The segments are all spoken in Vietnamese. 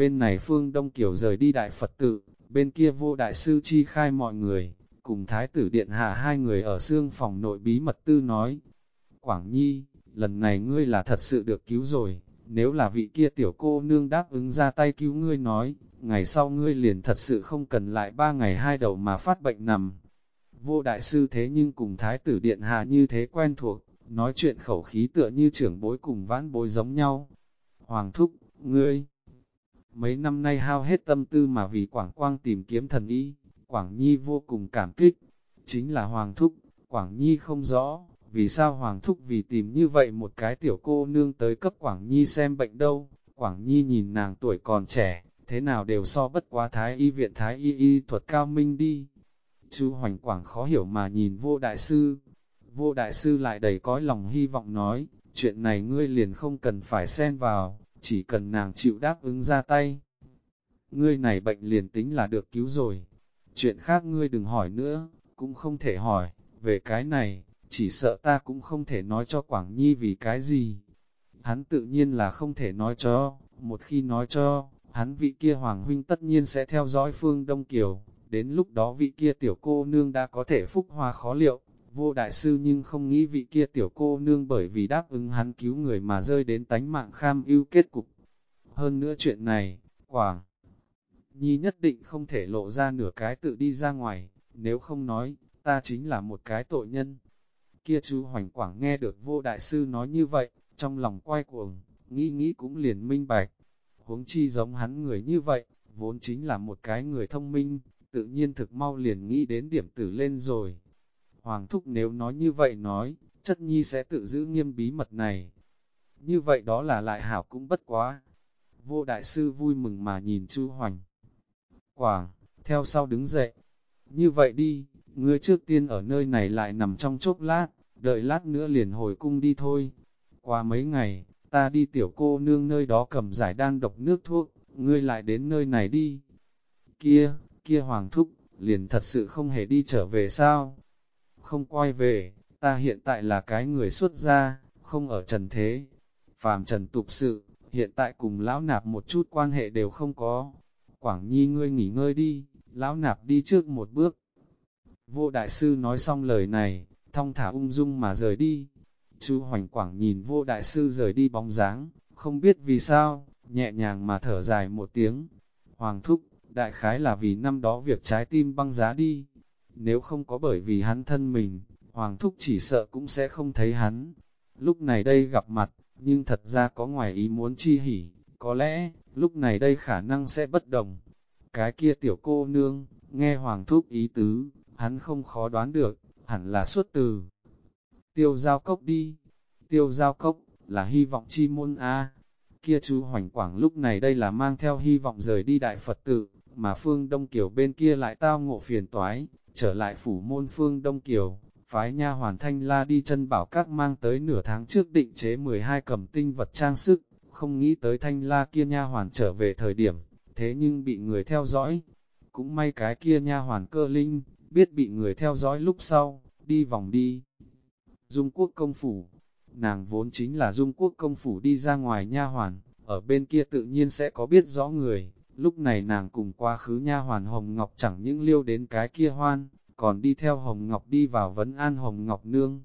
bên này phương Đông Kiều rời đi Đại Phật tự, bên kia vô đại sư chi khai mọi người, cùng Thái tử Điện Hạ hai người ở xương phòng nội bí mật tư nói. Quảng Nhi, lần này ngươi là thật sự được cứu rồi, nếu là vị kia tiểu cô nương đáp ứng ra tay cứu ngươi nói, ngày sau ngươi liền thật sự không cần lại ba ngày hai đầu mà phát bệnh nằm. Vô đại sư thế nhưng cùng Thái tử Điện Hạ như thế quen thuộc, nói chuyện khẩu khí tựa như trưởng bối cùng vãn bối giống nhau. Hoàng thúc, ngươi, mấy năm nay hao hết tâm tư mà vì Quảng Quang tìm kiếm thần y, Quảng Nhi vô cùng cảm kích, chính là Hoàng thúc, Quảng Nhi không rõ, vì sao Hoàng thúc vì tìm như vậy một cái tiểu cô nương tới cấp Quảng Nhi xem bệnh đâu, Quảng Nhi nhìn nàng tuổi còn trẻ, thế nào đều so bất quá Thái y viện Thái y y thuật cao minh đi. Chú Hoành Quảng khó hiểu mà nhìn vô đại sư, Vô đại sư lại đầy cõi lòng hy vọng nói, chuyện này ngươi liền không cần phải xen vào, chỉ cần nàng chịu đáp ứng ra tay. Ngươi này bệnh liền tính là được cứu rồi. Chuyện khác ngươi đừng hỏi nữa, cũng không thể hỏi, về cái này, chỉ sợ ta cũng không thể nói cho Quảng Nhi vì cái gì. Hắn tự nhiên là không thể nói cho, một khi nói cho, hắn vị kia Hoàng Huynh tất nhiên sẽ theo dõi phương Đông Kiều, đến lúc đó vị kia tiểu cô nương đã có thể phúc hoa khó liệu, Vô đại sư nhưng không nghĩ vị kia tiểu cô nương bởi vì đáp ứng hắn cứu người mà rơi đến tánh mạng kham ưu kết cục. Hơn nữa chuyện này, Quảng Nhi nhất định không thể lộ ra nửa cái tự đi ra ngoài, nếu không nói, ta chính là một cái tội nhân. Kia chú Hoành Quảng nghe được vô đại sư nói như vậy, trong lòng quay cuồng, nghĩ nghĩ cũng liền minh bạch. Huống chi giống hắn người như vậy, vốn chính là một cái người thông minh, tự nhiên thực mau liền nghĩ đến điểm tử lên rồi. Hoàng thúc nếu nói như vậy nói, chất nhi sẽ tự giữ nghiêm bí mật này. Như vậy đó là lại hảo cũng bất quá. Vô đại sư vui mừng mà nhìn chu Hoành. Quảng, theo sau đứng dậy. Như vậy đi, ngươi trước tiên ở nơi này lại nằm trong chốc lát, đợi lát nữa liền hồi cung đi thôi. Qua mấy ngày, ta đi tiểu cô nương nơi đó cầm giải đan độc nước thuốc, ngươi lại đến nơi này đi. Kia, kia hoàng thúc, liền thật sự không hề đi trở về sao? Không quay về, ta hiện tại là cái người xuất gia, không ở trần thế. Phàm trần tục sự, hiện tại cùng lão nạp một chút quan hệ đều không có. Quảng Nhi ngươi nghỉ ngơi đi, lão nạp đi trước một bước. Vô đại sư nói xong lời này, thong thả ung dung mà rời đi. Chú Hoành Quảng nhìn vô đại sư rời đi bóng dáng, không biết vì sao, nhẹ nhàng mà thở dài một tiếng. Hoàng thúc, đại khái là vì năm đó việc trái tim băng giá đi, nếu không có bởi vì hắn thân mình, Hoàng Thúc chỉ sợ cũng sẽ không thấy hắn. Lúc này đây gặp mặt, nhưng thật ra có ngoài ý muốn chi hỉ, có lẽ, lúc này đây khả năng sẽ bất đồng. Cái kia tiểu cô nương, nghe Hoàng Thúc ý tứ, hắn không khó đoán được, hẳn là xuất từ. Tiêu giao cốc đi, tiêu giao cốc, là hy vọng chi môn A. Kia chú Hoành Quảng lúc này đây là mang theo hy vọng rời đi Đại Phật tự, mà phương Đông Kiều bên kia lại tao ngộ phiền toái, trở lại phủ môn phương Đông Kiều, phái nha hoàn thanh la đi chân bảo các mang tới nửa tháng trước định chế 12 cầm tinh vật trang sức, không nghĩ tới thanh la kia nha hoàn trở về thời điểm, thế nhưng bị người theo dõi. Cũng may cái kia nha hoàn cơ linh, biết bị người theo dõi lúc sau, đi vòng đi. Dung quốc công phủ, nàng vốn chính là dung quốc công phủ đi ra ngoài nha hoàn, ở bên kia tự nhiên sẽ có biết rõ người, Lúc này nàng cùng quá khứ nha hoàn Hồng Ngọc chẳng những liêu đến cái kia hoan, còn đi theo Hồng Ngọc đi vào vấn an Hồng Ngọc nương.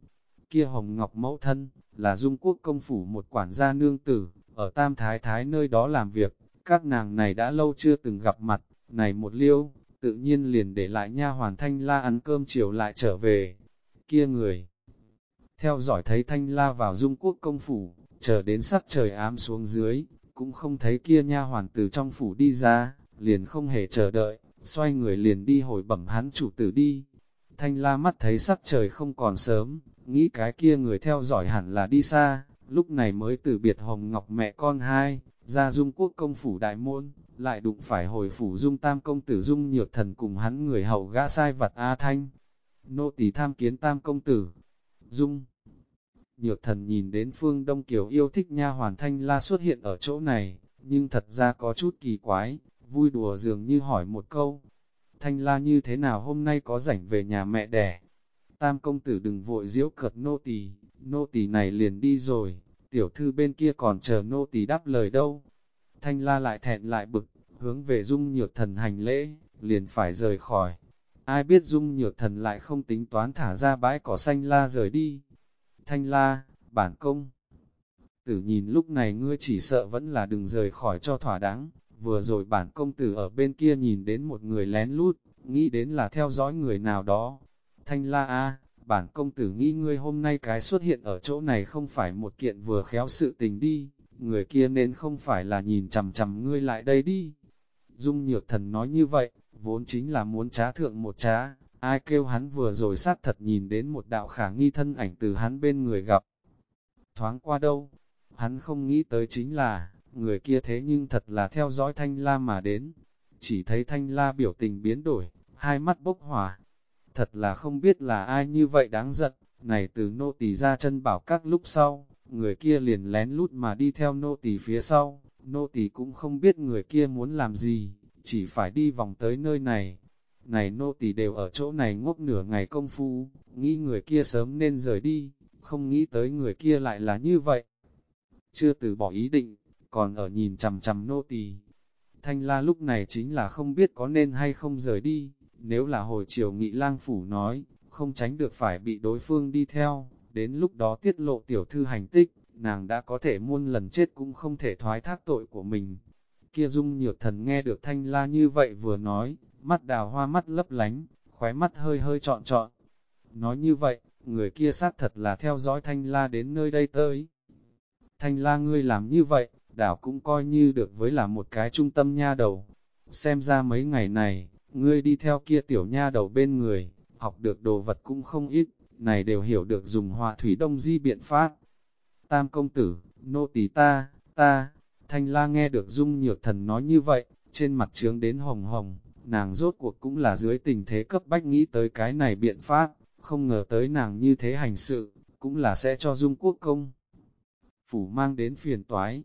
Kia Hồng Ngọc mẫu thân, là dung quốc công phủ một quản gia nương tử, ở Tam Thái Thái nơi đó làm việc, các nàng này đã lâu chưa từng gặp mặt, này một liêu, tự nhiên liền để lại nha hoàn thanh la ăn cơm chiều lại trở về. Kia người, theo dõi thấy thanh la vào dung quốc công phủ, chờ đến sắc trời ám xuống dưới, cũng không thấy kia nha hoàn từ trong phủ đi ra, liền không hề chờ đợi, xoay người liền đi hồi bẩm hắn chủ tử đi. Thanh la mắt thấy sắc trời không còn sớm, nghĩ cái kia người theo dõi hẳn là đi xa, lúc này mới từ biệt hồng ngọc mẹ con hai, ra dung quốc công phủ đại môn, lại đụng phải hồi phủ dung tam công tử dung nhược thần cùng hắn người hậu gã sai vật A Thanh. Nô tỳ tham kiến tam công tử, dung. Nhược thần nhìn đến phương Đông Kiều yêu thích nha hoàn thanh la xuất hiện ở chỗ này, nhưng thật ra có chút kỳ quái, vui đùa dường như hỏi một câu. Thanh la như thế nào hôm nay có rảnh về nhà mẹ đẻ? Tam công tử đừng vội diễu cợt nô tỳ, nô tỳ này liền đi rồi, tiểu thư bên kia còn chờ nô tỳ đáp lời đâu. Thanh la lại thẹn lại bực, hướng về dung nhược thần hành lễ, liền phải rời khỏi. Ai biết dung nhược thần lại không tính toán thả ra bãi cỏ xanh la rời đi. Thanh la, bản công. Tử nhìn lúc này ngươi chỉ sợ vẫn là đừng rời khỏi cho thỏa đáng. Vừa rồi bản công tử ở bên kia nhìn đến một người lén lút, nghĩ đến là theo dõi người nào đó. Thanh la a, bản công tử nghĩ ngươi hôm nay cái xuất hiện ở chỗ này không phải một kiện vừa khéo sự tình đi, người kia nên không phải là nhìn chằm chằm ngươi lại đây đi. Dung nhược thần nói như vậy, vốn chính là muốn trá thượng một trá, ai kêu hắn vừa rồi sát thật nhìn đến một đạo khả nghi thân ảnh từ hắn bên người gặp. Thoáng qua đâu, hắn không nghĩ tới chính là, người kia thế nhưng thật là theo dõi thanh la mà đến. Chỉ thấy thanh la biểu tình biến đổi, hai mắt bốc hỏa. Thật là không biết là ai như vậy đáng giận, này từ nô tỳ ra chân bảo các lúc sau, người kia liền lén lút mà đi theo nô tỳ phía sau, nô tỳ cũng không biết người kia muốn làm gì, chỉ phải đi vòng tới nơi này. Này nô tỳ đều ở chỗ này ngốc nửa ngày công phu, nghĩ người kia sớm nên rời đi, không nghĩ tới người kia lại là như vậy. Chưa từ bỏ ý định, còn ở nhìn chằm chằm nô tỳ. Thanh la lúc này chính là không biết có nên hay không rời đi, nếu là hồi chiều nghị lang phủ nói, không tránh được phải bị đối phương đi theo, đến lúc đó tiết lộ tiểu thư hành tích, nàng đã có thể muôn lần chết cũng không thể thoái thác tội của mình. Kia dung nhược thần nghe được thanh la như vậy vừa nói, mắt đào hoa mắt lấp lánh, khóe mắt hơi hơi trọn trọn. Nói như vậy, người kia xác thật là theo dõi thanh la đến nơi đây tới. Thanh la ngươi làm như vậy, đảo cũng coi như được với là một cái trung tâm nha đầu. Xem ra mấy ngày này, ngươi đi theo kia tiểu nha đầu bên người, học được đồ vật cũng không ít, này đều hiểu được dùng hòa thủy đông di biện pháp. Tam công tử, nô tỳ ta, ta, thanh la nghe được dung nhược thần nói như vậy, trên mặt trướng đến hồng hồng, nàng rốt cuộc cũng là dưới tình thế cấp bách nghĩ tới cái này biện pháp, không ngờ tới nàng như thế hành sự, cũng là sẽ cho dung quốc công. Phủ mang đến phiền toái,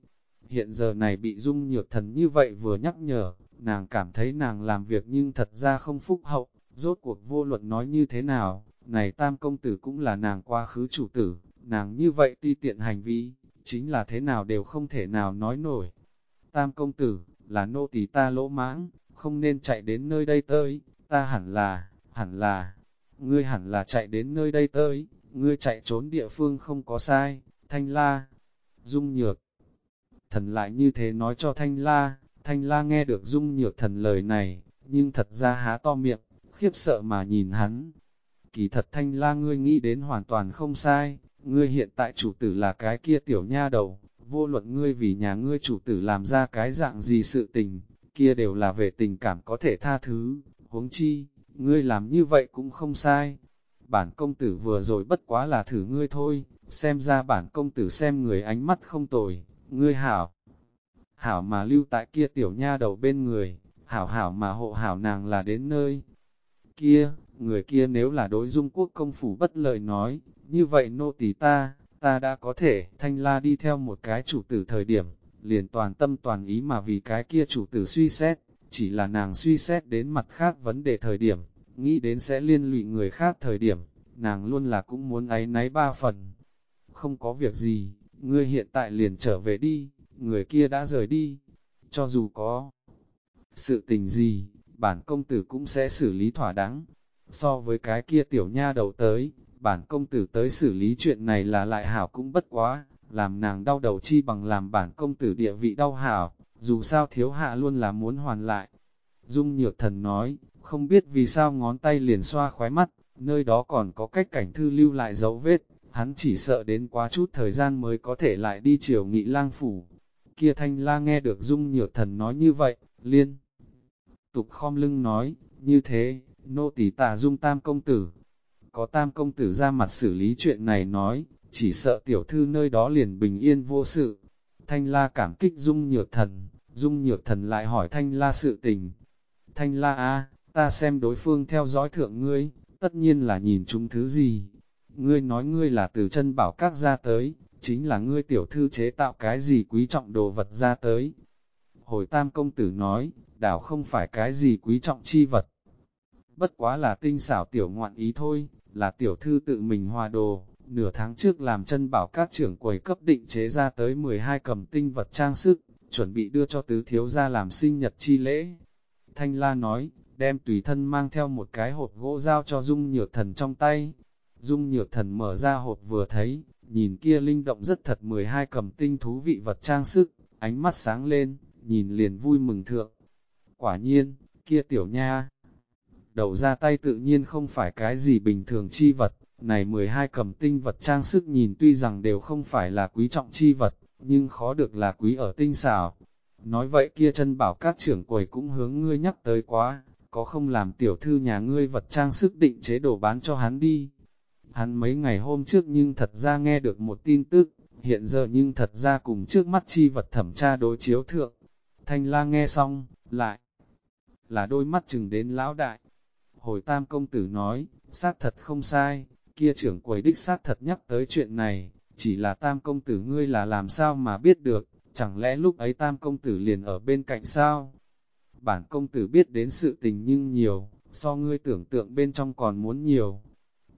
hiện giờ này bị dung nhược thần như vậy vừa nhắc nhở, nàng cảm thấy nàng làm việc nhưng thật ra không phúc hậu, rốt cuộc vô luận nói như thế nào, này tam công tử cũng là nàng quá khứ chủ tử, nàng như vậy ti tiện hành vi, chính là thế nào đều không thể nào nói nổi. Tam công tử, là nô tỳ ta lỗ mãng, không nên chạy đến nơi đây tới, ta hẳn là, hẳn là, ngươi hẳn là chạy đến nơi đây tới, ngươi chạy trốn địa phương không có sai, thanh la, dung nhược. Thần lại như thế nói cho thanh la, thanh la nghe được dung nhược thần lời này, nhưng thật ra há to miệng, khiếp sợ mà nhìn hắn, kỳ thật thanh la ngươi nghĩ đến hoàn toàn không sai, ngươi hiện tại chủ tử là cái kia tiểu nha đầu, vô luận ngươi vì nhà ngươi chủ tử làm ra cái dạng gì sự tình, kia đều là về tình cảm có thể tha thứ, huống chi, ngươi làm như vậy cũng không sai. Bản công tử vừa rồi bất quá là thử ngươi thôi, xem ra bản công tử xem người ánh mắt không tồi, ngươi hảo. Hảo mà lưu tại kia tiểu nha đầu bên người, hảo hảo mà hộ hảo nàng là đến nơi. Kia, người kia nếu là đối dung quốc công phủ bất lợi nói, như vậy nô tỳ ta, ta đã có thể thanh la đi theo một cái chủ tử thời điểm, liền toàn tâm toàn ý mà vì cái kia chủ tử suy xét, chỉ là nàng suy xét đến mặt khác vấn đề thời điểm, nghĩ đến sẽ liên lụy người khác thời điểm, nàng luôn là cũng muốn ấy náy ba phần. Không có việc gì, ngươi hiện tại liền trở về đi, người kia đã rời đi, cho dù có sự tình gì, bản công tử cũng sẽ xử lý thỏa đáng, So với cái kia tiểu nha đầu tới, bản công tử tới xử lý chuyện này là lại hảo cũng bất quá, làm nàng đau đầu chi bằng làm bản công tử địa vị đau hảo, dù sao thiếu hạ luôn là muốn hoàn lại. Dung nhược thần nói, không biết vì sao ngón tay liền xoa khóe mắt, nơi đó còn có cách cảnh thư lưu lại dấu vết, hắn chỉ sợ đến quá chút thời gian mới có thể lại đi chiều nghị lang phủ. Kia thanh la nghe được dung nhược thần nói như vậy, liên tục khom lưng nói, như thế, nô tỳ tà dung tam công tử. Có tam công tử ra mặt xử lý chuyện này nói, chỉ sợ tiểu thư nơi đó liền bình yên vô sự. Thanh la cảm kích dung nhược thần, dung nhược thần lại hỏi thanh la sự tình. Thanh la a, ta xem đối phương theo dõi thượng ngươi, tất nhiên là nhìn chúng thứ gì. Ngươi nói ngươi là từ chân bảo các ra tới, chính là ngươi tiểu thư chế tạo cái gì quý trọng đồ vật ra tới. Hồi tam công tử nói, đảo không phải cái gì quý trọng chi vật, bất quá là tinh xảo tiểu ngoạn ý thôi, là tiểu thư tự mình hòa đồ, nửa tháng trước làm chân bảo các trưởng quầy cấp định chế ra tới 12 cầm tinh vật trang sức, chuẩn bị đưa cho tứ thiếu ra làm sinh nhật chi lễ. Thanh la nói, đem tùy thân mang theo một cái hộp gỗ giao cho Dung Nhược Thần trong tay. Dung Nhược Thần mở ra hộp vừa thấy, nhìn kia linh động rất thật 12 cầm tinh thú vị vật trang sức, ánh mắt sáng lên, nhìn liền vui mừng thượng. Quả nhiên, kia tiểu nha, đầu ra tay tự nhiên không phải cái gì bình thường chi vật, này 12 cầm tinh vật trang sức nhìn tuy rằng đều không phải là quý trọng chi vật, nhưng khó được là quý ở tinh xảo. Nói vậy kia chân bảo các trưởng quầy cũng hướng ngươi nhắc tới quá, có không làm tiểu thư nhà ngươi vật trang sức định chế đồ bán cho hắn đi. Hắn mấy ngày hôm trước nhưng thật ra nghe được một tin tức, hiện giờ nhưng thật ra cùng trước mắt chi vật thẩm tra đối chiếu thượng. Thanh la nghe xong, lại là đôi mắt chừng đến lão đại. Hồi tam công tử nói, xác thật không sai, kia trưởng quầy đích xác thật nhắc tới chuyện này, chỉ là tam công tử ngươi là làm sao mà biết được, chẳng lẽ lúc ấy tam công tử liền ở bên cạnh sao? Bản công tử biết đến sự tình nhưng nhiều, so ngươi tưởng tượng bên trong còn muốn nhiều.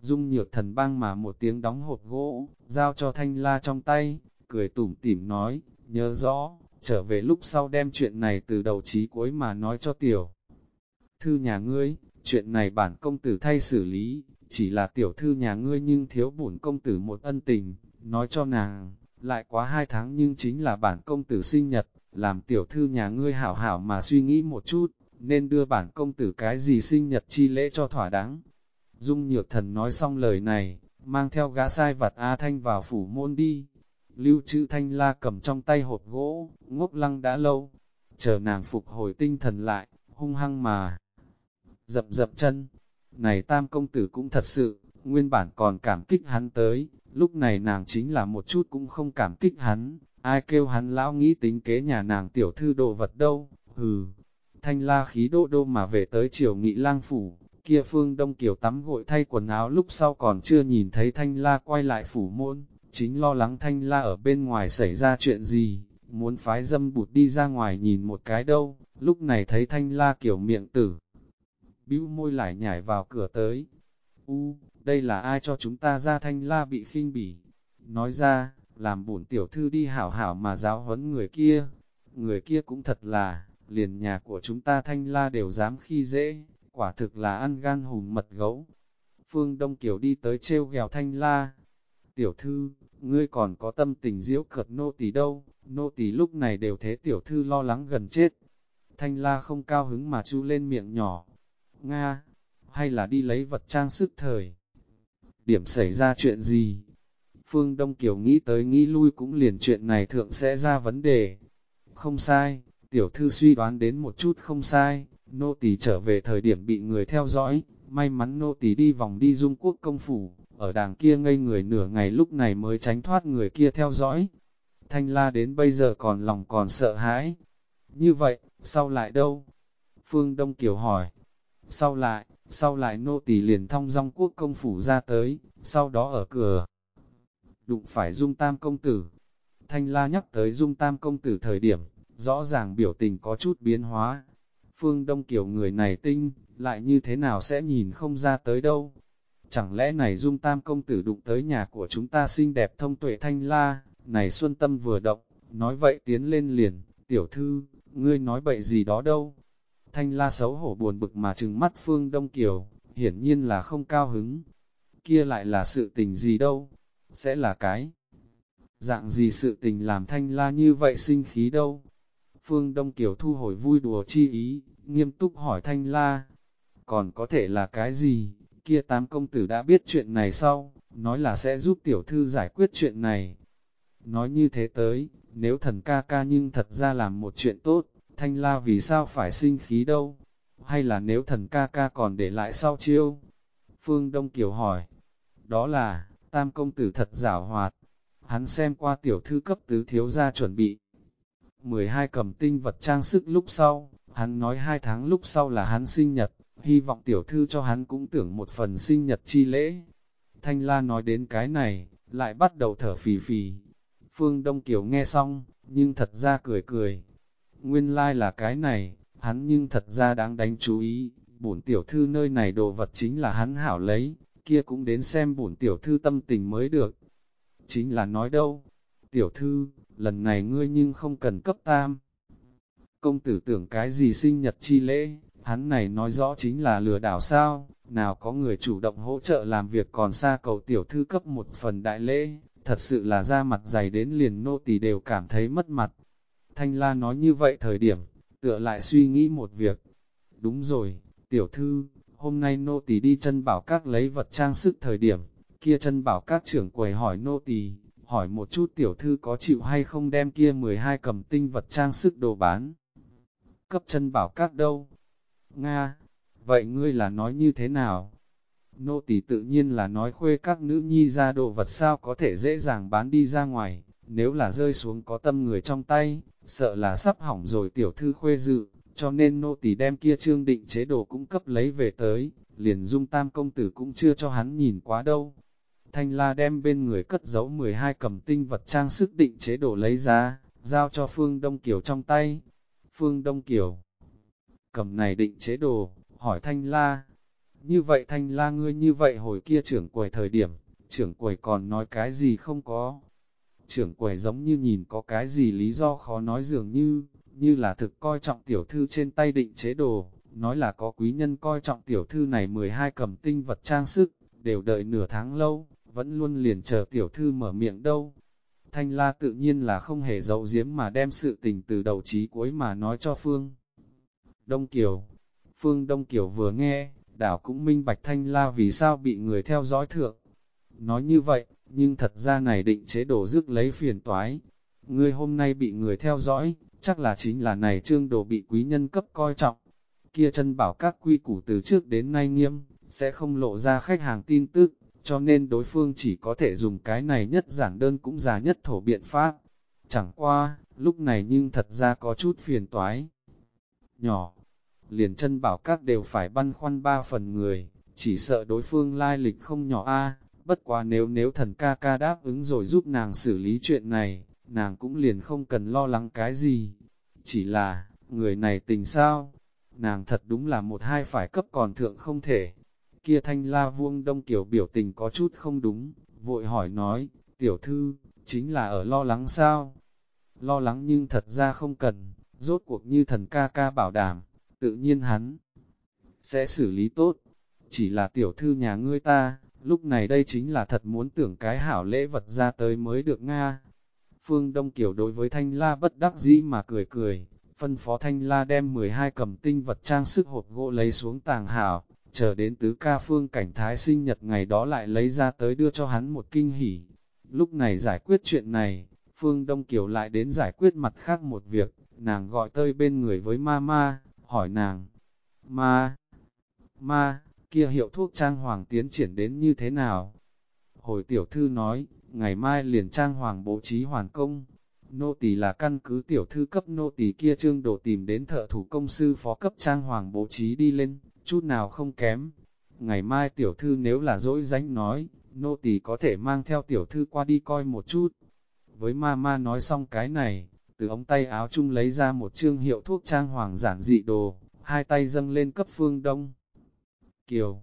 Dung nhược thần băng mà một tiếng đóng hộp gỗ, giao cho thanh la trong tay, cười tủm tỉm nói, nhớ rõ, trở về lúc sau đem chuyện này từ đầu chí cuối mà nói cho tiểu. Thư nhà ngươi, chuyện này bản công tử thay xử lý, chỉ là tiểu thư nhà ngươi nhưng thiếu bổn công tử một ân tình, nói cho nàng, lại quá hai tháng nhưng chính là bản công tử sinh nhật, làm tiểu thư nhà ngươi hảo hảo mà suy nghĩ một chút, nên đưa bản công tử cái gì sinh nhật chi lễ cho thỏa đáng. Dung Nhược Thần nói xong lời này, mang theo gã sai vặt A Thanh vào phủ môn đi. Lưu trữ Thanh La cầm trong tay hộp gỗ, ngốc lăng đã lâu, chờ nàng phục hồi tinh thần lại, hung hăng mà. Dập dập chân, này tam công tử cũng thật sự, nguyên bản còn cảm kích hắn tới, lúc này nàng chính là một chút cũng không cảm kích hắn, ai kêu hắn lão nghĩ tính kế nhà nàng tiểu thư đồ vật đâu, hừ. Thanh la khí đô đô mà về tới triều nghị lang phủ, kia phương đông kiều tắm gội thay quần áo lúc sau còn chưa nhìn thấy thanh la quay lại phủ môn, chính lo lắng thanh la ở bên ngoài xảy ra chuyện gì, muốn phái dâm bụt đi ra ngoài nhìn một cái đâu, lúc này thấy thanh la kiểu miệng tử bĩu môi lại nhảy vào cửa tới. U, đây là ai cho chúng ta ra thanh la bị khinh bỉ? Nói ra, làm bổn tiểu thư đi hảo hảo mà giáo huấn người kia. Người kia cũng thật là, liền nhà của chúng ta thanh la đều dám khi dễ, quả thực là ăn gan hùm mật gấu. Phương Đông Kiều đi tới treo ghèo thanh la. Tiểu thư, ngươi còn có tâm tình diễu cợt nô tỳ đâu, nô tỳ lúc này đều thế tiểu thư lo lắng gần chết. Thanh la không cao hứng mà chu lên miệng nhỏ. Nga, hay là đi lấy vật trang sức thời. Điểm xảy ra chuyện gì? Phương Đông Kiều nghĩ tới nghĩ lui cũng liền chuyện này thượng sẽ ra vấn đề. Không sai, tiểu thư suy đoán đến một chút không sai, nô tỳ trở về thời điểm bị người theo dõi, may mắn nô tỳ đi vòng đi dung quốc công phủ, ở đàng kia ngây người nửa ngày lúc này mới tránh thoát người kia theo dõi. Thanh la đến bây giờ còn lòng còn sợ hãi. Như vậy, sau lại đâu? Phương Đông Kiều hỏi. Sau lại, sau lại nô tỳ liền thông dong quốc công phủ ra tới, sau đó ở cửa. Đụng phải dung tam công tử. Thanh la nhắc tới dung tam công tử thời điểm, rõ ràng biểu tình có chút biến hóa. Phương Đông Kiều người này tinh, lại như thế nào sẽ nhìn không ra tới đâu. Chẳng lẽ này dung tam công tử đụng tới nhà của chúng ta xinh đẹp thông tuệ thanh la, này xuân tâm vừa động, nói vậy tiến lên liền, tiểu thư, ngươi nói bậy gì đó đâu. Thanh la xấu hổ buồn bực mà trừng mắt Phương Đông Kiều, hiển nhiên là không cao hứng. Kia lại là sự tình gì đâu, sẽ là cái. Dạng gì sự tình làm thanh la như vậy sinh khí đâu. Phương Đông Kiều thu hồi vui đùa chi ý, nghiêm túc hỏi thanh la. Còn có thể là cái gì? Kia tám công tử đã biết chuyện này sau, nói là sẽ giúp tiểu thư giải quyết chuyện này. Nói như thế tới, nếu thần ca ca nhưng thật ra làm một chuyện tốt, thanh la vì sao phải sinh khí đâu? Hay là nếu thần ca ca còn để lại sau chiêu? Phương Đông Kiều hỏi, đó là, tam công tử thật giảo hoạt. Hắn xem qua tiểu thư cấp tứ thiếu gia chuẩn bị. 12 cầm tinh vật trang sức lúc sau, hắn nói hai tháng lúc sau là hắn sinh nhật, hy vọng tiểu thư cho hắn cũng tưởng một phần sinh nhật chi lễ. Thanh la nói đến cái này, lại bắt đầu thở phì phì. Phương Đông Kiều nghe xong, nhưng thật ra cười cười, Nguyên lai like là cái này, hắn nhưng thật ra đáng đánh chú ý, bổn tiểu thư nơi này đồ vật chính là hắn hảo lấy, kia cũng đến xem bổn tiểu thư tâm tình mới được. Chính là nói đâu, tiểu thư, lần này ngươi nhưng không cần cấp tam. Công tử tưởng cái gì sinh nhật chi lễ, hắn này nói rõ chính là lừa đảo sao, nào có người chủ động hỗ trợ làm việc còn xa cầu tiểu thư cấp một phần đại lễ, thật sự là ra mặt dày đến liền nô tỳ đều cảm thấy mất mặt. Thanh la nói như vậy thời điểm, tựa lại suy nghĩ một việc. Đúng rồi, tiểu thư, hôm nay nô tỳ đi chân bảo các lấy vật trang sức thời điểm, kia chân bảo các trưởng quầy hỏi nô tỳ, hỏi một chút tiểu thư có chịu hay không đem kia 12 cầm tinh vật trang sức đồ bán. Cấp chân bảo các đâu? Nga, vậy ngươi là nói như thế nào? Nô tỳ tự nhiên là nói khuê các nữ nhi ra đồ vật sao có thể dễ dàng bán đi ra ngoài, nếu là rơi xuống có tâm người trong tay, sợ là sắp hỏng rồi tiểu thư khuê dự, cho nên nô tỳ đem kia trương định chế đồ cũng cấp lấy về tới, liền dung tam công tử cũng chưa cho hắn nhìn quá đâu. Thanh la đem bên người cất giấu 12 cầm tinh vật trang sức định chế đồ lấy ra, giao cho Phương Đông Kiều trong tay. Phương Đông Kiều cầm này định chế đồ, hỏi Thanh la. Như vậy Thanh la ngươi như vậy hồi kia trưởng quầy thời điểm, trưởng quầy còn nói cái gì không có. Trưởng quầy giống như nhìn có cái gì lý do khó nói dường như, như là thực coi trọng tiểu thư trên tay định chế đồ, nói là có quý nhân coi trọng tiểu thư này 12 cầm tinh vật trang sức, đều đợi nửa tháng lâu, vẫn luôn liền chờ tiểu thư mở miệng đâu. Thanh la tự nhiên là không hề giấu giếm mà đem sự tình từ đầu chí cuối mà nói cho Phương. Đông Kiều Phương Đông Kiều vừa nghe, đảo cũng minh bạch Thanh la vì sao bị người theo dõi thượng. Nói như vậy, nhưng thật ra này định chế đồ rước lấy phiền toái. Ngươi hôm nay bị người theo dõi, chắc là chính là này trương đồ bị quý nhân cấp coi trọng. Kia chân bảo các quy củ từ trước đến nay nghiêm, sẽ không lộ ra khách hàng tin tức, cho nên đối phương chỉ có thể dùng cái này nhất giản đơn cũng già nhất thổ biện pháp. Chẳng qua, lúc này nhưng thật ra có chút phiền toái. Nhỏ, liền chân bảo các đều phải băn khoăn ba phần người, chỉ sợ đối phương lai lịch không nhỏ a bất quá nếu nếu thần ca ca đáp ứng rồi giúp nàng xử lý chuyện này, nàng cũng liền không cần lo lắng cái gì. Chỉ là, người này tình sao? Nàng thật đúng là một hai phải cấp còn thượng không thể. Kia thanh la vuông đông kiểu biểu tình có chút không đúng, vội hỏi nói, tiểu thư, chính là ở lo lắng sao? Lo lắng nhưng thật ra không cần, rốt cuộc như thần ca ca bảo đảm, tự nhiên hắn sẽ xử lý tốt. Chỉ là tiểu thư nhà ngươi ta, lúc này đây chính là thật muốn tưởng cái hảo lễ vật ra tới mới được Nga. Phương Đông Kiều đối với Thanh La bất đắc dĩ mà cười cười, phân phó Thanh La đem 12 cầm tinh vật trang sức hộp gỗ lấy xuống tàng hảo, chờ đến tứ ca phương cảnh thái sinh nhật ngày đó lại lấy ra tới đưa cho hắn một kinh hỉ. Lúc này giải quyết chuyện này, Phương Đông Kiều lại đến giải quyết mặt khác một việc, nàng gọi tơi bên người với ma ma, hỏi nàng, ma, ma, kia hiệu thuốc trang hoàng tiến triển đến như thế nào? Hồi tiểu thư nói, ngày mai liền trang hoàng bố trí hoàn công. Nô tỳ là căn cứ tiểu thư cấp nô tỳ kia trương đồ tìm đến thợ thủ công sư phó cấp trang hoàng bố trí đi lên, chút nào không kém. Ngày mai tiểu thư nếu là dỗi dánh nói, nô tỳ có thể mang theo tiểu thư qua đi coi một chút. Với ma ma nói xong cái này, từ ống tay áo chung lấy ra một trương hiệu thuốc trang hoàng giản dị đồ, hai tay dâng lên cấp phương đông. Kiều,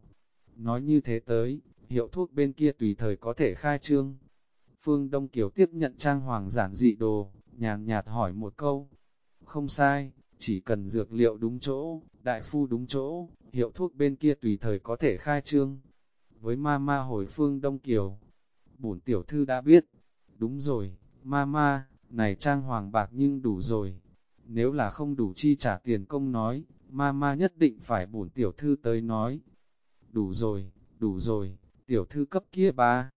nói như thế tới, hiệu thuốc bên kia tùy thời có thể khai trương. Phương Đông Kiều tiếp nhận trang hoàng giản dị đồ, nhàn nhạt hỏi một câu. Không sai, chỉ cần dược liệu đúng chỗ, đại phu đúng chỗ, hiệu thuốc bên kia tùy thời có thể khai trương. Với ma ma hồi Phương Đông Kiều, bổn tiểu thư đã biết. Đúng rồi, ma ma, này trang hoàng bạc nhưng đủ rồi. Nếu là không đủ chi trả tiền công nói, ma ma nhất định phải bổn tiểu thư tới nói. Đủ rồi, đủ rồi, tiểu thư cấp kia ba.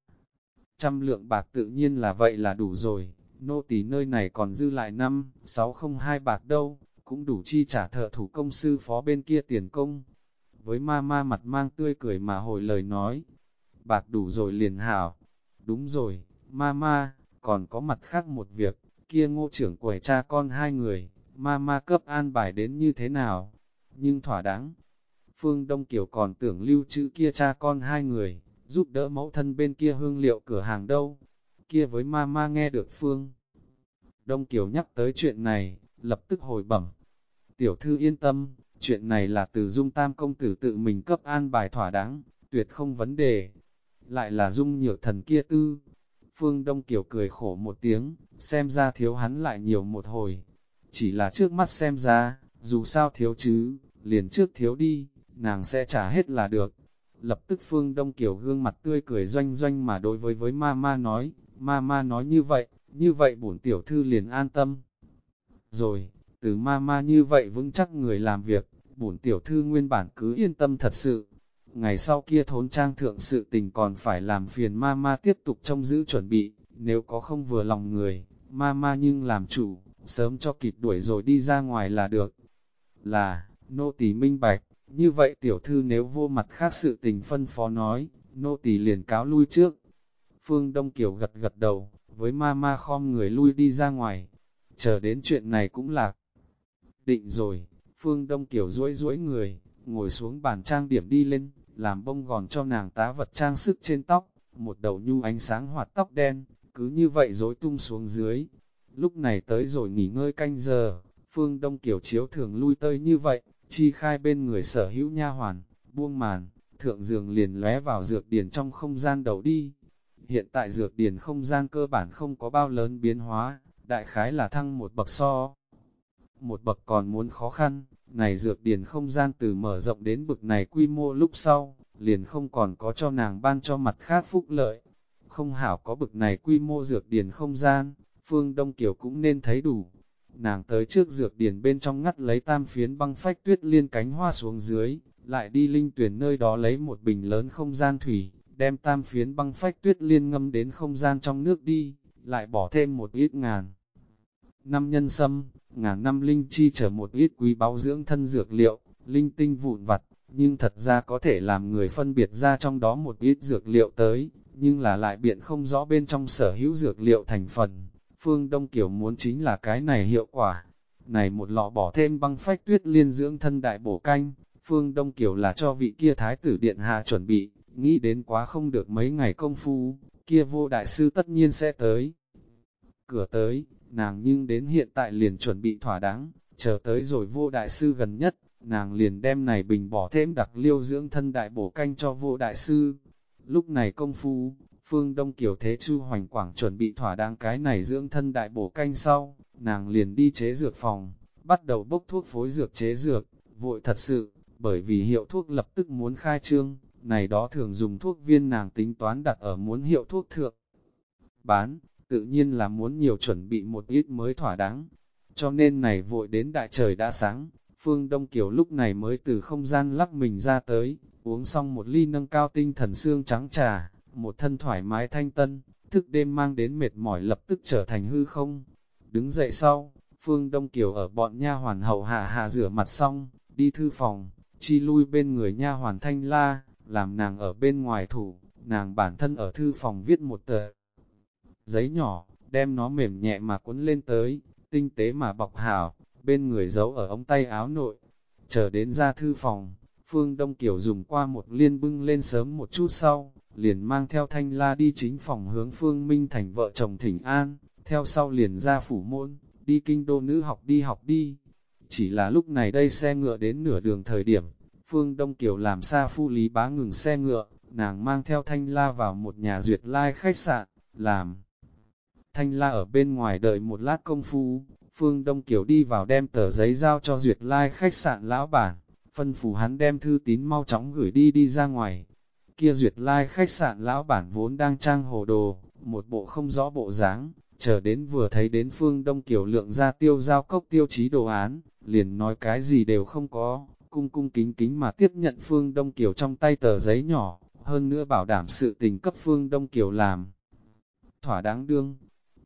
Trăm lượng bạc tự nhiên là vậy là đủ rồi, nô tỳ nơi này còn dư lại năm, sáu không hai bạc đâu, cũng đủ chi trả thợ thủ công sư phó bên kia tiền công. Với ma ma mặt mang tươi cười mà hồi lời nói, bạc đủ rồi liền hảo. Đúng rồi, ma ma, còn có mặt khác một việc, kia ngô trưởng quầy cha con hai người, ma ma cấp an bài đến như thế nào, nhưng thỏa đáng. Phương Đông Kiều còn tưởng lưu trữ kia cha con hai người, giúp đỡ mẫu thân bên kia hương liệu cửa hàng đâu. Kia với ma ma nghe được Phương. Đông Kiều nhắc tới chuyện này, lập tức hồi bẩm. Tiểu thư yên tâm, chuyện này là từ dung tam công tử tự mình cấp an bài thỏa đáng, tuyệt không vấn đề. Lại là dung nhược thần kia tư. Phương Đông Kiều cười khổ một tiếng, xem ra thiếu hắn lại nhiều một hồi. Chỉ là trước mắt xem ra, dù sao thiếu chứ, liền trước thiếu đi, nàng sẽ trả hết là được. Lập tức Phương Đông Kiều gương mặt tươi cười doanh doanh mà đối với với ma ma nói, ma ma nói như vậy, như vậy bổn tiểu thư liền an tâm. Rồi, từ ma ma như vậy vững chắc người làm việc, bổn tiểu thư nguyên bản cứ yên tâm thật sự. Ngày sau kia thốn trang thượng sự tình còn phải làm phiền ma ma tiếp tục trông giữ chuẩn bị, nếu có không vừa lòng người, ma ma nhưng làm chủ, sớm cho kịp đuổi rồi đi ra ngoài là được. Là, nô tỳ minh bạch, như vậy tiểu thư nếu vô mặt khác sự tình phân phó nói, nô tỳ liền cáo lui trước. Phương Đông Kiều gật gật đầu, với ma ma khom người lui đi ra ngoài. Chờ đến chuyện này cũng là định rồi, Phương Đông Kiều duỗi duỗi người, ngồi xuống bàn trang điểm đi lên, làm bông gòn cho nàng tá vật trang sức trên tóc, một đầu nhu ánh sáng hoạt tóc đen, cứ như vậy rối tung xuống dưới. Lúc này tới rồi nghỉ ngơi canh giờ, Phương Đông Kiều chiếu thường lui tơi như vậy, chi khai bên người sở hữu nha hoàn, buông màn, thượng giường liền lóe vào dược điển trong không gian đầu đi. Hiện tại dược điển không gian cơ bản không có bao lớn biến hóa, đại khái là thăng một bậc so. Một bậc còn muốn khó khăn, này dược điển không gian từ mở rộng đến bực này quy mô lúc sau, liền không còn có cho nàng ban cho mặt khác phúc lợi. Không hảo có bực này quy mô dược điển không gian, Phương Đông Kiều cũng nên thấy đủ. Nàng tới trước dược điển bên trong ngắt lấy tam phiến băng phách tuyết liên cánh hoa xuống dưới, lại đi linh tuyển nơi đó lấy một bình lớn không gian thủy, đem tam phiến băng phách tuyết liên ngâm đến không gian trong nước đi, lại bỏ thêm một ít ngàn. Năm nhân sâm, ngàn năm linh chi trở một ít quý báu dưỡng thân dược liệu, linh tinh vụn vặt, nhưng thật ra có thể làm người phân biệt ra trong đó một ít dược liệu tới, nhưng là lại biện không rõ bên trong sở hữu dược liệu thành phần. Phương Đông Kiều muốn chính là cái này hiệu quả. Này một lọ bỏ thêm băng phách tuyết liên dưỡng thân đại bổ canh, Phương Đông Kiều là cho vị kia thái tử điện hạ chuẩn bị, nghĩ đến quá không được mấy ngày công phu, kia vô đại sư tất nhiên sẽ tới. Cửa tới, nàng nhưng đến hiện tại liền chuẩn bị thỏa đáng, chờ tới rồi vô đại sư gần nhất, nàng liền đem này bình bỏ thêm đặc liêu dưỡng thân đại bổ canh cho vô đại sư. Lúc này công phu, phương Đông Kiều Thế Chu Hoành Quảng chuẩn bị thỏa đáng cái này dưỡng thân đại bổ canh sau, nàng liền đi chế dược phòng, bắt đầu bốc thuốc phối dược chế dược, vội thật sự, bởi vì hiệu thuốc lập tức muốn khai trương, này đó thường dùng thuốc viên nàng tính toán đặt ở muốn hiệu thuốc thượng. Bán, tự nhiên là muốn nhiều chuẩn bị một ít mới thỏa đáng. Cho nên này vội đến đại trời đã sáng, Phương Đông Kiều lúc này mới từ không gian lắc mình ra tới, uống xong một ly nâng cao tinh thần xương trắng trà, một thân thoải mái thanh tân, thức đêm mang đến mệt mỏi lập tức trở thành hư không. Đứng dậy sau, Phương Đông Kiều ở bọn nha hoàn hậu hạ hạ rửa mặt xong, đi thư phòng, chi lui bên người nha hoàn thanh la, làm nàng ở bên ngoài thủ, nàng bản thân ở thư phòng viết một tờ giấy nhỏ, đem nó mềm nhẹ mà cuốn lên tới, tinh tế mà bọc hảo, bên người giấu ở ống tay áo nội. Chờ đến ra thư phòng, Phương Đông Kiều dùng qua một liên bưng lên sớm một chút sau, liền mang theo thanh la đi chính phòng hướng Phương Minh thành vợ chồng thỉnh an, theo sau liền ra phủ môn, đi kinh đô nữ học đi học đi. Chỉ là lúc này đây xe ngựa đến nửa đường thời điểm, Phương Đông Kiều làm xa phu lý bá ngừng xe ngựa, nàng mang theo thanh la vào một nhà duyệt lai khách sạn, làm. Thanh la ở bên ngoài đợi một lát công phu, Phương Đông Kiều đi vào đem tờ giấy giao cho duyệt lai khách sạn lão bản, phân phủ hắn đem thư tín mau chóng gửi đi đi ra ngoài. Kia duyệt lai khách sạn lão bản vốn đang trang hồ đồ, một bộ không rõ bộ dáng, chờ đến vừa thấy đến Phương Đông Kiều lượng ra tiêu giao cốc tiêu chí đồ án, liền nói cái gì đều không có, cung cung kính kính mà tiếp nhận Phương Đông Kiều trong tay tờ giấy nhỏ, hơn nữa bảo đảm sự tình cấp Phương Đông Kiều làm. Thỏa đáng đương,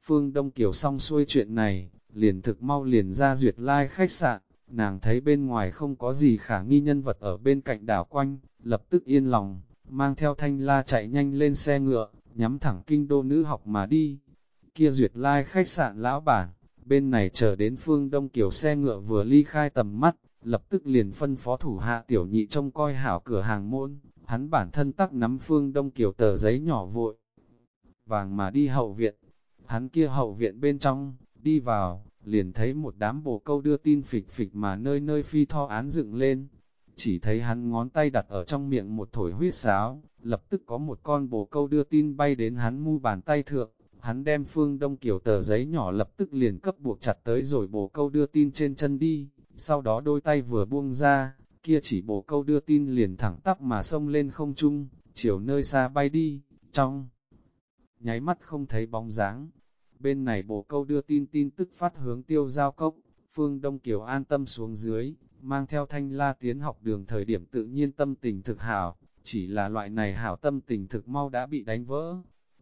Phương Đông Kiều xong xuôi chuyện này, liền thực mau liền ra duyệt lai like khách sạn, nàng thấy bên ngoài không có gì khả nghi nhân vật ở bên cạnh đảo quanh, lập tức yên lòng, mang theo thanh la chạy nhanh lên xe ngựa, nhắm thẳng kinh đô nữ học mà đi. Kia duyệt lai like khách sạn lão bản, bên này chờ đến phương Đông Kiều xe ngựa vừa ly khai tầm mắt, lập tức liền phân phó thủ hạ tiểu nhị trông coi hảo cửa hàng môn, hắn bản thân tắc nắm phương Đông Kiều tờ giấy nhỏ vội. Vàng mà đi hậu viện, hắn kia hậu viện bên trong, đi vào, liền thấy một đám bồ câu đưa tin phịch phịch mà nơi nơi phi tho án dựng lên. Chỉ thấy hắn ngón tay đặt ở trong miệng một thổi huyết sáo, lập tức có một con bồ câu đưa tin bay đến hắn mu bàn tay thượng, hắn đem phương đông kiểu tờ giấy nhỏ lập tức liền cấp buộc chặt tới rồi bồ câu đưa tin trên chân đi, sau đó đôi tay vừa buông ra, kia chỉ bồ câu đưa tin liền thẳng tắp mà xông lên không trung, chiều nơi xa bay đi, trong nháy mắt không thấy bóng dáng. Bên này bồ câu đưa tin tin tức phát hướng tiêu giao cốc, phương Đông Kiều an tâm xuống dưới, mang theo thanh la tiến học đường thời điểm tự nhiên tâm tình thực hảo, chỉ là loại này hảo tâm tình thực mau đã bị đánh vỡ.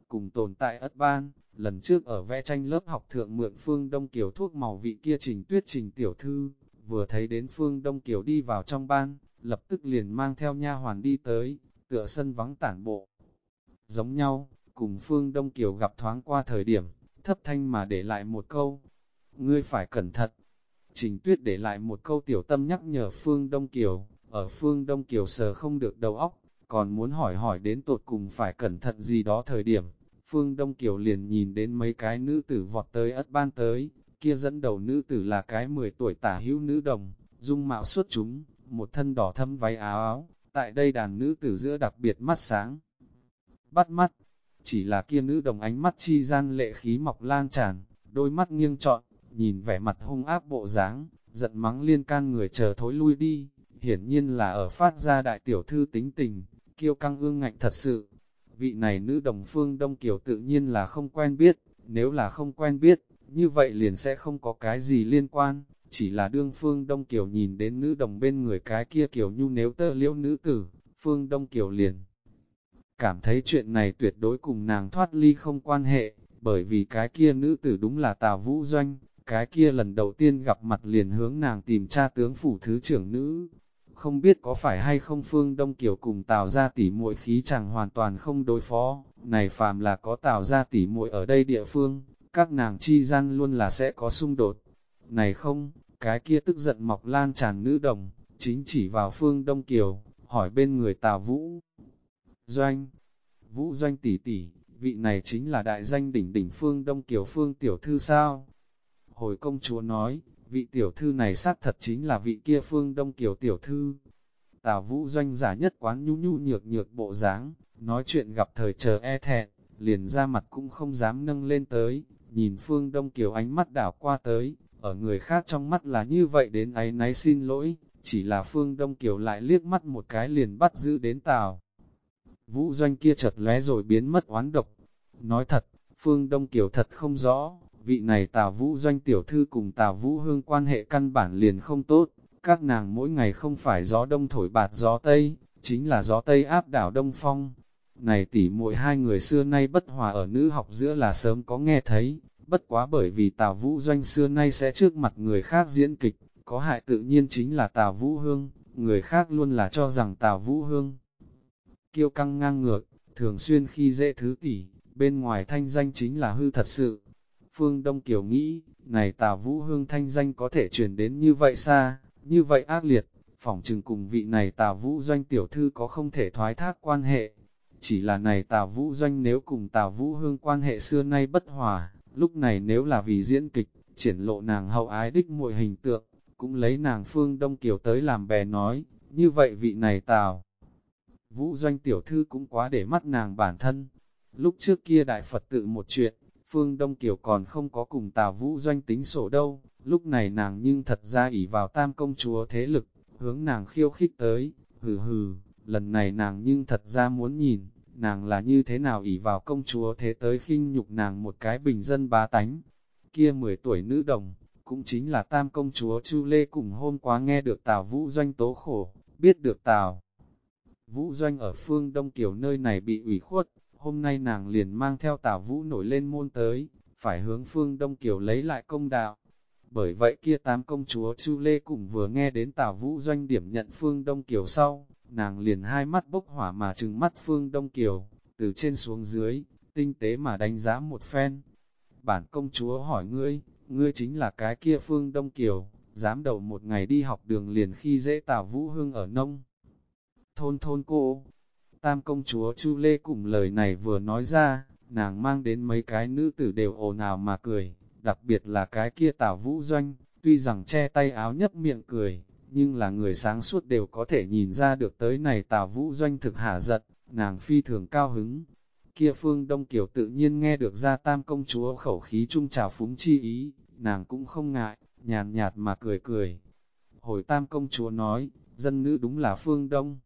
Cùng tồn tại ất ban, lần trước ở vẽ tranh lớp học thượng mượn phương Đông Kiều thuốc màu vị kia trình tuyết trình tiểu thư, vừa thấy đến phương Đông Kiều đi vào trong ban, lập tức liền mang theo nha hoàn đi tới, tựa sân vắng tản bộ. Giống nhau, cùng phương Đông Kiều gặp thoáng qua thời điểm, thấp thanh mà để lại một câu, ngươi phải cẩn thận. Trình tuyết để lại một câu tiểu tâm nhắc nhở phương Đông Kiều, ở phương Đông Kiều sờ không được đầu óc, còn muốn hỏi hỏi đến tột cùng phải cẩn thận gì đó thời điểm. Phương Đông Kiều liền nhìn đến mấy cái nữ tử vọt tới ất ban tới, kia dẫn đầu nữ tử là cái 10 tuổi tả hữu nữ đồng, dung mạo xuất chúng, một thân đỏ thâm váy áo áo, tại đây đàn nữ tử giữa đặc biệt mắt sáng. Bắt mắt, chỉ là kia nữ đồng ánh mắt chi gian lệ khí mọc lan tràn, đôi mắt nghiêng trọn, nhìn vẻ mặt hung ác bộ dáng, giận mắng liên can người chờ thối lui đi, hiển nhiên là ở phát ra đại tiểu thư tính tình, kiêu căng ương ngạnh thật sự. Vị này nữ đồng phương Đông Kiều tự nhiên là không quen biết, nếu là không quen biết, như vậy liền sẽ không có cái gì liên quan, chỉ là đương phương Đông Kiều nhìn đến nữ đồng bên người cái kia Kiều Nhu nếu tơ liễu nữ tử, phương Đông Kiều liền. Cảm thấy chuyện này tuyệt đối cùng nàng thoát ly không quan hệ, bởi vì cái kia nữ tử đúng là tà Vũ Doanh, cái kia lần đầu tiên gặp mặt liền hướng nàng tìm cha tướng phủ thứ trưởng nữ. Không biết có phải hay không Phương Đông Kiều cùng Tào ra tỉ muội khí chẳng hoàn toàn không đối phó, này phàm là có Tào ra tỉ muội ở đây địa phương, các nàng chi gian luôn là sẽ có xung đột. Này không, cái kia tức giận mọc lan tràn nữ đồng, chính chỉ vào Phương Đông Kiều, hỏi bên người Tào Vũ. Doanh, Vũ Doanh tỷ tỷ, vị này chính là đại danh đỉnh đỉnh Phương Đông Kiều Phương Tiểu Thư sao? Hồi công chúa nói, vị tiểu thư này xác thật chính là vị kia phương đông kiều tiểu thư. Tào vũ doanh giả nhất quán nhu nhu nhược nhược bộ dáng, nói chuyện gặp thời chờ e thẹn, liền ra mặt cũng không dám nâng lên tới, nhìn phương đông kiều ánh mắt đảo qua tới, ở người khác trong mắt là như vậy đến ấy náy xin lỗi, chỉ là phương đông kiều lại liếc mắt một cái liền bắt giữ đến tào. Vũ doanh kia chợt lóe rồi biến mất oán độc. Nói thật, phương đông kiều thật không rõ, vị này Tào Vũ Doanh tiểu thư cùng Tào Vũ Hương quan hệ căn bản liền không tốt, các nàng mỗi ngày không phải gió đông thổi bạt gió tây, chính là gió tây áp đảo đông phong. Này tỉ muội hai người xưa nay bất hòa ở nữ học giữa là sớm có nghe thấy, bất quá bởi vì Tào Vũ Doanh xưa nay sẽ trước mặt người khác diễn kịch, có hại tự nhiên chính là Tào Vũ Hương, người khác luôn là cho rằng Tào Vũ Hương kiêu căng ngang ngược, thường xuyên khi dễ thứ tỉ, bên ngoài thanh danh chính là hư thật sự, Phương Đông Kiều nghĩ, này Tào Vũ Hương thanh danh có thể truyền đến như vậy xa, như vậy ác liệt, phỏng chừng cùng vị này Tào Vũ Doanh tiểu thư có không thể thoái thác quan hệ. Chỉ là này Tào Vũ Doanh nếu cùng Tào Vũ Hương quan hệ xưa nay bất hòa, lúc này nếu là vì diễn kịch, triển lộ nàng hậu ái đích muội hình tượng, cũng lấy nàng Phương Đông Kiều tới làm bè nói, như vậy vị này Tào. Vũ Doanh tiểu thư cũng quá để mắt nàng bản thân. Lúc trước kia Đại Phật tự một chuyện, Phương Đông Kiều còn không có cùng Tào Vũ Doanh tính sổ đâu, lúc này nàng nhưng thật ra ỷ vào tam công chúa thế lực, hướng nàng khiêu khích tới, hừ hừ, lần này nàng nhưng thật ra muốn nhìn, nàng là như thế nào ỷ vào công chúa thế tới khinh nhục nàng một cái bình dân bá tánh. Kia 10 tuổi nữ đồng, cũng chính là tam công chúa Chu Lê cùng hôm qua nghe được Tào Vũ Doanh tố khổ, biết được Tào. Vũ Doanh ở phương Đông Kiều nơi này bị ủy khuất, hôm nay nàng liền mang theo tào vũ nổi lên môn tới, phải hướng phương Đông Kiều lấy lại công đạo. Bởi vậy kia tám công chúa Chu Lê cùng vừa nghe đến tào vũ doanh điểm nhận phương Đông Kiều sau, nàng liền hai mắt bốc hỏa mà trừng mắt phương Đông Kiều, từ trên xuống dưới, tinh tế mà đánh giá một phen. Bản công chúa hỏi ngươi, ngươi chính là cái kia phương Đông Kiều, dám đầu một ngày đi học đường liền khi dễ tào vũ hương ở nông. Thôn thôn cô, Tam công chúa Chu Lê cùng lời này vừa nói ra, nàng mang đến mấy cái nữ tử đều ồn ào mà cười, đặc biệt là cái kia tảo vũ doanh, tuy rằng che tay áo nhấp miệng cười, nhưng là người sáng suốt đều có thể nhìn ra được tới này tảo vũ doanh thực hạ giật, nàng phi thường cao hứng. Kia phương Đông Kiều tự nhiên nghe được ra tam công chúa khẩu khí trung trào phúng chi ý, nàng cũng không ngại, nhàn nhạt mà cười cười. Hồi tam công chúa nói, dân nữ đúng là phương Đông.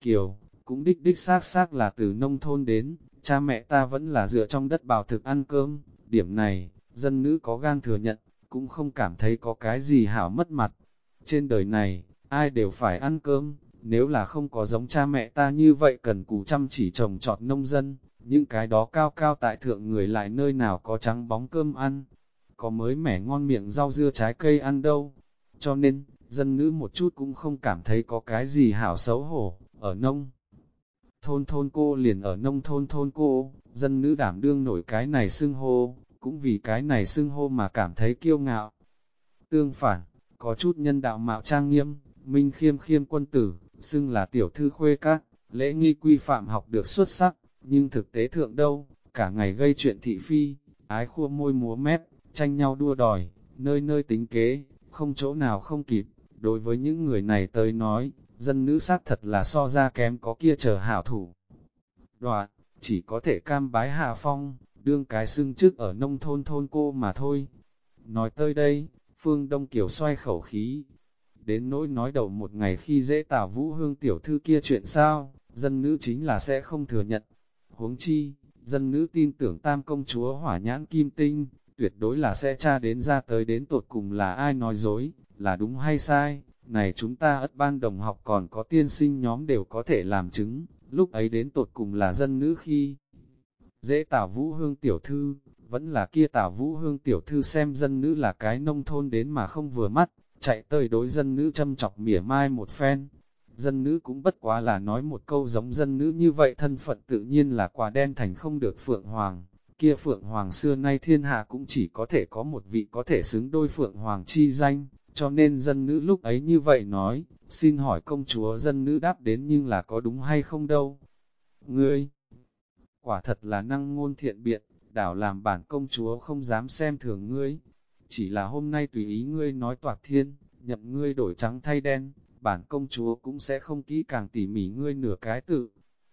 Kiều, cũng đích đích xác xác là từ nông thôn đến, cha mẹ ta vẫn là dựa trong đất bào thực ăn cơm, điểm này, dân nữ có gan thừa nhận, cũng không cảm thấy có cái gì hảo mất mặt. Trên đời này, ai đều phải ăn cơm, nếu là không có giống cha mẹ ta như vậy cần cù chăm chỉ trồng trọt nông dân, những cái đó cao cao tại thượng người lại nơi nào có trắng bóng cơm ăn, có mới mẻ ngon miệng rau dưa trái cây ăn đâu. Cho nên, dân nữ một chút cũng không cảm thấy có cái gì hảo xấu hổ, ở nông. Thôn thôn cô liền ở nông thôn thôn cô, dân nữ đảm đương nổi cái này xưng hô, cũng vì cái này xưng hô mà cảm thấy kiêu ngạo. Tương phản, có chút nhân đạo mạo trang nghiêm, minh khiêm khiêm quân tử, xưng là tiểu thư khuê các, lễ nghi quy phạm học được xuất sắc, nhưng thực tế thượng đâu, cả ngày gây chuyện thị phi, ái khua môi múa mép, tranh nhau đua đòi, nơi nơi tính kế, không chỗ nào không kịp. Đối với những người này tới nói, dân nữ sát thật là so ra kém có kia chờ hảo thủ. Đoạn, chỉ có thể cam bái hạ phong, đương cái xưng trước ở nông thôn thôn cô mà thôi. Nói tới đây, Phương Đông Kiều xoay khẩu khí. Đến nỗi nói đầu một ngày khi dễ tả vũ hương tiểu thư kia chuyện sao, dân nữ chính là sẽ không thừa nhận. Huống chi, dân nữ tin tưởng tam công chúa hỏa nhãn kim tinh, tuyệt đối là sẽ tra đến ra tới đến tột cùng là ai nói dối, là đúng hay sai. Này chúng ta ất ban đồng học còn có tiên sinh nhóm đều có thể làm chứng, lúc ấy đến tột cùng là dân nữ khi dễ tảo vũ hương tiểu thư, vẫn là kia tảo vũ hương tiểu thư xem dân nữ là cái nông thôn đến mà không vừa mắt, chạy tới đối dân nữ châm chọc mỉa mai một phen. Dân nữ cũng bất quá là nói một câu giống dân nữ như vậy thân phận tự nhiên là quả đen thành không được Phượng Hoàng. Kia Phượng Hoàng xưa nay thiên hạ cũng chỉ có thể có một vị có thể xứng đôi Phượng Hoàng chi danh, cho nên dân nữ lúc ấy như vậy nói, xin hỏi công chúa dân nữ đáp đến nhưng là có đúng hay không đâu. Ngươi, quả thật là năng ngôn thiện biện, đảo làm bản công chúa không dám xem thường ngươi. Chỉ là hôm nay tùy ý ngươi nói toạc thiên, nhậm ngươi đổi trắng thay đen, bản công chúa cũng sẽ không kỹ càng tỉ mỉ ngươi nửa cái tự.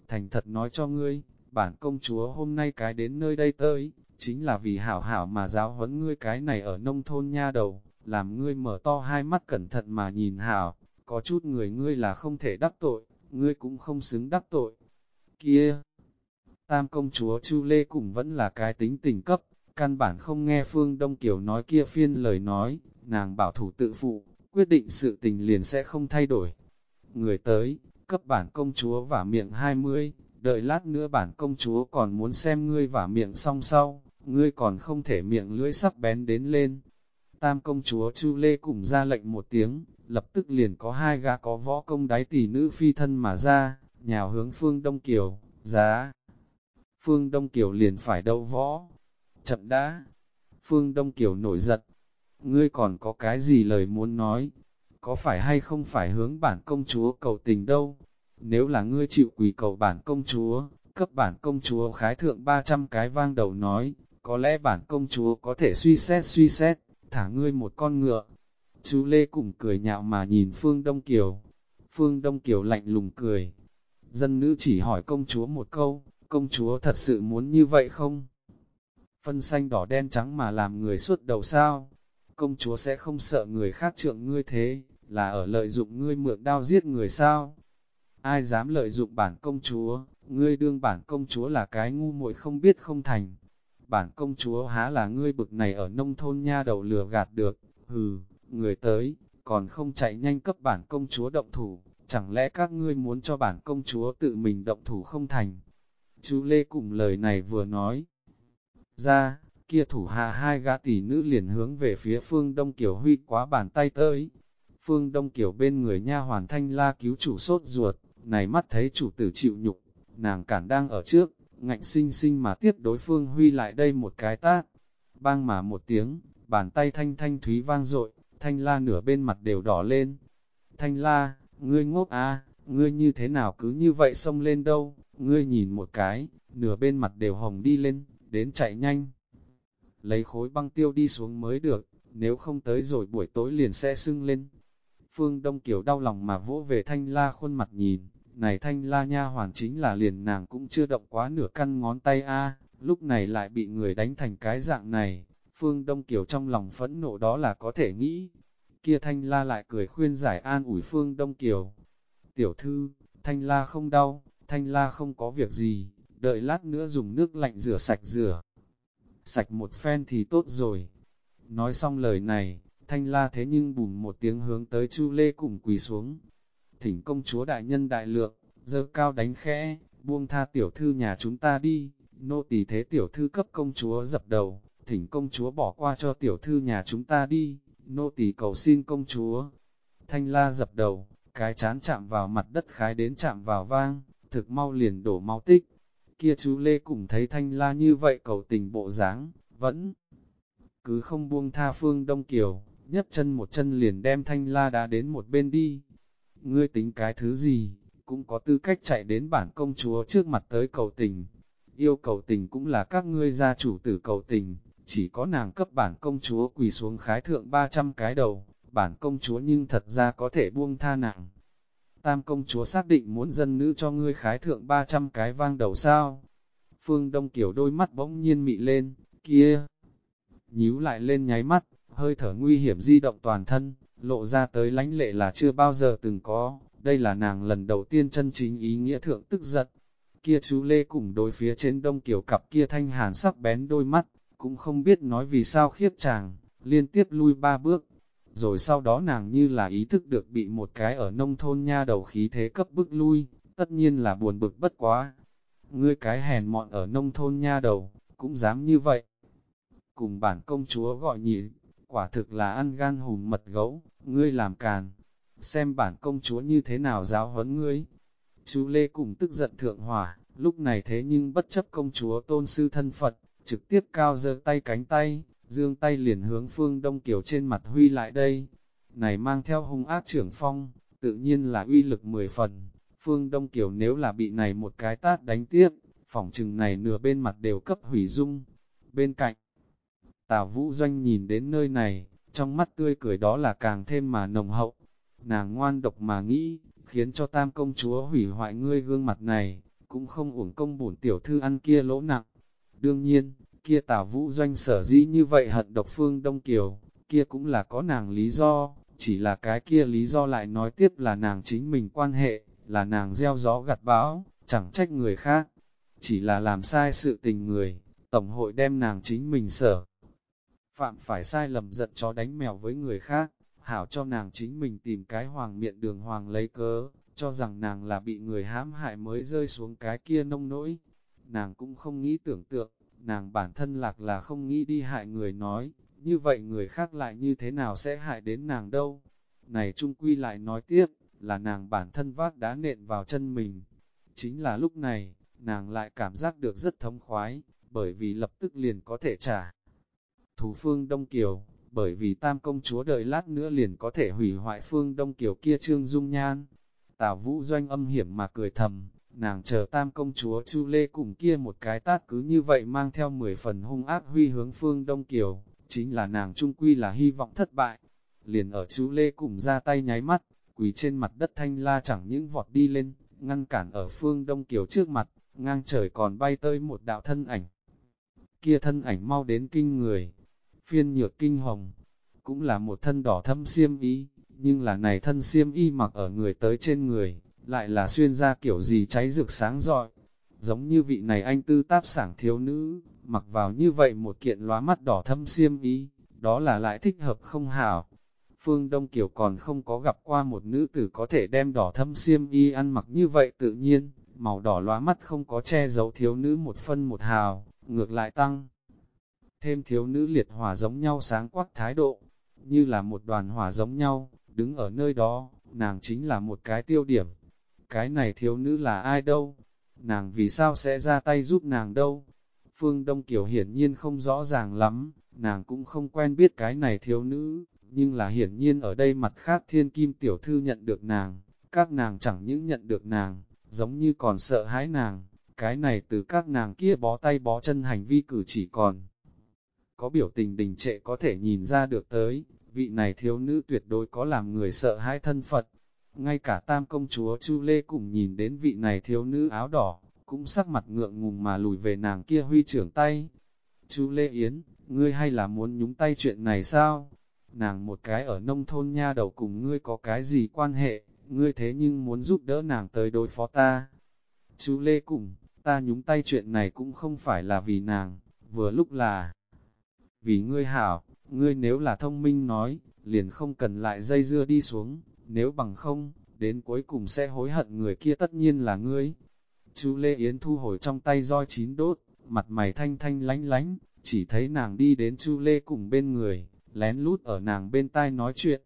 Thành thật nói cho ngươi, bản công chúa hôm nay cái đến nơi đây tới, chính là vì hảo hảo mà giáo huấn ngươi cái này ở nông thôn nha đầu, làm ngươi mở to hai mắt cẩn thận mà nhìn hảo, có chút người ngươi là không thể đắc tội, ngươi cũng không xứng đắc tội. Kia! Tam công chúa Chu Lê cũng vẫn là cái tính tình cấp, căn bản không nghe Phương Đông Kiều nói kia phiên lời nói, nàng bảo thủ tự phụ, quyết định sự tình liền sẽ không thay đổi. Người tới, cấp bản công chúa vả miệng 20, đợi lát nữa bản công chúa còn muốn xem ngươi vả miệng song sau, ngươi còn không thể miệng lưỡi sắc bén đến lên. Tam công chúa Chu Lê cùng ra lệnh một tiếng, lập tức liền có hai gã có võ công đáy tỷ nữ phi thân mà ra, nhào hướng phương Đông Kiều, giá. Phương Đông Kiều liền phải đấu võ. Chậm đã. Phương Đông Kiều nổi giận. Ngươi còn có cái gì lời muốn nói? Có phải hay không phải hướng bản công chúa cầu tình đâu? Nếu là ngươi chịu quỳ cầu bản công chúa, cấp bản công chúa khái thượng 300 cái vang đầu nói, có lẽ bản công chúa có thể suy xét suy xét, thả ngươi một con ngựa. Chú Lê cùng cười nhạo mà nhìn Phương Đông Kiều. Phương Đông Kiều lạnh lùng cười. Dân nữ chỉ hỏi công chúa một câu, công chúa thật sự muốn như vậy không? Phân xanh đỏ đen trắng mà làm người suốt đầu sao? Công chúa sẽ không sợ người khác trượng ngươi thế, là ở lợi dụng ngươi mượn đao giết người sao? Ai dám lợi dụng bản công chúa, ngươi đương bản công chúa là cái ngu muội không biết không thành. Bản công chúa há là ngươi bực này ở nông thôn nha đầu lừa gạt được, hừ, người tới, còn không chạy nhanh cấp bản công chúa động thủ, chẳng lẽ các ngươi muốn cho bản công chúa tự mình động thủ không thành. Chú Lê cùng lời này vừa nói. Ra, kia thủ hạ hai gã tỷ nữ liền hướng về phía phương Đông Kiều Huy quá bàn tay tới. Phương Đông Kiều bên người nha hoàn thanh la cứu chủ sốt ruột, này mắt thấy chủ tử chịu nhục, nàng cản đang ở trước, ngạnh sinh sinh mà tiếp đối phương Huy lại đây một cái tát. Bang mà một tiếng, bàn tay thanh thanh thúy vang dội thanh la nửa bên mặt đều đỏ lên. Thanh la, ngươi ngốc à, ngươi như thế nào cứ như vậy xông lên đâu, ngươi nhìn một cái, nửa bên mặt đều hồng đi lên, đến chạy nhanh. Lấy khối băng tiêu đi xuống mới được, nếu không tới rồi buổi tối liền sẽ sưng lên. Phương Đông Kiều đau lòng mà vỗ về thanh la khuôn mặt nhìn, này thanh la nha hoàn chính là liền nàng cũng chưa động quá nửa căn ngón tay a lúc này lại bị người đánh thành cái dạng này. Phương Đông Kiều trong lòng phẫn nộ đó là có thể nghĩ. Kia thanh la lại cười khuyên giải an ủi Phương Đông Kiều. Tiểu thư, thanh la không đau, thanh la không có việc gì, đợi lát nữa dùng nước lạnh rửa sạch rửa. Sạch một phen thì tốt rồi. Nói xong lời này, thanh la thế nhưng bùm một tiếng hướng tới Chu Lê cùng quỳ xuống. Thỉnh công chúa đại nhân đại lượng, dơ cao đánh khẽ, buông tha tiểu thư nhà chúng ta đi, nô tỳ thế tiểu thư cấp công chúa dập đầu, thỉnh công chúa bỏ qua cho tiểu thư nhà chúng ta đi, nô tỳ cầu xin công chúa. Thanh la dập đầu, cái chán chạm vào mặt đất khái đến chạm vào vang, thực mau liền đổ máu tích. Kia chú Lê cũng thấy thanh la như vậy cầu tình bộ dáng vẫn cứ không buông tha phương Đông Kiều, nhất chân một chân liền đem thanh la đá đến một bên đi. Ngươi tính cái thứ gì, cũng có tư cách chạy đến bản công chúa trước mặt tới cầu tình. Yêu cầu tình cũng là các ngươi gia chủ tử cầu tình, chỉ có nàng cấp bản công chúa quỳ xuống khái thượng 300 cái đầu, bản công chúa nhưng thật ra có thể buông tha nàng. Tam công chúa xác định muốn dân nữ cho ngươi khái thượng 300 cái vang đầu sao. Phương Đông Kiều đôi mắt bỗng nhiên mị lên, kia, nhíu lại lên nháy mắt, hơi thở nguy hiểm di động toàn thân, lộ ra tới lãnh lệ là chưa bao giờ từng có, đây là nàng lần đầu tiên chân chính ý nghĩa thượng tức giận. Kia chú Lê cùng đối phía trên đông kiểu cặp kia thanh hàn sắc bén đôi mắt, cũng không biết nói vì sao khiếp chàng, liên tiếp lui ba bước. Rồi sau đó nàng như là ý thức được bị một cái ở nông thôn nha đầu khí thế cấp bức lui, tất nhiên là buồn bực bất quá. Ngươi cái hèn mọn ở nông thôn nha đầu, cũng dám như vậy. Cùng bản công chúa gọi nhị, quả thực là ăn gan hùm mật gấu, ngươi làm càn. Xem bản công chúa như thế nào giáo huấn ngươi. Chú Lê cùng tức giận thượng hỏa, lúc này thế nhưng bất chấp công chúa tôn sư thân Phật, trực tiếp cao giơ tay cánh tay, dương tay liền hướng phương Đông Kiều trên mặt huy lại đây. Này mang theo hung ác trưởng phong, tự nhiên là uy lực mười phần. Phương Đông Kiều nếu là bị này một cái tát đánh tiếp, phỏng chừng này nửa bên mặt đều cấp hủy dung. Bên cạnh, Tào Vũ Doanh nhìn đến nơi này, trong mắt tươi cười đó là càng thêm mà nồng hậu. Nàng ngoan độc mà nghĩ, khiến cho tam công chúa hủy hoại ngươi gương mặt này, cũng không uổng công bổn tiểu thư ăn kia lỗ nặng. Đương nhiên, kia Tào Vũ Doanh sở dĩ như vậy hận độc phương Đông Kiều, kia cũng là có nàng lý do, chỉ là cái kia lý do lại nói tiếp là nàng chính mình quan hệ, là nàng gieo gió gặt bão, chẳng trách người khác. Chỉ là làm sai sự tình người, Tổng hội đem nàng chính mình sở. Phạm phải sai lầm giận chó đánh mèo với người khác, hảo cho nàng chính mình tìm cái hoàng miệng đường hoàng lấy cớ, cho rằng nàng là bị người hãm hại mới rơi xuống cái kia nông nỗi. Nàng cũng không nghĩ tưởng tượng, nàng bản thân lạc là không nghĩ đi hại người nói, như vậy người khác lại như thế nào sẽ hại đến nàng đâu. Này trung quy lại nói tiếp, là nàng bản thân vác đá nện vào chân mình. Chính là lúc này, nàng lại cảm giác được rất thống khoái, bởi vì lập tức liền có thể trả. Thủ phương Đông Kiều, bởi vì tam công chúa đợi lát nữa liền có thể hủy hoại phương Đông Kiều kia trương dung nhan. Tào Vũ Doanh âm hiểm mà cười thầm, nàng chờ tam công chúa Chu Lê cùng kia một cái tát cứ như vậy mang theo 10 phần hung ác huy hướng phương Đông Kiều, chính là nàng trung quy là hy vọng thất bại. Liền ở Chu Lê cùng ra tay nháy mắt, quỳ trên mặt đất thanh la chẳng những vọt đi lên, ngăn cản ở phương Đông Kiều trước mặt, ngang trời còn bay tới một đạo thân ảnh. Kia thân ảnh mau đến kinh người, phiên nhược kinh hồng, cũng là một thân đỏ thâm xiêm y, nhưng là này thân xiêm y mặc ở người tới trên người, lại là xuyên ra kiểu gì cháy rực sáng rọi, giống như vị này anh tư táp sảng thiếu nữ, mặc vào như vậy một kiện lóa mắt đỏ thâm xiêm y, đó là lại thích hợp không hảo. Phương Đông Kiều còn không có gặp qua một nữ tử có thể đem đỏ thâm xiêm y ăn mặc như vậy tự nhiên, màu đỏ lóa mắt không có che giấu thiếu nữ một phân một hào, ngược lại tăng. Thêm thiếu nữ liệt hỏa giống nhau sáng quắc thái độ, như là một đoàn hỏa giống nhau, đứng ở nơi đó, nàng chính là một cái tiêu điểm. Cái này thiếu nữ là ai đâu? Nàng vì sao sẽ ra tay giúp nàng đâu? Phương Đông Kiều hiển nhiên không rõ ràng lắm, nàng cũng không quen biết cái này thiếu nữ, nhưng là hiển nhiên ở đây mặt khác thiên kim tiểu thư nhận được nàng, các nàng chẳng những nhận được nàng, giống như còn sợ hãi nàng, cái này từ các nàng kia bó tay bó chân hành vi cử chỉ còn. Có biểu tình đình trệ có thể nhìn ra được tới, vị này thiếu nữ tuyệt đối có làm người sợ hãi thân Phật. ngay cả tam công chúa Chu Lê cùng nhìn đến vị này thiếu nữ áo đỏ, cũng sắc mặt ngượng ngùng mà lùi về nàng kia huy trưởng tay. Chu Lê Yến, ngươi hay là muốn nhúng tay chuyện này sao? Nàng một cái ở nông thôn nha đầu cùng ngươi có cái gì quan hệ, ngươi thế nhưng muốn giúp đỡ nàng tới đối phó ta. Chú Lê cùng, ta nhúng tay chuyện này cũng không phải là vì nàng, vừa lúc là vì ngươi hảo, ngươi nếu là thông minh nói, liền không cần lại dây dưa đi xuống, nếu bằng không, đến cuối cùng sẽ hối hận người kia tất nhiên là ngươi. Chú Lê Yến thu hồi trong tay roi chín đốt, mặt mày thanh thanh lánh lánh, chỉ thấy nàng đi đến Chu Lê cùng bên người, lén lút ở nàng bên tai nói chuyện.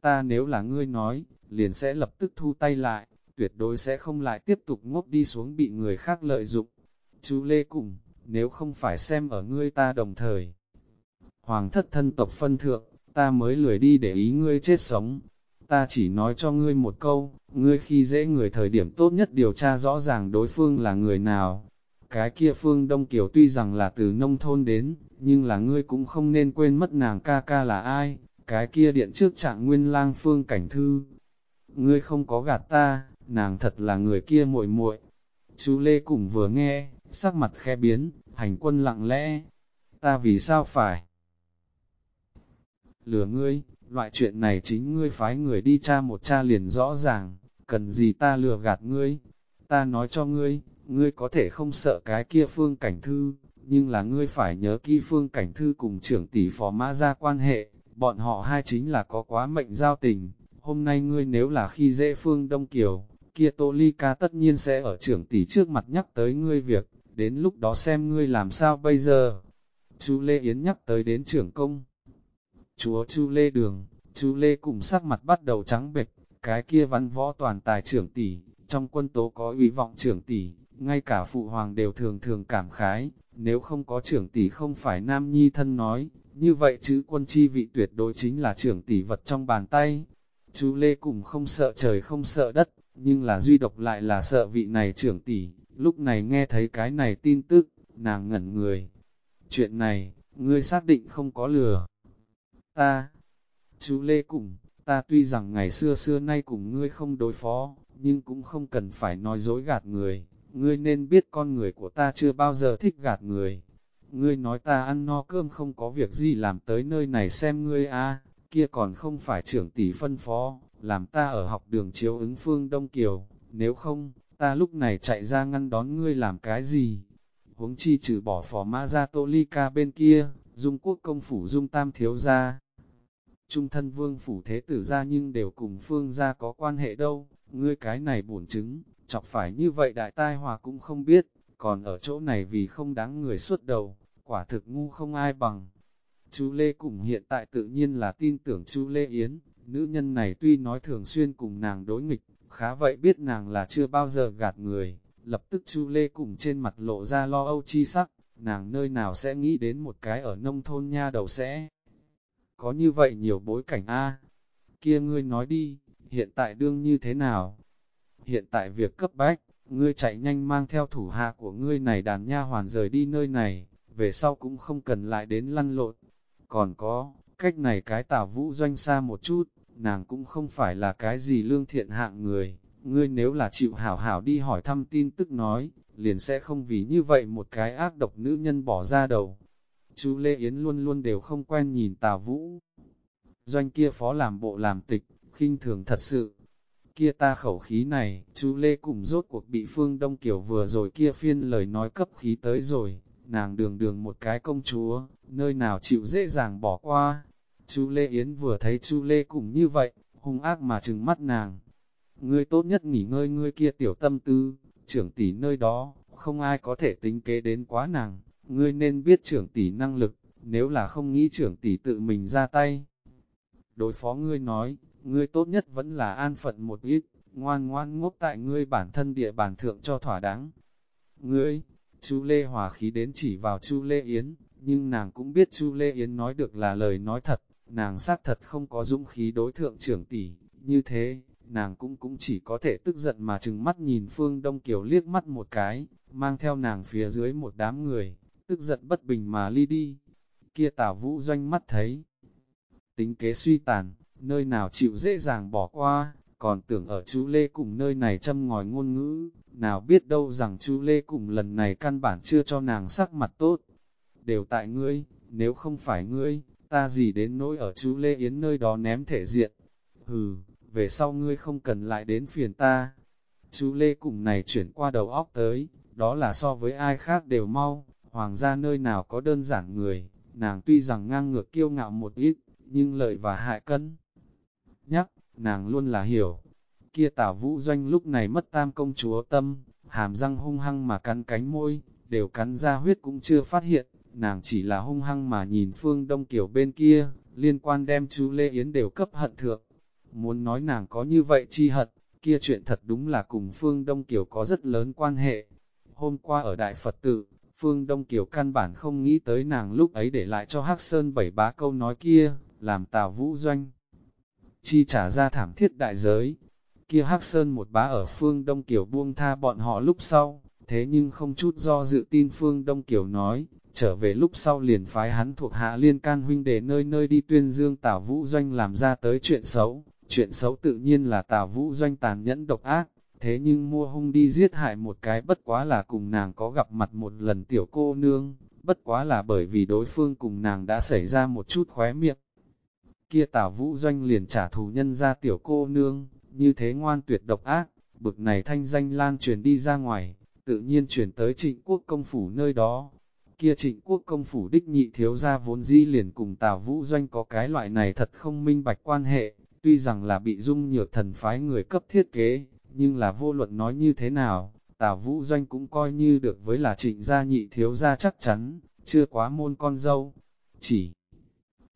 Ta nếu là ngươi nói, liền sẽ lập tức thu tay lại, tuyệt đối sẽ không lại tiếp tục ngốc đi xuống bị người khác lợi dụng. Chú Lê cùng, nếu không phải xem ở ngươi ta đồng thời. Hoàng thất thân tộc phân thượng, ta mới lười đi để ý ngươi chết sống. Ta chỉ nói cho ngươi một câu, ngươi khi dễ người thời điểm tốt nhất điều tra rõ ràng đối phương là người nào. Cái kia phương Đông Kiều tuy rằng là từ nông thôn đến, nhưng là ngươi cũng không nên quên mất nàng ca ca là ai, cái kia điện trước trạng nguyên lang phương cảnh thư. Ngươi không có gạt ta, nàng thật là người kia muội muội. Chú Lê cũng vừa nghe, sắc mặt khe biến, hành quân lặng lẽ. Ta vì sao phải? Lừa ngươi, loại chuyện này chính ngươi phái người đi tra một cha liền rõ ràng, cần gì ta lừa gạt ngươi? Ta nói cho ngươi, ngươi có thể không sợ cái kia phương cảnh thư, nhưng là ngươi phải nhớ kỹ phương cảnh thư cùng trưởng tỷ phó mã ra quan hệ, bọn họ hai chính là có quá mệnh giao tình. Hôm nay ngươi nếu là khi dễ phương Đông Kiều, kia Tô Ly Ca tất nhiên sẽ ở trưởng tỷ trước mặt nhắc tới ngươi việc, đến lúc đó xem ngươi làm sao bây giờ. Chú Lê Yến nhắc tới đến trưởng công. Chúa Chu Lê Đường, chu Lê cùng sắc mặt bắt đầu trắng bệch, cái kia văn võ toàn tài trưởng tỷ, trong quân tố có uy vọng trưởng tỷ, ngay cả phụ hoàng đều thường thường cảm khái, nếu không có trưởng tỷ không phải nam nhi thân nói, như vậy chữ quân chi vị tuyệt đối chính là trưởng tỷ vật trong bàn tay. Chú Lê cùng không sợ trời không sợ đất, nhưng là duy độc lại là sợ vị này trưởng tỷ, lúc này nghe thấy cái này tin tức, nàng ngẩn người. Chuyện này, ngươi xác định không có lừa. Ta, chú Lê cùng, ta tuy rằng ngày xưa xưa nay cùng ngươi không đối phó, nhưng cũng không cần phải nói dối gạt người ngươi nên biết con người của ta chưa bao giờ thích gạt người. Ngươi nói ta ăn no cơm không có việc gì làm tới nơi này xem ngươi a kia còn không phải trưởng tỷ phân phó, làm ta ở học đường chiếu ứng phương Đông Kiều, nếu không, ta lúc này chạy ra ngăn đón ngươi làm cái gì? Huống chi trừ bỏ phò mã ra tô ly ca bên kia, dung quốc công phủ dung tam thiếu ra. Trung thân vương phủ thế tử ra nhưng đều cùng phương ra có quan hệ đâu, ngươi cái này bổn chứng, chọc phải như vậy đại tai hòa cũng không biết, còn ở chỗ này vì không đáng người suốt đầu, quả thực ngu không ai bằng. Chú Lê cùng hiện tại tự nhiên là tin tưởng chú Lê Yến, nữ nhân này tuy nói thường xuyên cùng nàng đối nghịch, khá vậy biết nàng là chưa bao giờ gạt người, lập tức chú Lê cùng trên mặt lộ ra lo âu chi sắc, nàng nơi nào sẽ nghĩ đến một cái ở nông thôn nha đầu sẽ. Có như vậy nhiều bối cảnh a kia ngươi nói đi, hiện tại đương như thế nào? hiện tại việc cấp bách, ngươi chạy nhanh mang theo thủ hạ của ngươi này đàn nha hoàn rời đi nơi này, về sau cũng không cần lại đến lăn lộn. Còn có, cách này cái tảo vũ doanh xa một chút, nàng cũng không phải là cái gì lương thiện hạng người, ngươi nếu là chịu hảo hảo đi hỏi thăm tin tức nói, liền sẽ không vì như vậy một cái ác độc nữ nhân bỏ ra đầu. Chú Lê Yến luôn luôn đều không quen nhìn Tà vũ. Doanh kia phó làm bộ làm tịch, khinh thường thật sự, kia ta khẩu khí này, chú Lê cùng rốt cuộc bị Phương Đông Kiều vừa rồi kia phiên lời nói cấp khí tới rồi, nàng đường đường một cái công chúa, nơi nào chịu dễ dàng bỏ qua. Chú Lê Yến vừa thấy chú Lê cùng như vậy, hung ác mà trừng mắt nàng. Ngươi tốt nhất nghỉ ngơi ngươi kia tiểu tâm tư, trưởng tỷ nơi đó, không ai có thể tính kế đến quá nàng, ngươi nên biết trưởng tỷ năng lực, nếu là không nghĩ trưởng tỷ tự mình ra tay. Đối phó ngươi nói, ngươi tốt nhất vẫn là an phận một ít, ngoan ngoan ngốc tại ngươi bản thân địa bàn thượng cho thỏa đáng. Ngươi, chu Lê Hòa khí đến chỉ vào chu Lê Yến, nhưng nàng cũng biết chu Lê Yến nói được là lời nói thật, nàng xác thật không có dũng khí đối thượng trưởng tỷ, như thế, nàng cũng cũng chỉ có thể tức giận mà chừng mắt nhìn Phương Đông Kiều liếc mắt một cái, mang theo nàng phía dưới một đám người, tức giận bất bình mà ly đi. Kia tào vũ doanh mắt thấy, tính kế suy tàn, nơi nào chịu dễ dàng bỏ qua, còn tưởng ở chú Lê cùng nơi này châm ngòi ngôn ngữ, nào biết đâu rằng chú Lê cùng lần này căn bản chưa cho nàng sắc mặt tốt. Đều tại ngươi, nếu không phải ngươi, ta gì đến nỗi ở chú Lê Yến nơi đó ném thể diện. Hừ, về sau ngươi không cần lại đến phiền ta. Chú Lê cùng này chuyển qua đầu óc tới, đó là so với ai khác đều mau, hoàng gia nơi nào có đơn giản người, nàng tuy rằng ngang ngược kiêu ngạo một ít, nhưng lợi và hại cân. Nhắc, nàng luôn là hiểu. Kia tảo vũ doanh lúc này mất tam công chúa tâm, hàm răng hung hăng mà cắn cánh môi, đều cắn ra huyết cũng chưa phát hiện, nàng chỉ là hung hăng mà nhìn phương đông kiểu bên kia, liên quan đem chú Lê Yến đều cấp hận thượng. Muốn nói nàng có như vậy chi hận, kia chuyện thật đúng là cùng phương đông kiểu có rất lớn quan hệ. Hôm qua ở Đại Phật tự, phương đông Kiều căn bản không nghĩ tới nàng lúc ấy để lại cho Hắc Sơn bảy bá câu nói kia, làm tào vũ doanh chi trả ra thảm thiết đại giới. Kia Hắc Sơn một bá ở phương Đông Kiều buông tha bọn họ lúc sau, thế nhưng không chút do dự tin phương Đông Kiều nói, trở về lúc sau liền phái hắn thuộc hạ liên can huynh để nơi nơi đi tuyên dương Tào Vũ Doanh làm ra tới chuyện xấu. Chuyện xấu tự nhiên là Tào Vũ Doanh tàn nhẫn độc ác, thế nhưng mua hung đi giết hại một cái bất quá là cùng nàng có gặp mặt một lần tiểu cô nương, bất quá là bởi vì đối phương cùng nàng đã xảy ra một chút khóe miệng kia tào vũ doanh liền trả thù nhân ra tiểu cô nương, như thế ngoan tuyệt độc ác, bực này thanh danh lan truyền đi ra ngoài, tự nhiên truyền tới trịnh quốc công phủ nơi đó. Kia trịnh quốc công phủ đích nhị thiếu ra vốn di liền cùng tào vũ doanh có cái loại này thật không minh bạch quan hệ, tuy rằng là bị dung nhược thần phái người cấp thiết kế, nhưng là vô luận nói như thế nào, tào vũ doanh cũng coi như được với là trịnh gia nhị thiếu gia chắc chắn, chưa quá môn con dâu, chỉ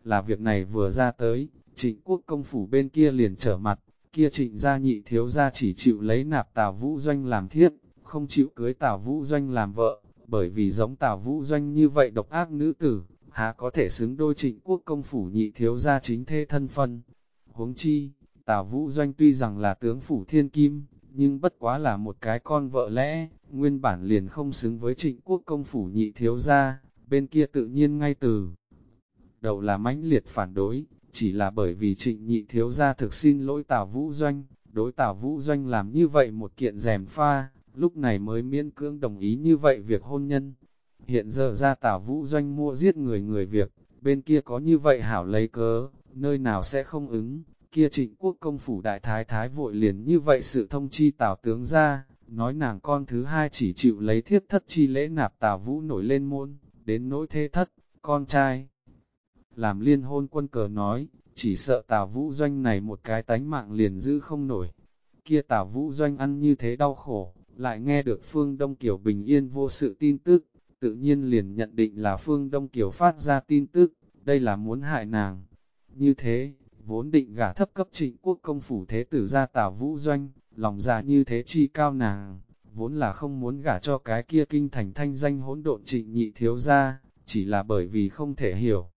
là việc này vừa ra tới, trịnh quốc công phủ bên kia liền trở mặt, kia trịnh gia nhị thiếu gia chỉ chịu lấy nạp Tào Vũ Doanh làm thiết, không chịu cưới Tào Vũ Doanh làm vợ, bởi vì giống Tào Vũ Doanh như vậy độc ác nữ tử, há có thể xứng đôi trịnh quốc công phủ nhị thiếu gia chính thê thân phân. Huống chi, Tào Vũ Doanh tuy rằng là tướng phủ thiên kim, nhưng bất quá là một cái con vợ lẽ, nguyên bản liền không xứng với trịnh quốc công phủ nhị thiếu gia, bên kia tự nhiên ngay từ đầu là mãnh liệt phản đối, chỉ là bởi vì trịnh nhị thiếu gia thực xin lỗi Tào Vũ Doanh, đối Tào Vũ Doanh làm như vậy một kiện rèm pha, lúc này mới miễn cưỡng đồng ý như vậy việc hôn nhân. Hiện giờ ra Tào Vũ Doanh mua giết người người việc, bên kia có như vậy hảo lấy cớ, nơi nào sẽ không ứng, kia trịnh quốc công phủ đại thái thái vội liền như vậy sự thông chi Tào tướng ra, nói nàng con thứ hai chỉ chịu lấy thiết thất chi lễ nạp Tào Vũ nổi lên môn, đến nỗi thế thất, con trai làm liên hôn quân cờ nói, chỉ sợ Tào Vũ Doanh này một cái tánh mạng liền giữ không nổi. Kia Tào Vũ Doanh ăn như thế đau khổ, lại nghe được Phương Đông Kiều bình yên vô sự tin tức, tự nhiên liền nhận định là Phương Đông Kiều phát ra tin tức, đây là muốn hại nàng. Như thế, vốn định gả thấp cấp trịnh quốc công phủ thế tử ra Tào Vũ Doanh, lòng già như thế chi cao nàng, vốn là không muốn gả cho cái kia kinh thành thanh danh hỗn độn trịnh nhị thiếu ra, chỉ là bởi vì không thể hiểu.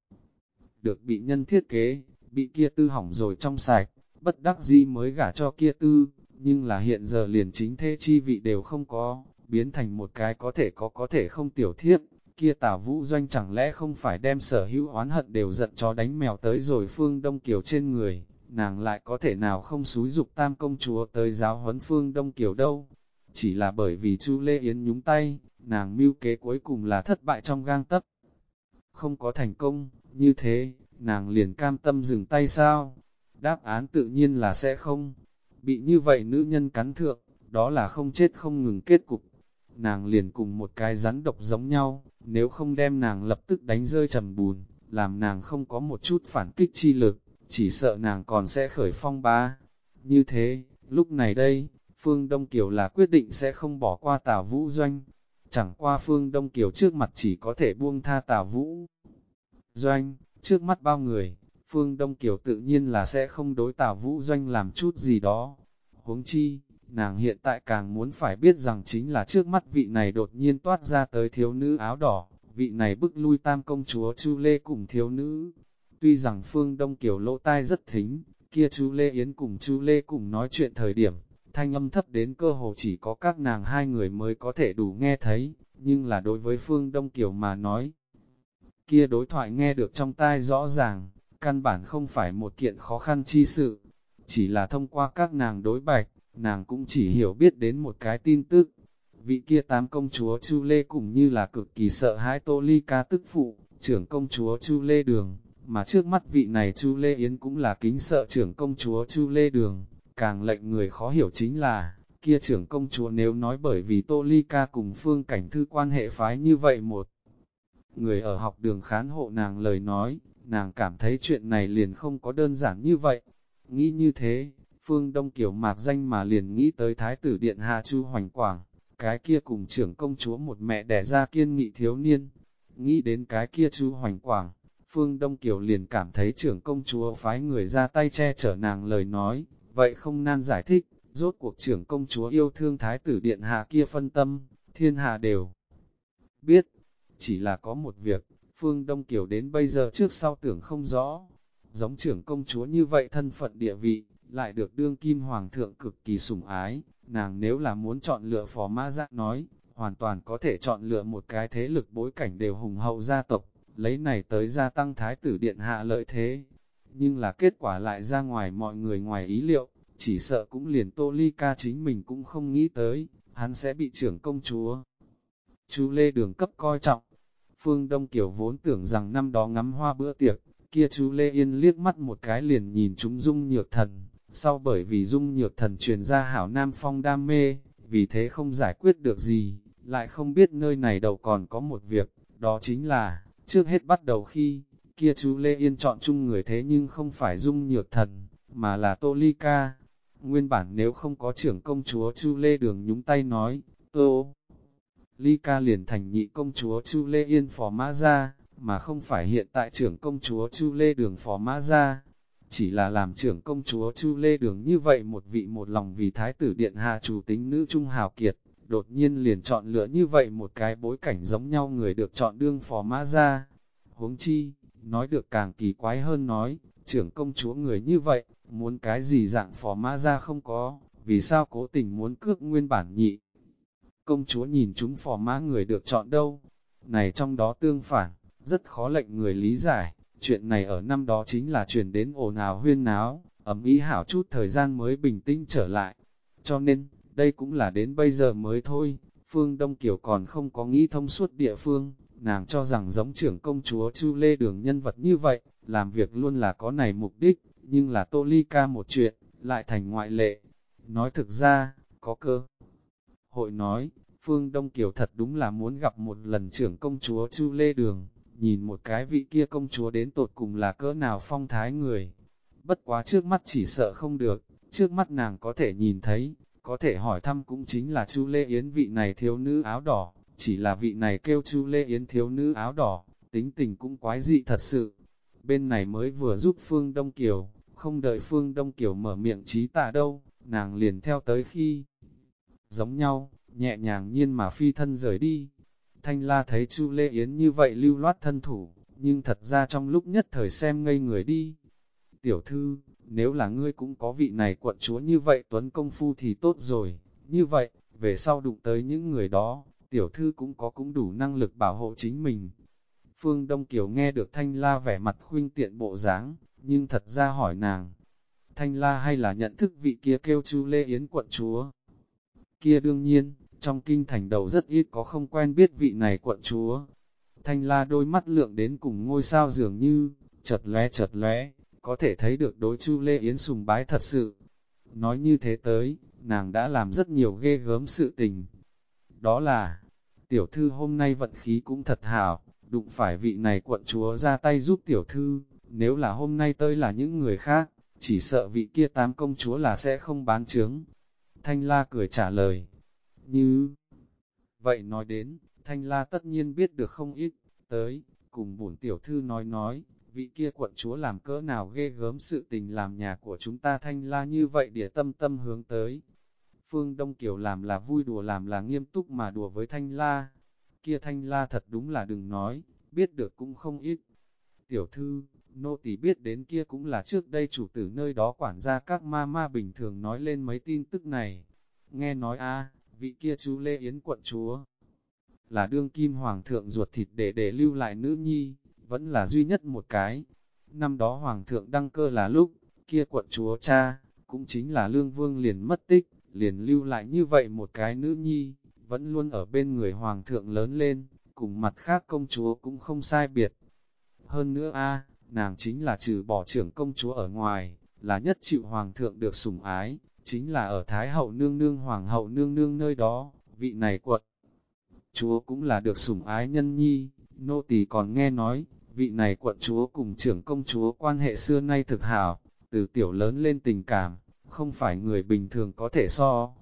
Được bị nhân thiết kế, bị kia tư hỏng rồi trong sạch, bất đắc dĩ mới gả cho kia tư, nhưng là hiện giờ liền chính thế chi vị đều không có, biến thành một cái có thể có có thể không tiểu thiết, kia Tả vũ doanh chẳng lẽ không phải đem sở hữu oán hận đều giận cho đánh mèo tới rồi phương Đông Kiều trên người, nàng lại có thể nào không xúi dục tam công chúa tới giáo huấn phương Đông Kiều đâu. Chỉ là bởi vì chu Lê Yến nhúng tay, nàng mưu kế cuối cùng là thất bại trong gang tấc. Không có thành công, như thế, nàng liền cam tâm dừng tay sao? Đáp án tự nhiên là sẽ không. Bị như vậy nữ nhân cắn thượng, đó là không chết không ngừng kết cục. Nàng liền cùng một cái rắn độc giống nhau, nếu không đem nàng lập tức đánh rơi trầm bùn, làm nàng không có một chút phản kích chi lực, chỉ sợ nàng còn sẽ khởi phong ba. Như thế, lúc này đây, Phương Đông Kiều là quyết định sẽ không bỏ qua Tào Vũ Doanh. Chẳng qua Phương Đông Kiều trước mặt chỉ có thể buông tha Tào Vũ Doanh, trước mắt bao người, Phương Đông Kiều tự nhiên là sẽ không đối Tào Vũ Doanh làm chút gì đó. Huống chi, nàng hiện tại càng muốn phải biết rằng chính là trước mắt vị này đột nhiên toát ra tới thiếu nữ áo đỏ, vị này bức lui tam công chúa Chu Lê cùng thiếu nữ. Tuy rằng Phương Đông Kiều lỗ tai rất thính, kia Chu Lê Yến cùng Chu Lê cùng nói chuyện thời điểm, thanh âm thấp đến cơ hồ chỉ có các nàng hai người mới có thể đủ nghe thấy, nhưng là đối với Phương Đông Kiều mà nói, kia đối thoại nghe được trong tai rõ ràng, căn bản không phải một kiện khó khăn chi sự. chỉ là thông qua các nàng đối bạch, nàng cũng chỉ hiểu biết đến một cái tin tức. Vị kia tám công chúa Chu Lê cũng như là cực kỳ sợ hãi Tô Ly ca tức phụ, trưởng công chúa Chu Lê Đường, mà trước mắt vị này Chu Lê Yến cũng là kính sợ trưởng công chúa Chu Lê Đường, càng lệnh người khó hiểu chính là, kia trưởng công chúa nếu nói bởi vì Tô Ly ca cùng phương cảnh thư quan hệ phái như vậy một người ở học đường khán hộ nàng lời nói, nàng cảm thấy chuyện này liền không có đơn giản như vậy. Nghĩ như thế, Phương Đông Kiều mạc danh mà liền nghĩ tới Thái tử Điện Hạ Chu Hoành Quảng, cái kia cùng trưởng công chúa một mẹ đẻ ra kiên nghị thiếu niên. Nghĩ đến cái kia Chu Hoành Quảng, Phương Đông Kiều liền cảm thấy trưởng công chúa phái người ra tay che chở nàng lời nói, vậy không nan giải thích, rốt cuộc trưởng công chúa yêu thương Thái tử Điện Hạ kia phân tâm, thiên hạ đều biết, chỉ là có một việc, Phương Đông Kiều đến bây giờ trước sau tưởng không rõ. Giống trưởng công chúa như vậy thân phận địa vị, lại được đương kim hoàng thượng cực kỳ sủng ái, nàng nếu là muốn chọn lựa phó mã giác nói, hoàn toàn có thể chọn lựa một cái thế lực bối cảnh đều hùng hậu gia tộc, lấy này tới gia tăng thái tử điện hạ lợi thế. Nhưng là kết quả lại ra ngoài mọi người ngoài ý liệu, chỉ sợ cũng liền tô ly ca chính mình cũng không nghĩ tới, hắn sẽ bị trưởng công chúa. Chú Lê Đường cấp coi trọng, Phương Đông Kiều vốn tưởng rằng năm đó ngắm hoa bữa tiệc, kia chú Lê Yên liếc mắt một cái liền nhìn chúng dung nhược thần, sau bởi vì dung nhược thần truyền ra hảo nam phong đam mê, vì thế không giải quyết được gì, lại không biết nơi này đầu còn có một việc, đó chính là, trước hết bắt đầu khi, kia chú Lê Yên chọn chung người thế nhưng không phải dung nhược thần, mà là Tô Ly Ca. Nguyên bản nếu không có trưởng công chúa Chu Lê Đường nhúng tay nói, Tô Ly ca liền thành nhị công chúa Chu Lê Yên phó mã ra, mà không phải hiện tại trưởng công chúa Chu Lê Đường phó mã ra. Chỉ là làm trưởng công chúa Chu Lê Đường như vậy một vị một lòng vì thái tử điện hạ chủ tính nữ trung hào kiệt, đột nhiên liền chọn lựa như vậy một cái bối cảnh giống nhau người được chọn đương phò mã ra. Huống chi, nói được càng kỳ quái hơn nói, trưởng công chúa người như vậy, muốn cái gì dạng phò mã ra không có, vì sao cố tình muốn cước nguyên bản nhị công chúa nhìn chúng phò mã người được chọn đâu. Này trong đó tương phản, rất khó lệnh người lý giải, chuyện này ở năm đó chính là truyền đến ồn ào huyên náo, ấm ý hảo chút thời gian mới bình tĩnh trở lại. Cho nên, đây cũng là đến bây giờ mới thôi, Phương Đông Kiều còn không có nghĩ thông suốt địa phương, nàng cho rằng giống trưởng công chúa Chu Lê Đường nhân vật như vậy, làm việc luôn là có này mục đích, nhưng là Tô Ly ca một chuyện, lại thành ngoại lệ. Nói thực ra, có cơ hội nói, Phương Đông Kiều thật đúng là muốn gặp một lần trưởng công chúa Chu Lê Đường, nhìn một cái vị kia công chúa đến tột cùng là cỡ nào phong thái người. Bất quá trước mắt chỉ sợ không được, trước mắt nàng có thể nhìn thấy, có thể hỏi thăm cũng chính là Chu Lê Yến vị này thiếu nữ áo đỏ, chỉ là vị này kêu Chu Lê Yến thiếu nữ áo đỏ, tính tình cũng quái dị thật sự. Bên này mới vừa giúp Phương Đông Kiều, không đợi Phương Đông Kiều mở miệng trí tạ đâu, nàng liền theo tới khi giống nhau, nhẹ nhàng nhiên mà phi thân rời đi. Thanh la thấy Chu Lê Yến như vậy lưu loát thân thủ, nhưng thật ra trong lúc nhất thời xem ngây người đi. Tiểu thư, nếu là ngươi cũng có vị này quận chúa như vậy tuấn công phu thì tốt rồi, như vậy, về sau đụng tới những người đó, tiểu thư cũng có cũng đủ năng lực bảo hộ chính mình. Phương Đông Kiều nghe được Thanh La vẻ mặt khuynh tiện bộ dáng, nhưng thật ra hỏi nàng, Thanh La hay là nhận thức vị kia kêu Chu Lê Yến quận chúa? Kia đương nhiên, trong kinh thành đầu rất ít có không quen biết vị này quận chúa. Thanh la đôi mắt lượng đến cùng ngôi sao dường như, chật lóe chật lóe, có thể thấy được đối chu Lê Yến sùng bái thật sự. Nói như thế tới, nàng đã làm rất nhiều ghê gớm sự tình. Đó là, tiểu thư hôm nay vận khí cũng thật hảo, đụng phải vị này quận chúa ra tay giúp tiểu thư, nếu là hôm nay tới là những người khác, chỉ sợ vị kia tám công chúa là sẽ không bán trướng. Thanh la cười trả lời, như vậy nói đến, Thanh La tất nhiên biết được không ít, tới, cùng bổn tiểu thư nói nói, vị kia quận chúa làm cỡ nào ghê gớm sự tình làm nhà của chúng ta Thanh La như vậy để tâm tâm hướng tới. Phương Đông Kiều làm là vui đùa làm là nghiêm túc mà đùa với Thanh La. Kia Thanh La thật đúng là đừng nói, biết được cũng không ít. Tiểu thư, nô tỳ biết đến kia cũng là trước đây chủ tử nơi đó quản gia các ma ma bình thường nói lên mấy tin tức này. Nghe nói a vị kia chú Lê Yến quận chúa, là đương kim hoàng thượng ruột thịt để để lưu lại nữ nhi, vẫn là duy nhất một cái. Năm đó hoàng thượng đăng cơ là lúc, kia quận chúa cha, cũng chính là lương vương liền mất tích, liền lưu lại như vậy một cái nữ nhi, vẫn luôn ở bên người hoàng thượng lớn lên, cùng mặt khác công chúa cũng không sai biệt. Hơn nữa a nàng chính là trừ bỏ trưởng công chúa ở ngoài, là nhất chịu hoàng thượng được sủng ái, chính là ở Thái hậu nương nương hoàng hậu nương nương nơi đó, vị này quận. Chúa cũng là được sủng ái nhân nhi, nô tỳ còn nghe nói, vị này quận chúa cùng trưởng công chúa quan hệ xưa nay thực hảo, từ tiểu lớn lên tình cảm, không phải người bình thường có thể so.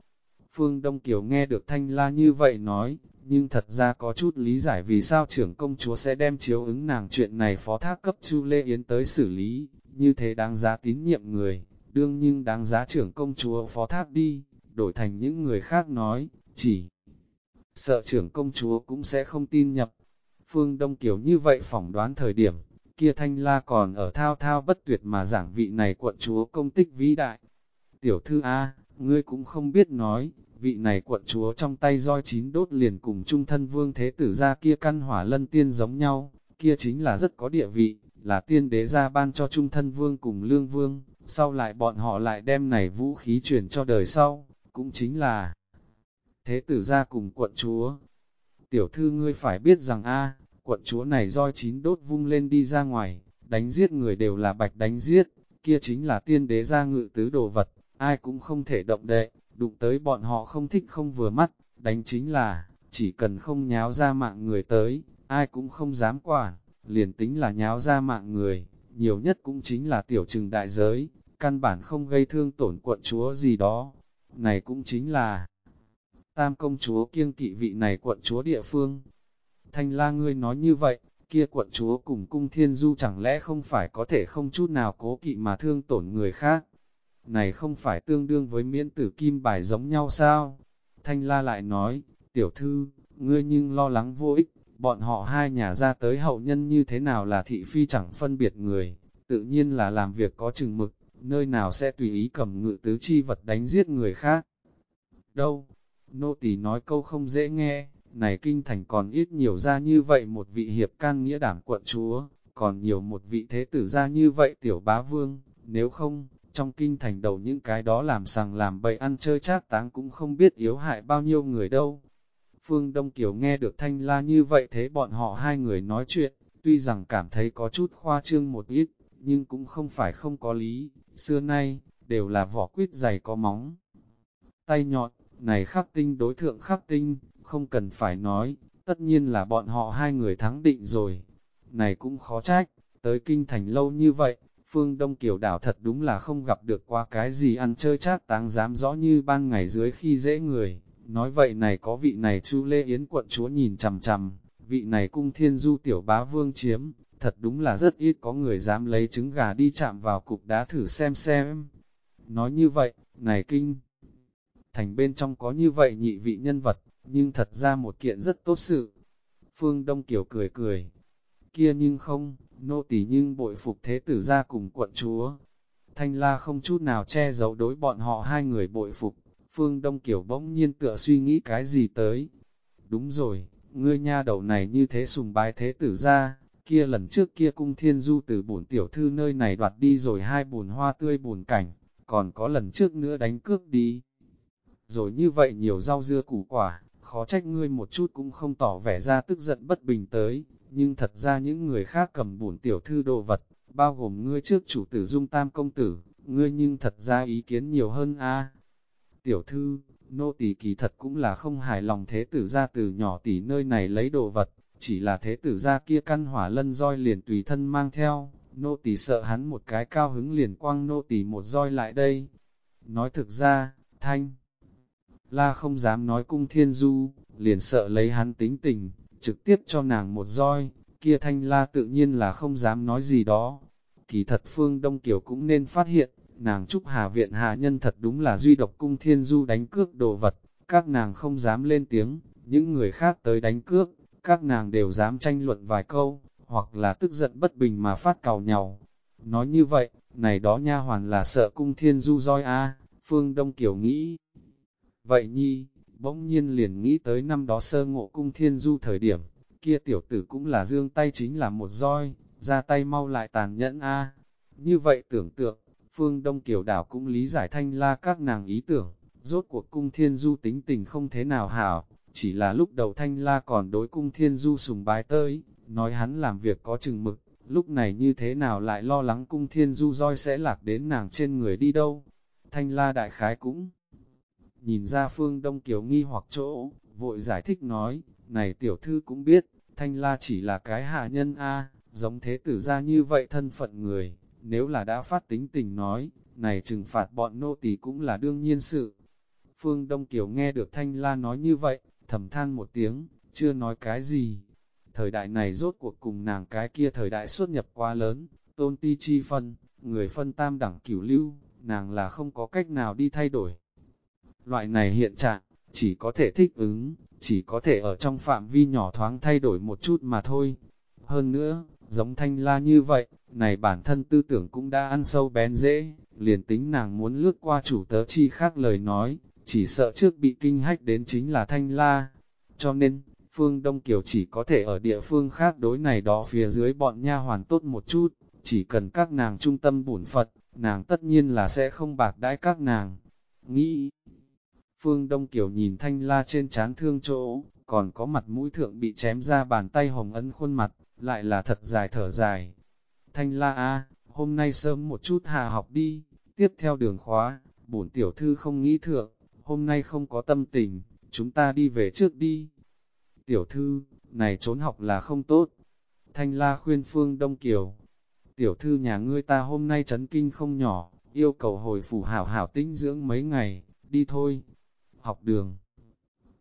Phương Đông Kiều nghe được Thanh La như vậy nói, nhưng thật ra có chút lý giải vì sao trưởng công chúa sẽ đem chiếu ứng nàng chuyện này phó thác cấp Chu Lê Yến tới xử lý, như thế đáng giá tín nhiệm người, đương nhưng đáng giá trưởng công chúa phó thác đi, đổi thành những người khác nói, chỉ sợ trưởng công chúa cũng sẽ không tin nhập. Phương Đông Kiều như vậy phỏng đoán thời điểm, kia thanh la còn ở thao thao bất tuyệt mà giảng vị này quận chúa công tích vĩ đại. Tiểu thư A, ngươi cũng không biết nói, vị này quận chúa trong tay roi chín đốt liền cùng trung thân vương thế tử ra kia căn hỏa lân tiên giống nhau, kia chính là rất có địa vị, là tiên đế ra ban cho trung thân vương cùng lương vương, sau lại bọn họ lại đem này vũ khí truyền cho đời sau, cũng chính là thế tử ra cùng quận chúa. Tiểu thư ngươi phải biết rằng a quận chúa này roi chín đốt vung lên đi ra ngoài, đánh giết người đều là bạch đánh giết, kia chính là tiên đế ra ngự tứ đồ vật, ai cũng không thể động đệ, đụng tới bọn họ không thích không vừa mắt, đánh chính là, chỉ cần không nháo ra mạng người tới, ai cũng không dám quản, liền tính là nháo ra mạng người, nhiều nhất cũng chính là tiểu trừng đại giới, căn bản không gây thương tổn quận chúa gì đó. Này cũng chính là tam công chúa kiêng kỵ vị này quận chúa địa phương. Thanh la ngươi nói như vậy, kia quận chúa cùng cung thiên du chẳng lẽ không phải có thể không chút nào cố kỵ mà thương tổn người khác. Này không phải tương đương với miễn tử kim bài giống nhau sao? Thanh la lại nói, tiểu thư, ngươi nhưng lo lắng vô ích, bọn họ hai nhà ra tới hậu nhân như thế nào là thị phi chẳng phân biệt người, tự nhiên là làm việc có chừng mực, nơi nào sẽ tùy ý cầm ngự tứ chi vật đánh giết người khác. Đâu? Nô tỳ nói câu không dễ nghe, này kinh thành còn ít nhiều ra như vậy một vị hiệp can nghĩa đảm quận chúa, còn nhiều một vị thế tử ra như vậy tiểu bá vương, nếu không, trong kinh thành đầu những cái đó làm sằng làm bậy ăn chơi chát táng cũng không biết yếu hại bao nhiêu người đâu. Phương Đông Kiều nghe được thanh la như vậy thế bọn họ hai người nói chuyện, tuy rằng cảm thấy có chút khoa trương một ít, nhưng cũng không phải không có lý, xưa nay, đều là vỏ quýt dày có móng. Tay nhọn, này khắc tinh đối thượng khắc tinh, không cần phải nói, tất nhiên là bọn họ hai người thắng định rồi. Này cũng khó trách, tới kinh thành lâu như vậy, phương Đông Kiều đảo thật đúng là không gặp được qua cái gì ăn chơi chát táng dám rõ như ban ngày dưới khi dễ người. Nói vậy này có vị này chu Lê Yến quận chúa nhìn chằm chằm, vị này cung thiên du tiểu bá vương chiếm, thật đúng là rất ít có người dám lấy trứng gà đi chạm vào cục đá thử xem xem. Nói như vậy, này kinh, thành bên trong có như vậy nhị vị nhân vật, nhưng thật ra một kiện rất tốt sự. Phương Đông Kiều cười cười, kia nhưng không, nô tỳ nhưng bội phục thế tử ra cùng quận chúa. Thanh la không chút nào che giấu đối bọn họ hai người bội phục, Phương Đông Kiều bỗng nhiên tựa suy nghĩ cái gì tới. Đúng rồi, ngươi nha đầu này như thế sùng bái thế tử ra, kia lần trước kia cung thiên du từ bổn tiểu thư nơi này đoạt đi rồi hai bùn hoa tươi bùn cảnh, còn có lần trước nữa đánh cước đi. Rồi như vậy nhiều rau dưa củ quả, khó trách ngươi một chút cũng không tỏ vẻ ra tức giận bất bình tới, nhưng thật ra những người khác cầm bổn tiểu thư đồ vật, bao gồm ngươi trước chủ tử dung tam công tử, ngươi nhưng thật ra ý kiến nhiều hơn a Tiểu thư, nô tỳ kỳ thật cũng là không hài lòng thế tử ra từ nhỏ tỷ nơi này lấy đồ vật, chỉ là thế tử ra kia căn hỏa lân roi liền tùy thân mang theo, nô tỳ sợ hắn một cái cao hứng liền quăng nô tỳ một roi lại đây. Nói thực ra, thanh, la không dám nói cung thiên du, liền sợ lấy hắn tính tình, trực tiếp cho nàng một roi, kia thanh la tự nhiên là không dám nói gì đó. Kỳ thật phương Đông Kiều cũng nên phát hiện, nàng Trúc Hà Viện Hà Nhân thật đúng là duy độc cung thiên du đánh cước đồ vật, các nàng không dám lên tiếng, những người khác tới đánh cước, các nàng đều dám tranh luận vài câu, hoặc là tức giận bất bình mà phát cào nhau. Nói như vậy, này đó nha hoàn là sợ cung thiên du roi a Phương Đông Kiều nghĩ. Vậy nhi, bỗng nhiên liền nghĩ tới năm đó sơ ngộ cung thiên du thời điểm, kia tiểu tử cũng là dương tay chính là một roi, ra tay mau lại tàn nhẫn a Như vậy tưởng tượng, Phương Đông Kiều Đảo cũng lý giải thanh la các nàng ý tưởng, rốt cuộc cung thiên du tính tình không thế nào hảo, chỉ là lúc đầu thanh la còn đối cung thiên du sùng bái tới, nói hắn làm việc có chừng mực, lúc này như thế nào lại lo lắng cung thiên du roi sẽ lạc đến nàng trên người đi đâu. Thanh la đại khái cũng nhìn ra phương Đông Kiều nghi hoặc chỗ, vội giải thích nói, này tiểu thư cũng biết, thanh la chỉ là cái hạ nhân A, giống thế tử ra như vậy thân phận người, nếu là đã phát tính tình nói, này trừng phạt bọn nô tỳ cũng là đương nhiên sự. Phương Đông Kiều nghe được thanh la nói như vậy, thầm than một tiếng, chưa nói cái gì. Thời đại này rốt cuộc cùng nàng cái kia thời đại xuất nhập quá lớn, tôn ti chi phân, người phân tam đẳng cửu lưu, nàng là không có cách nào đi thay đổi. Loại này hiện trạng, chỉ có thể thích ứng, chỉ có thể ở trong phạm vi nhỏ thoáng thay đổi một chút mà thôi. Hơn nữa, giống thanh la như vậy, này bản thân tư tưởng cũng đã ăn sâu bén dễ, liền tính nàng muốn lướt qua chủ tớ chi khác lời nói, chỉ sợ trước bị kinh hách đến chính là thanh la. Cho nên, phương Đông Kiều chỉ có thể ở địa phương khác đối này đó phía dưới bọn nha hoàn tốt một chút, chỉ cần các nàng trung tâm bổn Phật, nàng tất nhiên là sẽ không bạc đãi các nàng. Nghĩ, phương Đông Kiều nhìn thanh la trên chán thương chỗ, còn có mặt mũi thượng bị chém ra bàn tay hồng ấn khuôn mặt, lại là thật dài thở dài. Thanh la a, hôm nay sớm một chút hà học đi, tiếp theo đường khóa, bổn tiểu thư không nghĩ thượng, hôm nay không có tâm tình, chúng ta đi về trước đi. Tiểu thư, này trốn học là không tốt. Thanh la khuyên phương Đông Kiều. Tiểu thư nhà ngươi ta hôm nay chấn kinh không nhỏ, yêu cầu hồi phủ hảo hảo tinh dưỡng mấy ngày, đi thôi. Học đường.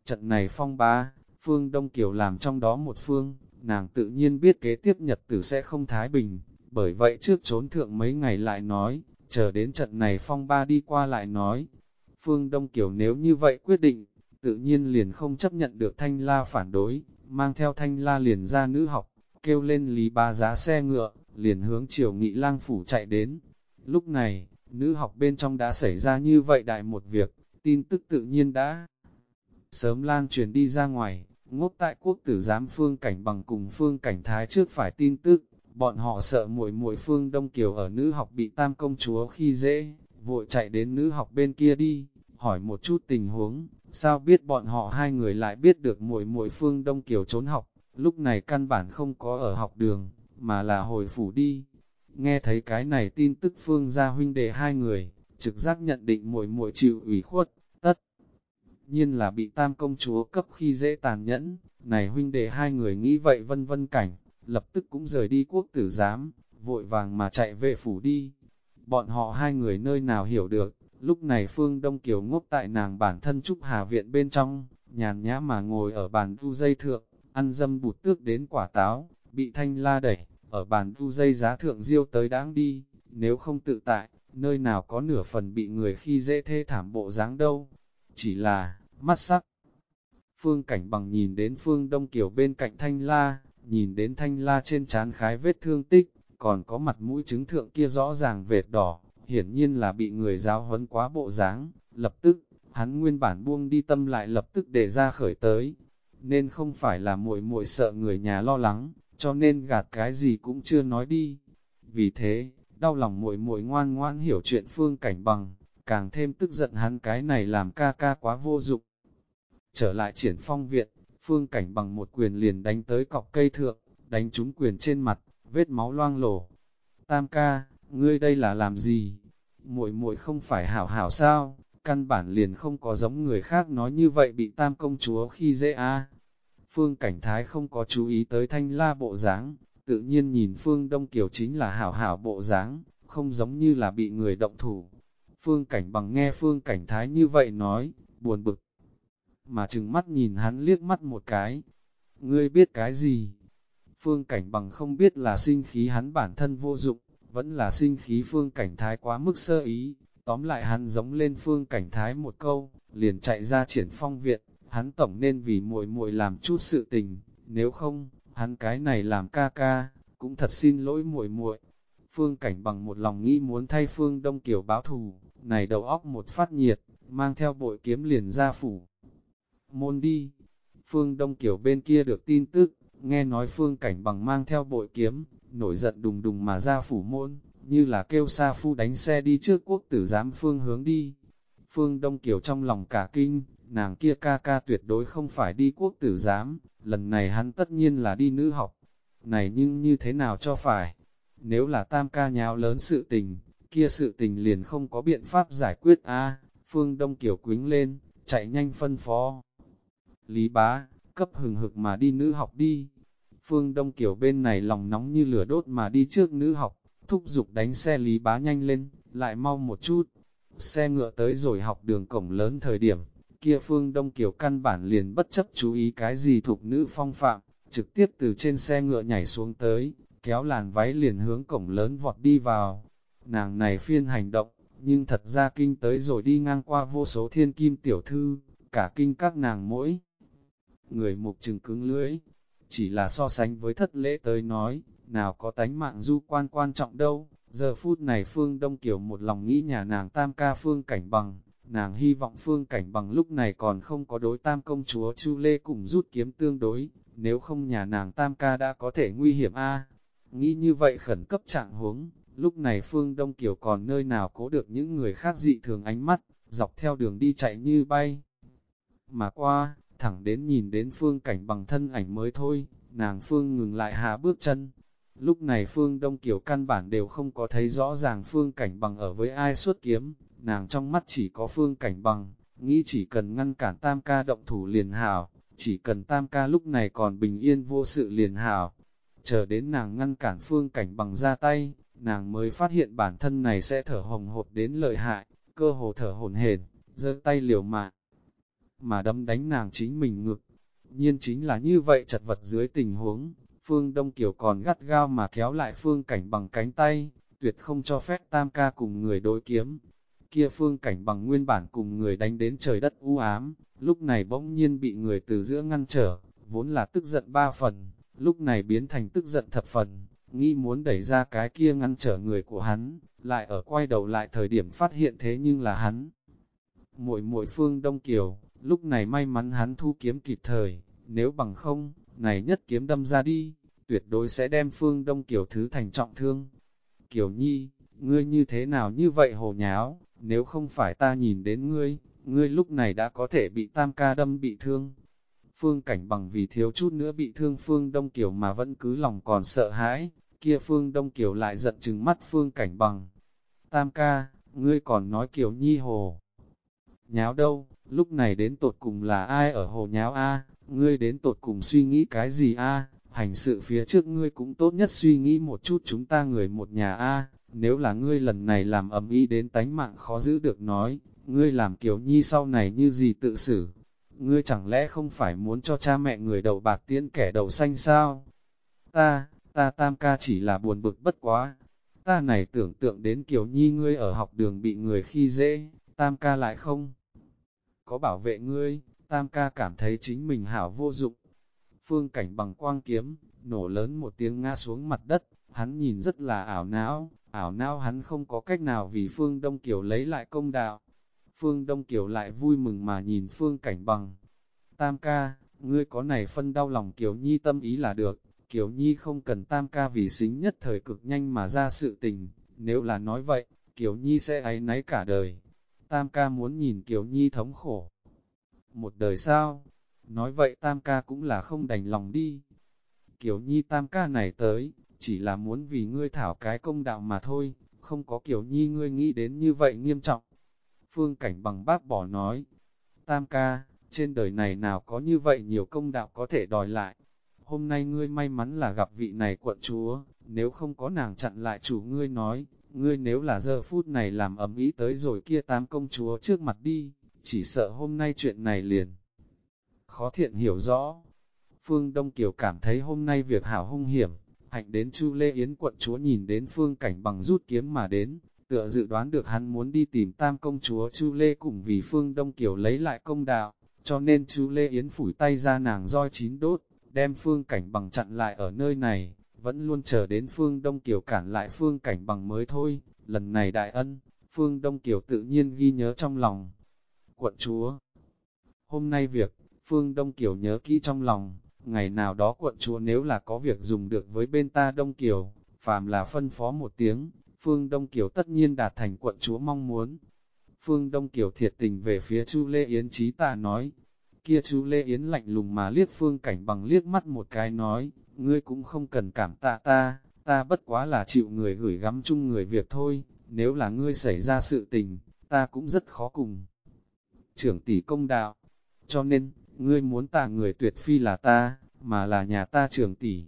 Trận này phong bá, phương Đông Kiều làm trong đó một phương, nàng tự nhiên biết kế tiếp nhật tử sẽ không thái bình, bởi vậy trước trốn thượng mấy ngày lại nói, chờ đến trận này phong ba đi qua lại nói. Phương Đông Kiều nếu như vậy quyết định, tự nhiên liền không chấp nhận được thanh la phản đối, mang theo thanh la liền ra nữ học, kêu lên lý ba giá xe ngựa, liền hướng chiều nghị lang phủ chạy đến. Lúc này, nữ học bên trong đã xảy ra như vậy đại một việc, tin tức tự nhiên đã sớm lan truyền đi ra ngoài, ngốc tại quốc tử giám phương cảnh bằng cùng phương cảnh thái trước phải tin tức, bọn họ sợ muội muội phương Đông Kiều ở nữ học bị tam công chúa khi dễ, vội chạy đến nữ học bên kia đi, hỏi một chút tình huống, sao biết bọn họ hai người lại biết được muội muội phương Đông Kiều trốn học, lúc này căn bản không có ở học đường, mà là hồi phủ đi. Nghe thấy cái này tin tức phương gia huynh đệ hai người, trực giác nhận định muội muội chịu ủy khuất, nhiên là bị tam công chúa cấp khi dễ tàn nhẫn, này huynh đệ hai người nghĩ vậy vân vân cảnh, lập tức cũng rời đi quốc tử giám, vội vàng mà chạy về phủ đi. Bọn họ hai người nơi nào hiểu được, lúc này Phương Đông Kiều ngốc tại nàng bản thân Trúc Hà Viện bên trong, nhàn nhã mà ngồi ở bàn đu dây thượng, ăn dâm bụt tước đến quả táo, bị thanh la đẩy, ở bàn đu dây giá thượng diêu tới đáng đi, nếu không tự tại, nơi nào có nửa phần bị người khi dễ thê thảm bộ dáng đâu. Chỉ là, mắt sắc. Phương cảnh bằng nhìn đến phương Đông Kiều bên cạnh thanh la, nhìn đến thanh la trên trán khái vết thương tích, còn có mặt mũi chứng thượng kia rõ ràng vệt đỏ, hiển nhiên là bị người giáo huấn quá bộ dáng, lập tức, hắn nguyên bản buông đi tâm lại lập tức để ra khởi tới, nên không phải là muội muội sợ người nhà lo lắng, cho nên gạt cái gì cũng chưa nói đi. Vì thế, đau lòng muội muội ngoan ngoan hiểu chuyện phương cảnh bằng, càng thêm tức giận hắn cái này làm ca ca quá vô dụng. Trở lại triển phong viện, phương cảnh bằng một quyền liền đánh tới cọc cây thượng, đánh trúng quyền trên mặt, vết máu loang lổ. Tam ca, ngươi đây là làm gì? Muội muội không phải hảo hảo sao? Căn bản liền không có giống người khác nói như vậy bị tam công chúa khi dễ a. Phương cảnh thái không có chú ý tới thanh la bộ dáng, tự nhiên nhìn phương đông kiều chính là hảo hảo bộ dáng, không giống như là bị người động thủ. Phương cảnh bằng nghe phương cảnh thái như vậy nói, buồn bực, mà chừng mắt nhìn hắn liếc mắt một cái. Ngươi biết cái gì? Phương cảnh bằng không biết là sinh khí hắn bản thân vô dụng, vẫn là sinh khí phương cảnh thái quá mức sơ ý. Tóm lại hắn giống lên phương cảnh thái một câu, liền chạy ra triển phong viện, hắn tổng nên vì muội muội làm chút sự tình, nếu không, hắn cái này làm ca ca, cũng thật xin lỗi muội muội. Phương cảnh bằng một lòng nghĩ muốn thay phương đông kiểu báo thù, này đầu óc một phát nhiệt, mang theo bội kiếm liền ra phủ môn đi. Phương Đông Kiều bên kia được tin tức, nghe nói Phương Cảnh bằng mang theo bội kiếm, nổi giận đùng đùng mà ra phủ môn, như là kêu Sa Phu đánh xe đi trước quốc tử giám phương hướng đi. Phương Đông Kiều trong lòng cả kinh, nàng kia ca ca tuyệt đối không phải đi quốc tử giám, lần này hắn tất nhiên là đi nữ học. Này nhưng như thế nào cho phải? Nếu là tam ca nháo lớn sự tình, kia sự tình liền không có biện pháp giải quyết a Phương Đông Kiều quính lên, chạy nhanh phân phó. Lý bá, cấp hừng hực mà đi nữ học đi. Phương Đông Kiều bên này lòng nóng như lửa đốt mà đi trước nữ học, thúc giục đánh xe Lý bá nhanh lên, lại mau một chút. Xe ngựa tới rồi học đường cổng lớn thời điểm, kia Phương Đông Kiều căn bản liền bất chấp chú ý cái gì thuộc nữ phong phạm, trực tiếp từ trên xe ngựa nhảy xuống tới, kéo làn váy liền hướng cổng lớn vọt đi vào. Nàng này phiên hành động, nhưng thật ra kinh tới rồi đi ngang qua vô số thiên kim tiểu thư, cả kinh các nàng mỗi. Người mục trừng cứng lưỡi, chỉ là so sánh với thất lễ tới nói, nào có tánh mạng du quan quan trọng đâu. Giờ phút này Phương Đông Kiều một lòng nghĩ nhà nàng tam ca Phương Cảnh Bằng, nàng hy vọng Phương Cảnh Bằng lúc này còn không có đối tam công chúa Chu Lê cùng rút kiếm tương đối, nếu không nhà nàng tam ca đã có thể nguy hiểm a Nghĩ như vậy khẩn cấp trạng huống, lúc này Phương Đông Kiều còn nơi nào cố được những người khác dị thường ánh mắt, dọc theo đường đi chạy như bay. Mà qua, thẳng đến nhìn đến Phương Cảnh Bằng thân ảnh mới thôi, nàng Phương ngừng lại hạ bước chân, Lúc này Phương Đông Kiều căn bản đều không có thấy rõ ràng Phương Cảnh Bằng ở với ai suốt kiếm, nàng trong mắt chỉ có Phương Cảnh Bằng, nghĩ chỉ cần ngăn cản Tam ca động thủ liền hảo, chỉ cần Tam ca lúc này còn bình yên vô sự liền hảo. Chờ đến nàng ngăn cản Phương Cảnh Bằng ra tay, nàng mới phát hiện bản thân này sẽ thở hồng hộp đến lợi hại, cơ hồ thở hồn hển, giơ tay liều mạng, mà đấm đánh nàng chính mình ngực. Nhiên chính là như vậy chật vật dưới tình huống, Phương Đông Kiều còn gắt gao mà kéo lại Phương Cảnh bằng cánh tay, tuyệt không cho phép tam ca cùng người đối kiếm. Kia Phương Cảnh bằng nguyên bản cùng người đánh đến trời đất u ám, lúc này bỗng nhiên bị người từ giữa ngăn trở, vốn là tức giận ba phần, lúc này biến thành tức giận thập phần, nghĩ muốn đẩy ra cái kia ngăn trở người của hắn, lại ở quay đầu lại thời điểm phát hiện thế nhưng là hắn. Muội muội Phương Đông Kiều, lúc này may mắn hắn thu kiếm kịp thời, nếu bằng không, này nhất kiếm đâm ra đi, tuyệt đối sẽ đem phương đông kiểu thứ thành trọng thương. Kiều Nhi, ngươi như thế nào như vậy hồ nháo, nếu không phải ta nhìn đến ngươi, ngươi lúc này đã có thể bị tam ca đâm bị thương. Phương cảnh bằng vì thiếu chút nữa bị thương Phương Đông Kiều mà vẫn cứ lòng còn sợ hãi, kia Phương Đông Kiều lại giận chừng mắt Phương cảnh bằng. Tam ca, ngươi còn nói Kiều Nhi hồ. Nháo đâu, lúc này đến tột cùng là ai ở hồ nháo a? Ngươi đến tột cùng suy nghĩ cái gì a? Hành sự phía trước ngươi cũng tốt nhất suy nghĩ một chút chúng ta người một nhà a. Nếu là ngươi lần này làm ầm ĩ đến tánh mạng khó giữ được nói, ngươi làm kiểu nhi sau này như gì tự xử, ngươi chẳng lẽ không phải muốn cho cha mẹ người đầu bạc tiễn kẻ đầu xanh sao? Ta, ta tam ca chỉ là buồn bực bất quá, ta này tưởng tượng đến kiểu nhi ngươi ở học đường bị người khi dễ, tam ca lại không? Có bảo vệ ngươi, tam ca cảm thấy chính mình hảo vô dụng. Phương cảnh bằng quang kiếm, nổ lớn một tiếng ngã xuống mặt đất, hắn nhìn rất là ảo não, ảo não hắn không có cách nào vì Phương Đông Kiều lấy lại công đạo. Phương Đông Kiều lại vui mừng mà nhìn Phương cảnh bằng. Tam ca, ngươi có này phân đau lòng Kiều Nhi tâm ý là được, Kiều Nhi không cần tam ca vì xính nhất thời cực nhanh mà ra sự tình, nếu là nói vậy, Kiều Nhi sẽ ấy náy cả đời. Tam ca muốn nhìn Kiều Nhi thống khổ, một đời sao? Nói vậy tam ca cũng là không đành lòng đi. Kiều nhi tam ca này tới, chỉ là muốn vì ngươi thảo cái công đạo mà thôi, không có Kiều nhi ngươi nghĩ đến như vậy nghiêm trọng. Phương cảnh bằng bác bỏ nói, tam ca, trên đời này nào có như vậy nhiều công đạo có thể đòi lại. Hôm nay ngươi may mắn là gặp vị này quận chúa, nếu không có nàng chặn lại chủ ngươi nói, ngươi nếu là giờ phút này làm ấm ý tới rồi kia tam công chúa trước mặt đi, chỉ sợ hôm nay chuyện này liền. Khó thiện hiểu rõ, Phương Đông Kiều cảm thấy hôm nay việc hảo hung hiểm, hạnh đến Chu Lê Yến quận chúa nhìn đến phương cảnh bằng rút kiếm mà đến, tựa dự đoán được hắn muốn đi tìm tam công chúa Chu Lê cùng vì Phương Đông Kiều lấy lại công đạo, cho nên Chu Lê Yến phủi tay ra nàng roi chín đốt, đem phương cảnh bằng chặn lại ở nơi này, vẫn luôn chờ đến Phương Đông Kiều cản lại phương cảnh bằng mới thôi, lần này đại ân, Phương Đông Kiều tự nhiên ghi nhớ trong lòng quận chúa. Hôm nay việc, Phương Đông Kiều nhớ kỹ trong lòng, ngày nào đó quận chúa nếu là có việc dùng được với bên ta Đông Kiều, phàm là phân phó một tiếng, Phương Đông Kiều tất nhiên đạt thành quận chúa mong muốn. Phương Đông Kiều thiệt tình về phía Chu Lê Yến trí ta nói, kia Chu Lê Yến lạnh lùng mà liếc Phương Cảnh bằng liếc mắt một cái nói, ngươi cũng không cần cảm tạ ta, ta bất quá là chịu người gửi gắm chung người việc thôi, nếu là ngươi xảy ra sự tình, ta cũng rất khó cùng. Trưởng tỷ công đạo, cho nên, ngươi muốn ta người tuyệt phi là ta, mà là nhà ta trưởng tỷ.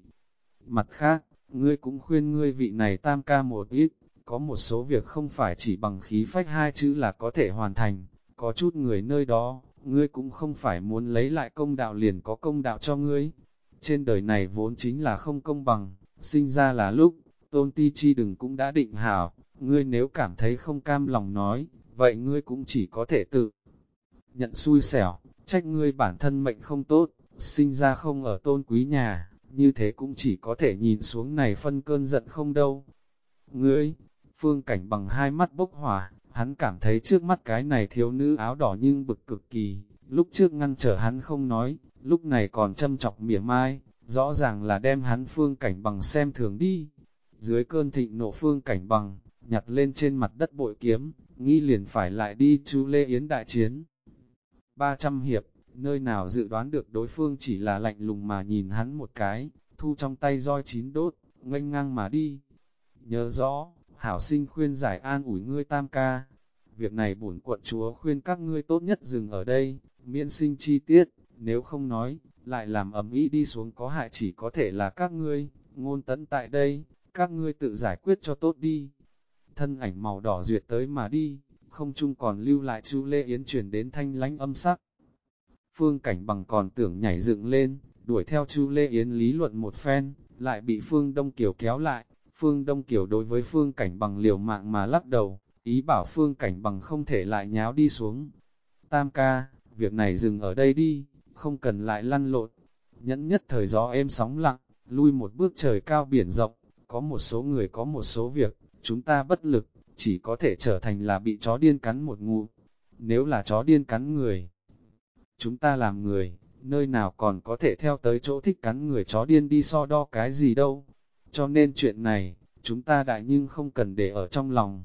Mặt khác, ngươi cũng khuyên ngươi vị này tam ca một ít, có một số việc không phải chỉ bằng khí phách hai chữ là có thể hoàn thành, có chút người nơi đó, ngươi cũng không phải muốn lấy lại công đạo liền có công đạo cho ngươi. Trên đời này vốn chính là không công bằng, sinh ra là lúc, tôn ti chi đừng cũng đã định hảo, ngươi nếu cảm thấy không cam lòng nói, vậy ngươi cũng chỉ có thể tự nhận xui xẻo, trách ngươi bản thân mệnh không tốt, sinh ra không ở tôn quý nhà, như thế cũng chỉ có thể nhìn xuống này phân cơn giận không đâu. Ngươi, phương cảnh bằng hai mắt bốc hỏa, hắn cảm thấy trước mắt cái này thiếu nữ áo đỏ nhưng bực cực kỳ, lúc trước ngăn trở hắn không nói, lúc này còn châm chọc mỉa mai, rõ ràng là đem hắn phương cảnh bằng xem thường đi. Dưới cơn thịnh nộ phương cảnh bằng, nhặt lên trên mặt đất bội kiếm, nghĩ liền phải lại đi chú Lê Yến đại chiến. 300 hiệp, nơi nào dự đoán được đối phương chỉ là lạnh lùng mà nhìn hắn một cái, thu trong tay roi chín đốt, nganh ngang mà đi. Nhớ rõ, hảo sinh khuyên giải an ủi ngươi tam ca. Việc này bổn quận chúa khuyên các ngươi tốt nhất dừng ở đây, miễn sinh chi tiết, nếu không nói, lại làm ấm ý đi xuống có hại chỉ có thể là các ngươi, ngôn tấn tại đây, các ngươi tự giải quyết cho tốt đi. Thân ảnh màu đỏ duyệt tới mà đi, không chung còn lưu lại chú Lê Yến truyền đến thanh lánh âm sắc. Phương Cảnh Bằng còn tưởng nhảy dựng lên, đuổi theo chú Lê Yến lý luận một phen, lại bị Phương Đông Kiều kéo lại. Phương Đông Kiều đối với Phương Cảnh Bằng liều mạng mà lắc đầu, ý bảo Phương Cảnh Bằng không thể lại nháo đi xuống. Tam ca, việc này dừng ở đây đi, không cần lại lăn lộn. Nhẫn nhất thời gió êm sóng lặng, lui một bước trời cao biển rộng, có một số người có một số việc, chúng ta bất lực, chỉ có thể trở thành là bị chó điên cắn một ngụ. Nếu là chó điên cắn người, chúng ta làm người, nơi nào còn có thể theo tới chỗ thích cắn người chó điên đi so đo cái gì đâu. Cho nên chuyện này, chúng ta đại nhưng không cần để ở trong lòng.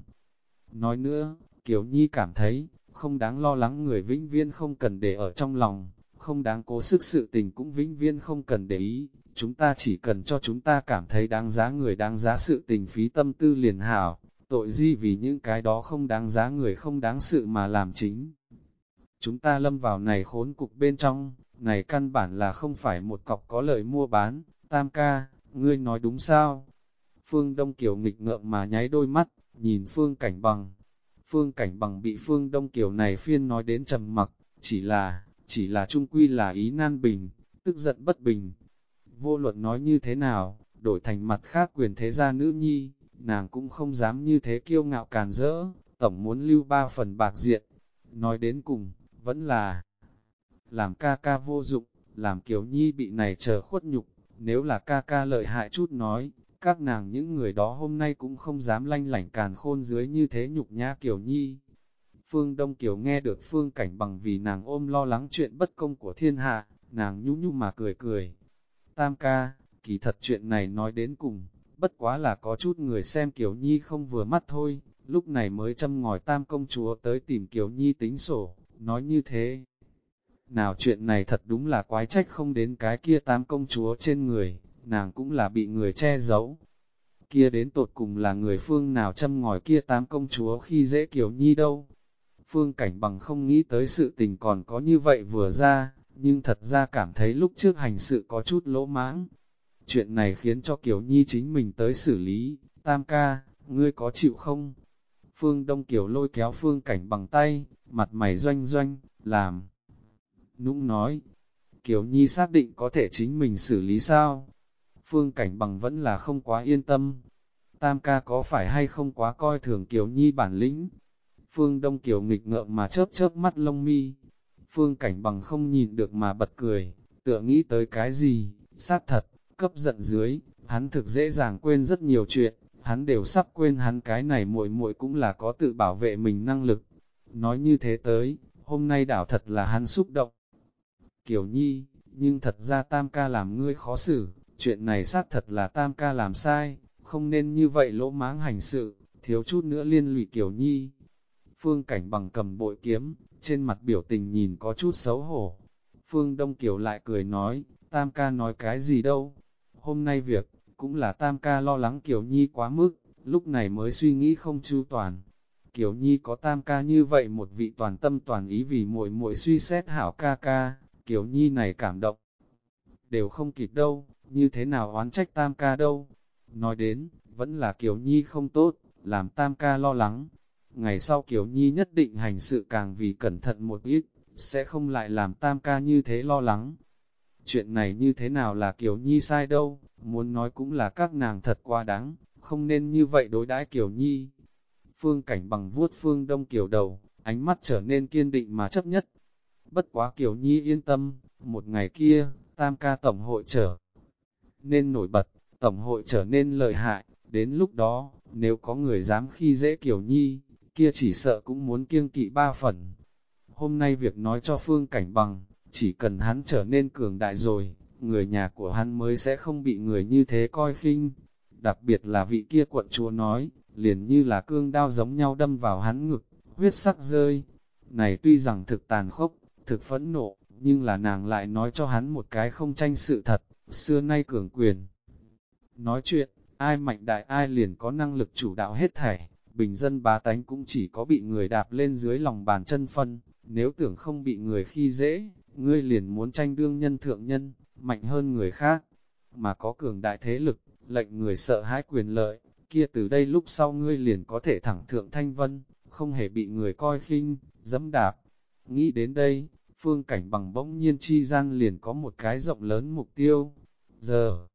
Nói nữa, Kiều Nhi cảm thấy, không đáng lo lắng người vĩnh viễn không cần để ở trong lòng, không đáng cố sức sự tình cũng vĩnh viễn không cần để ý, chúng ta chỉ cần cho chúng ta cảm thấy đáng giá người đáng giá sự tình phí tâm tư liền hảo, tội gì vì những cái đó không đáng giá người không đáng sự mà làm chính. Chúng ta lâm vào này khốn cục bên trong, này căn bản là không phải một cọc có lợi mua bán, tam ca, ngươi nói đúng sao? Phương Đông Kiều nghịch ngợm mà nháy đôi mắt, nhìn Phương Cảnh Bằng. Phương Cảnh Bằng bị Phương Đông Kiều này phiên nói đến trầm mặc, chỉ là, chỉ là trung quy là ý nan bình, tức giận bất bình. Vô luận nói như thế nào, đổi thành mặt khác quyền thế gia nữ nhi, nàng cũng không dám như thế kiêu ngạo càn rỡ, tổng muốn lưu ba phần bạc diện. Nói đến cùng, vẫn là làm ca ca vô dụng, làm Kiều Nhi bị này chờ khuất nhục, nếu là ca ca lợi hại chút nói, các nàng những người đó hôm nay cũng không dám lanh lảnh càn khôn dưới như thế nhục nhã Kiều Nhi. Phương Đông Kiều nghe được Phương Cảnh bằng vì nàng ôm lo lắng chuyện bất công của thiên hạ, nàng nhu nhu mà cười cười. Tam ca, kỳ thật chuyện này nói đến cùng, bất quá là có chút người xem Kiều Nhi không vừa mắt thôi, lúc này mới châm ngòi tam công chúa tới tìm Kiều Nhi tính sổ, nói như thế. Nào chuyện này thật đúng là quái trách không đến cái kia tam công chúa trên người, nàng cũng là bị người che giấu. Kia đến tột cùng là người phương nào châm ngòi kia Tam công chúa khi dễ Kiều Nhi đâu. Phương cảnh bằng không nghĩ tới sự tình còn có như vậy vừa ra, nhưng thật ra cảm thấy lúc trước hành sự có chút lỗ mãng. Chuyện này khiến cho Kiều Nhi chính mình tới xử lý, tam ca, ngươi có chịu không? Phương Đông Kiều lôi kéo Phương cảnh bằng tay, mặt mày doanh doanh, làm. Nũng nói, Kiều Nhi xác định có thể chính mình xử lý sao? Phương cảnh bằng vẫn là không quá yên tâm. Tam ca có phải hay không quá coi thường Kiều Nhi bản lĩnh? Phương Đông Kiều nghịch ngợm mà chớp chớp mắt lông mi. Phương cảnh bằng không nhìn được mà bật cười, tựa nghĩ tới cái gì, xác thật, cấp giận dưới, hắn thực dễ dàng quên rất nhiều chuyện, hắn đều sắp quên hắn cái này muội muội cũng là có tự bảo vệ mình năng lực. Nói như thế tới, hôm nay đảo thật là hắn xúc động. Kiều Nhi, nhưng thật ra tam ca làm ngươi khó xử, chuyện này xác thật là tam ca làm sai, không nên như vậy lỗ máng hành sự, thiếu chút nữa liên lụy Kiều Nhi. Phương Cảnh bằng cầm bội kiếm, trên mặt biểu tình nhìn có chút xấu hổ. Phương Đông Kiều lại cười nói, Tam ca nói cái gì đâu. Hôm nay việc, cũng là Tam ca lo lắng Kiều Nhi quá mức, lúc này mới suy nghĩ không chu toàn. Kiều Nhi có Tam ca như vậy một vị toàn tâm toàn ý vì muội muội suy xét hảo ca ca, Kiều Nhi này cảm động. Đều không kịp đâu, như thế nào oán trách Tam ca đâu. Nói đến, vẫn là Kiều Nhi không tốt, làm Tam ca lo lắng. Ngày sau Kiều Nhi nhất định hành sự càng vì cẩn thận một ít, sẽ không lại làm Tam ca như thế lo lắng. Chuyện này như thế nào là Kiều Nhi sai đâu, muốn nói cũng là các nàng thật quá đáng, không nên như vậy đối đãi Kiều Nhi. Phương cảnh bằng vuốt Phương Đông Kiều đầu, ánh mắt trở nên kiên định mà chấp nhất. Bất quá Kiều Nhi yên tâm, một ngày kia, Tam ca Tổng hội trở nên nổi bật, Tổng hội trở nên lợi hại, đến lúc đó, nếu có người dám khi dễ Kiều Nhi, kia chỉ sợ cũng muốn kiêng kỵ ba phần. Hôm nay việc nói cho Phương Cảnh Bằng, chỉ cần hắn trở nên cường đại rồi, người nhà của hắn mới sẽ không bị người như thế coi khinh. Đặc biệt là vị kia quận chúa nói, liền như là cương đao giống nhau đâm vào hắn ngực, huyết sắc rơi. Này tuy rằng thực tàn khốc, thực phẫn nộ, nhưng là nàng lại nói cho hắn một cái không tranh sự thật, xưa nay cường quyền. Nói chuyện, ai mạnh đại ai liền có năng lực chủ đạo hết thảy, bình dân bá tánh cũng chỉ có bị người đạp lên dưới lòng bàn chân phân, nếu tưởng không bị người khi dễ, ngươi liền muốn tranh đương nhân thượng nhân, mạnh hơn người khác, mà có cường đại thế lực, lệnh người sợ hãi quyền lợi, kia từ đây lúc sau ngươi liền có thể thẳng thượng thanh vân, không hề bị người coi khinh, dẫm đạp. Nghĩ đến đây, phương cảnh bằng bỗng nhiên chi gian liền có một cái rộng lớn mục tiêu. Giờ,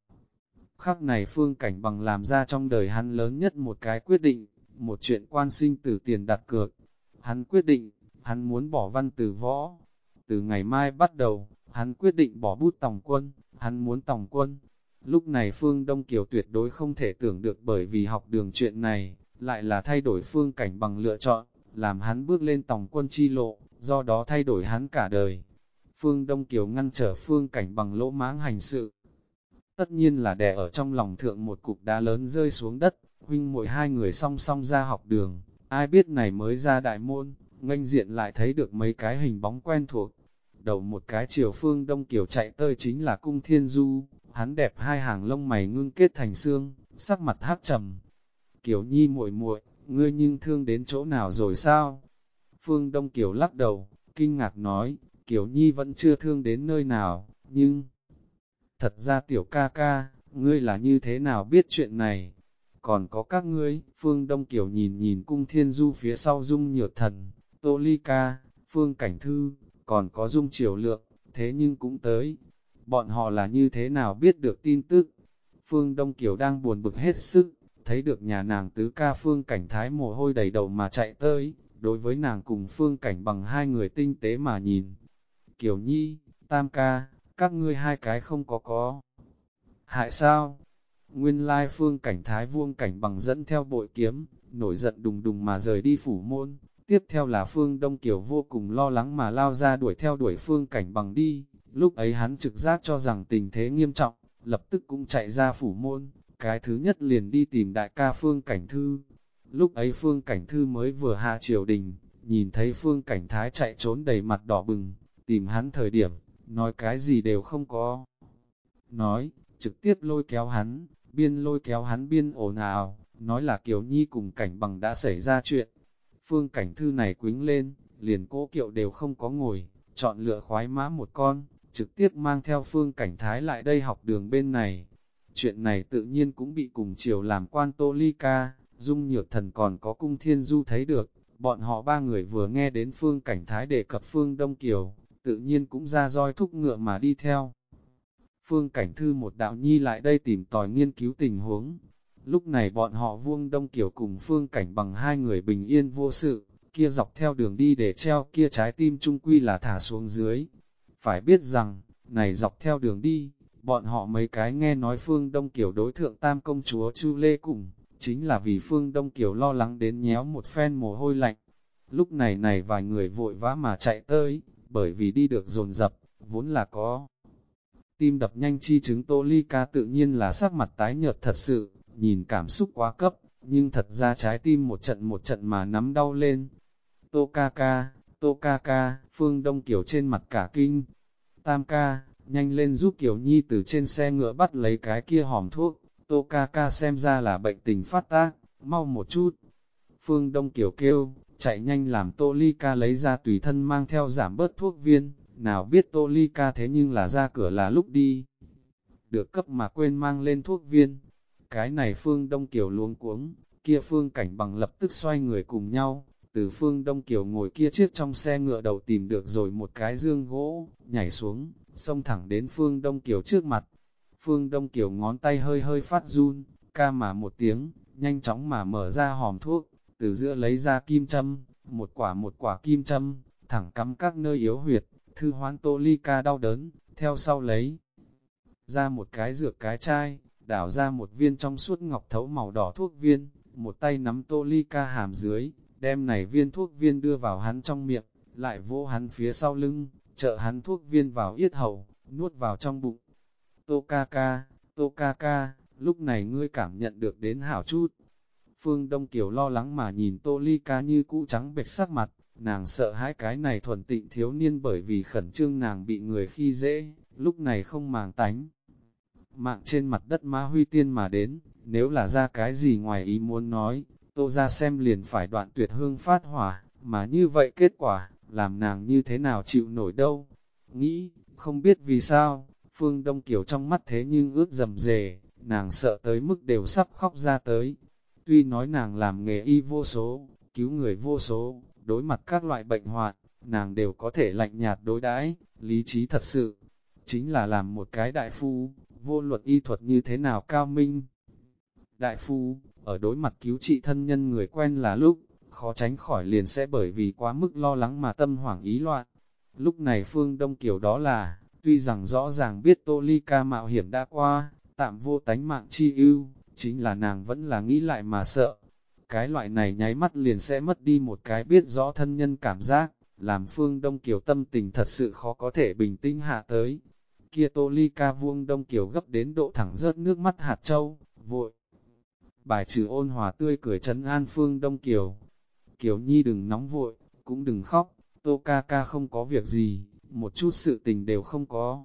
khắc này phương cảnh bằng làm ra trong đời hắn lớn nhất một cái quyết định, một chuyện quan sinh từ tiền đặt cược. Hắn quyết định, hắn muốn bỏ văn từ võ. Từ ngày mai bắt đầu, hắn quyết định bỏ bút tòng quân, hắn muốn tòng quân. Lúc này Phương Đông Kiều tuyệt đối không thể tưởng được bởi vì học đường chuyện này, lại là thay đổi phương cảnh bằng lựa chọn, làm hắn bước lên tòng quân chi lộ, do đó thay đổi hắn cả đời. Phương Đông Kiều ngăn trở phương cảnh bằng lỗ máng hành sự. Tất nhiên là đè ở trong lòng thượng một cục đá lớn rơi xuống đất, huynh muội hai người song song ra học đường, ai biết này mới ra đại môn, nganh diện lại thấy được mấy cái hình bóng quen thuộc. Đầu một cái chiều phương đông kiểu chạy tơi chính là cung thiên du, hắn đẹp hai hàng lông mày ngưng kết thành xương, sắc mặt hắc trầm. Kiểu nhi muội muội, ngươi nhưng thương đến chỗ nào rồi sao? Phương Đông Kiều lắc đầu, kinh ngạc nói, Kiều Nhi vẫn chưa thương đến nơi nào, nhưng... Thật ra tiểu ca ca, ngươi là như thế nào biết chuyện này? Còn có các ngươi, Phương Đông Kiều nhìn nhìn cung thiên du phía sau dung nhược thần, Tô Ly Ca, Phương Cảnh Thư, còn có dung triều lượng, thế nhưng cũng tới. Bọn họ là như thế nào biết được tin tức? Phương Đông Kiều đang buồn bực hết sức, thấy được nhà nàng tứ ca Phương Cảnh Thái mồ hôi đầy đầu mà chạy tới, đối với nàng cùng Phương Cảnh bằng hai người tinh tế mà nhìn. Kiều Nhi, Tam ca, các ngươi hai cái không có có. Hại sao? Nguyên lai Phương Cảnh Thái vuông cảnh bằng dẫn theo bội kiếm, nổi giận đùng đùng mà rời đi phủ môn, Tiếp theo là Phương Đông Kiều vô cùng lo lắng mà lao ra đuổi theo đuổi Phương Cảnh bằng đi, lúc ấy hắn trực giác cho rằng tình thế nghiêm trọng, lập tức cũng chạy ra phủ môn, cái thứ nhất liền đi tìm đại ca Phương Cảnh Thư. Lúc ấy Phương Cảnh Thư mới vừa hạ triều đình, nhìn thấy Phương Cảnh Thái chạy trốn đầy mặt đỏ bừng, tìm hắn thời điểm, nói cái gì đều không có. Nói, trực tiếp lôi kéo hắn, biên lôi kéo hắn biên ồn ào, nói là Kiều Nhi cùng Cảnh bằng đã xảy ra chuyện, Phương cảnh thư này quính lên, liền cố kiệu đều không có ngồi, chọn lựa khoái mã một con, trực tiếp mang theo phương cảnh thái lại đây học đường bên này. Chuyện này tự nhiên cũng bị cùng chiều làm quan tô ly ca, dung nhược thần còn có cung thiên du thấy được, bọn họ ba người vừa nghe đến phương cảnh thái đề cập phương Đông Kiều, tự nhiên cũng ra roi thúc ngựa mà đi theo. Phương cảnh thư một đạo nhi lại đây tìm tòi nghiên cứu tình huống, Lúc này bọn họ vuông đông kiểu cùng phương cảnh bằng hai người bình yên vô sự, kia dọc theo đường đi để treo kia trái tim trung quy là thả xuống dưới. Phải biết rằng, này dọc theo đường đi, bọn họ mấy cái nghe nói phương đông kiểu đối thượng tam công chúa Chu Lê cùng, chính là vì phương đông kiểu lo lắng đến nhéo một phen mồ hôi lạnh. Lúc này này vài người vội vã mà chạy tới, bởi vì đi được dồn dập, vốn là có. Tim đập nhanh chi chứng Tô Ly Ca tự nhiên là sắc mặt tái nhợt thật sự, nhìn cảm xúc quá cấp, nhưng thật ra trái tim một trận một trận mà nắm đau lên. Tô ca ca, tô ca ca, Phương Đông Kiều trên mặt cả kinh. Tam ca, nhanh lên giúp Kiều Nhi từ trên xe ngựa bắt lấy cái kia hòm thuốc, tô ca ca xem ra là bệnh tình phát tác, mau một chút. Phương Đông Kiều kêu, chạy nhanh làm Tô Ly Ca lấy ra tùy thân mang theo giảm bớt thuốc viên, nào biết Tô Ly Ca thế nhưng là ra cửa là lúc đi. Được cấp mà quên mang lên thuốc viên. Cái này Phương Đông Kiều luống cuống, kia Phương Cảnh bằng lập tức xoay người cùng nhau, từ Phương Đông Kiều ngồi kia chiếc trong xe ngựa đầu tìm được rồi một cái dương gỗ, nhảy xuống, xông thẳng đến Phương Đông Kiều trước mặt. Phương Đông Kiều ngón tay hơi hơi phát run, ca mà một tiếng, nhanh chóng mà mở ra hòm thuốc, từ giữa lấy ra kim châm, một quả một quả kim châm, thẳng cắm các nơi yếu huyệt, thư hoán tô ly ca đau đớn, theo sau lấy ra một cái dược cái chai, đảo ra một viên trong suốt ngọc thấu màu đỏ thuốc viên, một tay nắm tô ly ca hàm dưới, đem này viên thuốc viên đưa vào hắn trong miệng, lại vỗ hắn phía sau lưng, trợ hắn thuốc viên vào yết hầu, nuốt vào trong bụng. Tô ca ca, tô ca ca, lúc này ngươi cảm nhận được đến hảo chút, Phương Đông Kiều lo lắng mà nhìn Tô Ly Ca như cũ trắng bệch sắc mặt, nàng sợ hãi cái này thuần tịnh thiếu niên bởi vì khẩn trương nàng bị người khi dễ, lúc này không màng tánh. Mạng trên mặt đất ma huy tiên mà đến, nếu là ra cái gì ngoài ý muốn nói, Tô ra xem liền phải đoạn tuyệt hương phát hỏa, mà như vậy kết quả, làm nàng như thế nào chịu nổi đâu. Nghĩ, không biết vì sao, Phương Đông Kiều trong mắt thế nhưng ướt dầm dề, nàng sợ tới mức đều sắp khóc ra tới, Tuy nói nàng làm nghề y vô số, cứu người vô số, đối mặt các loại bệnh hoạn, nàng đều có thể lạnh nhạt đối đãi, lý trí thật sự, chính là làm một cái đại phu, vô luật y thuật như thế nào cao minh. Đại phu, ở đối mặt cứu trị thân nhân người quen là lúc, khó tránh khỏi liền sẽ bởi vì quá mức lo lắng mà tâm hoảng ý loạn. Lúc này Phương Đông Kiều đó là, tuy rằng rõ ràng biết Tô Ly ca mạo hiểm đã qua, tạm vô tánh mạng chi ưu, chính là nàng vẫn là nghĩ lại mà sợ. Cái loại này nháy mắt liền sẽ mất đi một cái biết rõ thân nhân cảm giác, làm phương Đông Kiều tâm tình thật sự khó có thể bình tĩnh hạ tới. Kia tô ly ca vuông Đông Kiều gấp đến độ thẳng rớt nước mắt hạt châu, vội. Bài trừ ôn hòa tươi cười chấn an phương Đông Kiều. Kiều Nhi đừng nóng vội, cũng đừng khóc, tô ca ca không có việc gì, một chút sự tình đều không có.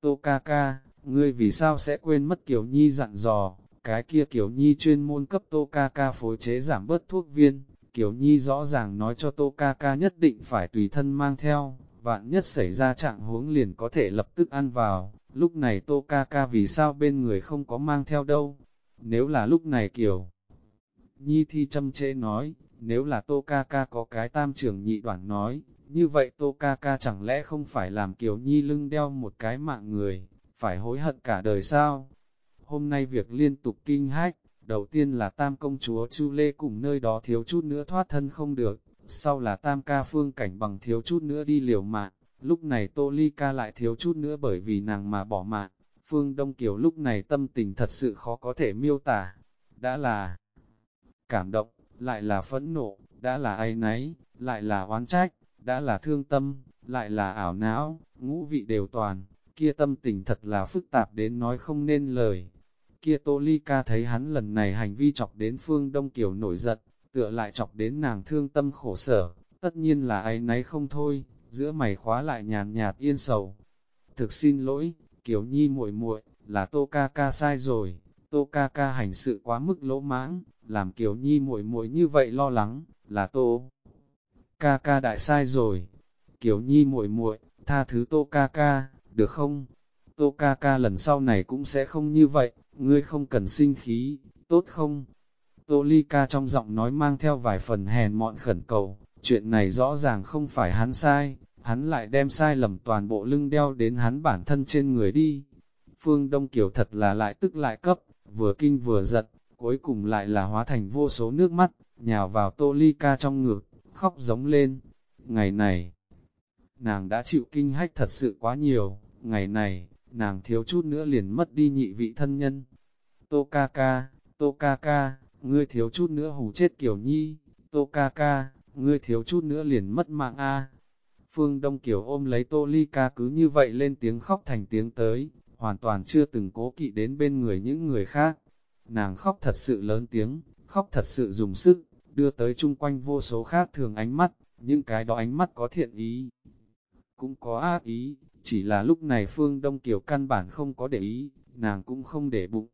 Tô ca ca, ngươi vì sao sẽ quên mất Kiều Nhi dặn dò, cái kia Kiều Nhi chuyên môn cấp Tô Ca Ca phối chế giảm bớt thuốc viên, Kiều Nhi rõ ràng nói cho Tô Ca Ca nhất định phải tùy thân mang theo, vạn nhất xảy ra trạng huống liền có thể lập tức ăn vào, lúc này Tô Ca Ca vì sao bên người không có mang theo đâu, nếu là lúc này Kiều Nhi thi châm chê nói, nếu là Tô Ca Ca có cái tam trưởng nhị đoạn nói, như vậy Tô Ca Ca chẳng lẽ không phải làm Kiều Nhi lưng đeo một cái mạng người, phải hối hận cả đời sao? Hôm nay việc liên tục kinh hách, đầu tiên là tam công chúa Chu Lê cùng nơi đó thiếu chút nữa thoát thân không được, sau là tam ca phương cảnh bằng thiếu chút nữa đi liều mạng, lúc này Tô Ly ca lại thiếu chút nữa bởi vì nàng mà bỏ mạng. Phương Đông Kiều lúc này tâm tình thật sự khó có thể miêu tả, đã là cảm động, lại là phẫn nộ, đã là ai nấy, lại là oán trách, đã là thương tâm, lại là ảo não, ngũ vị đều toàn, kia tâm tình thật là phức tạp đến nói không nên lời. Kia Tô Ly Ca thấy hắn lần này hành vi chọc đến Phương Đông Kiều nổi giận, tựa lại chọc đến nàng thương tâm khổ sở, tất nhiên là ai nấy không thôi, giữa mày khóa lại nhàn nhạt yên sầu. Thực xin lỗi, Kiều Nhi muội muội là Tô Ca Ca sai rồi, Tô Ca Ca hành sự quá mức lỗ mãng, làm Kiều Nhi muội muội như vậy lo lắng, là Tô Ca Ca đại sai rồi. Kiều Nhi muội muội tha thứ Tô Ca Ca, được không? Tô Ca Ca lần sau này cũng sẽ không như vậy ngươi không cần sinh khí, tốt không? Tô Ly Ca trong giọng nói mang theo vài phần hèn mọn khẩn cầu, chuyện này rõ ràng không phải hắn sai, hắn lại đem sai lầm toàn bộ lưng đeo đến hắn bản thân trên người đi. Phương Đông Kiều thật là lại tức lại cấp, vừa kinh vừa giật, cuối cùng lại là hóa thành vô số nước mắt, nhào vào Tô Ly Ca trong ngực, khóc giống lên. Ngày này, nàng đã chịu kinh hách thật sự quá nhiều, ngày này, nàng thiếu chút nữa liền mất đi nhị vị thân nhân. Tô ca ca, tô ca ca, ngươi thiếu chút nữa hù chết kiểu Nhi, tô ca ca, ngươi thiếu chút nữa liền mất mạng a. Phương Đông Kiều ôm lấy tô ly ca cứ như vậy lên tiếng khóc thành tiếng tới, hoàn toàn chưa từng cố kỵ đến bên người những người khác. Nàng khóc thật sự lớn tiếng, khóc thật sự dùng sức, đưa tới chung quanh vô số khác thường ánh mắt, những cái đó ánh mắt có thiện ý, cũng có ác ý, chỉ là lúc này Phương Đông Kiều căn bản không có để ý, nàng cũng không để bụng.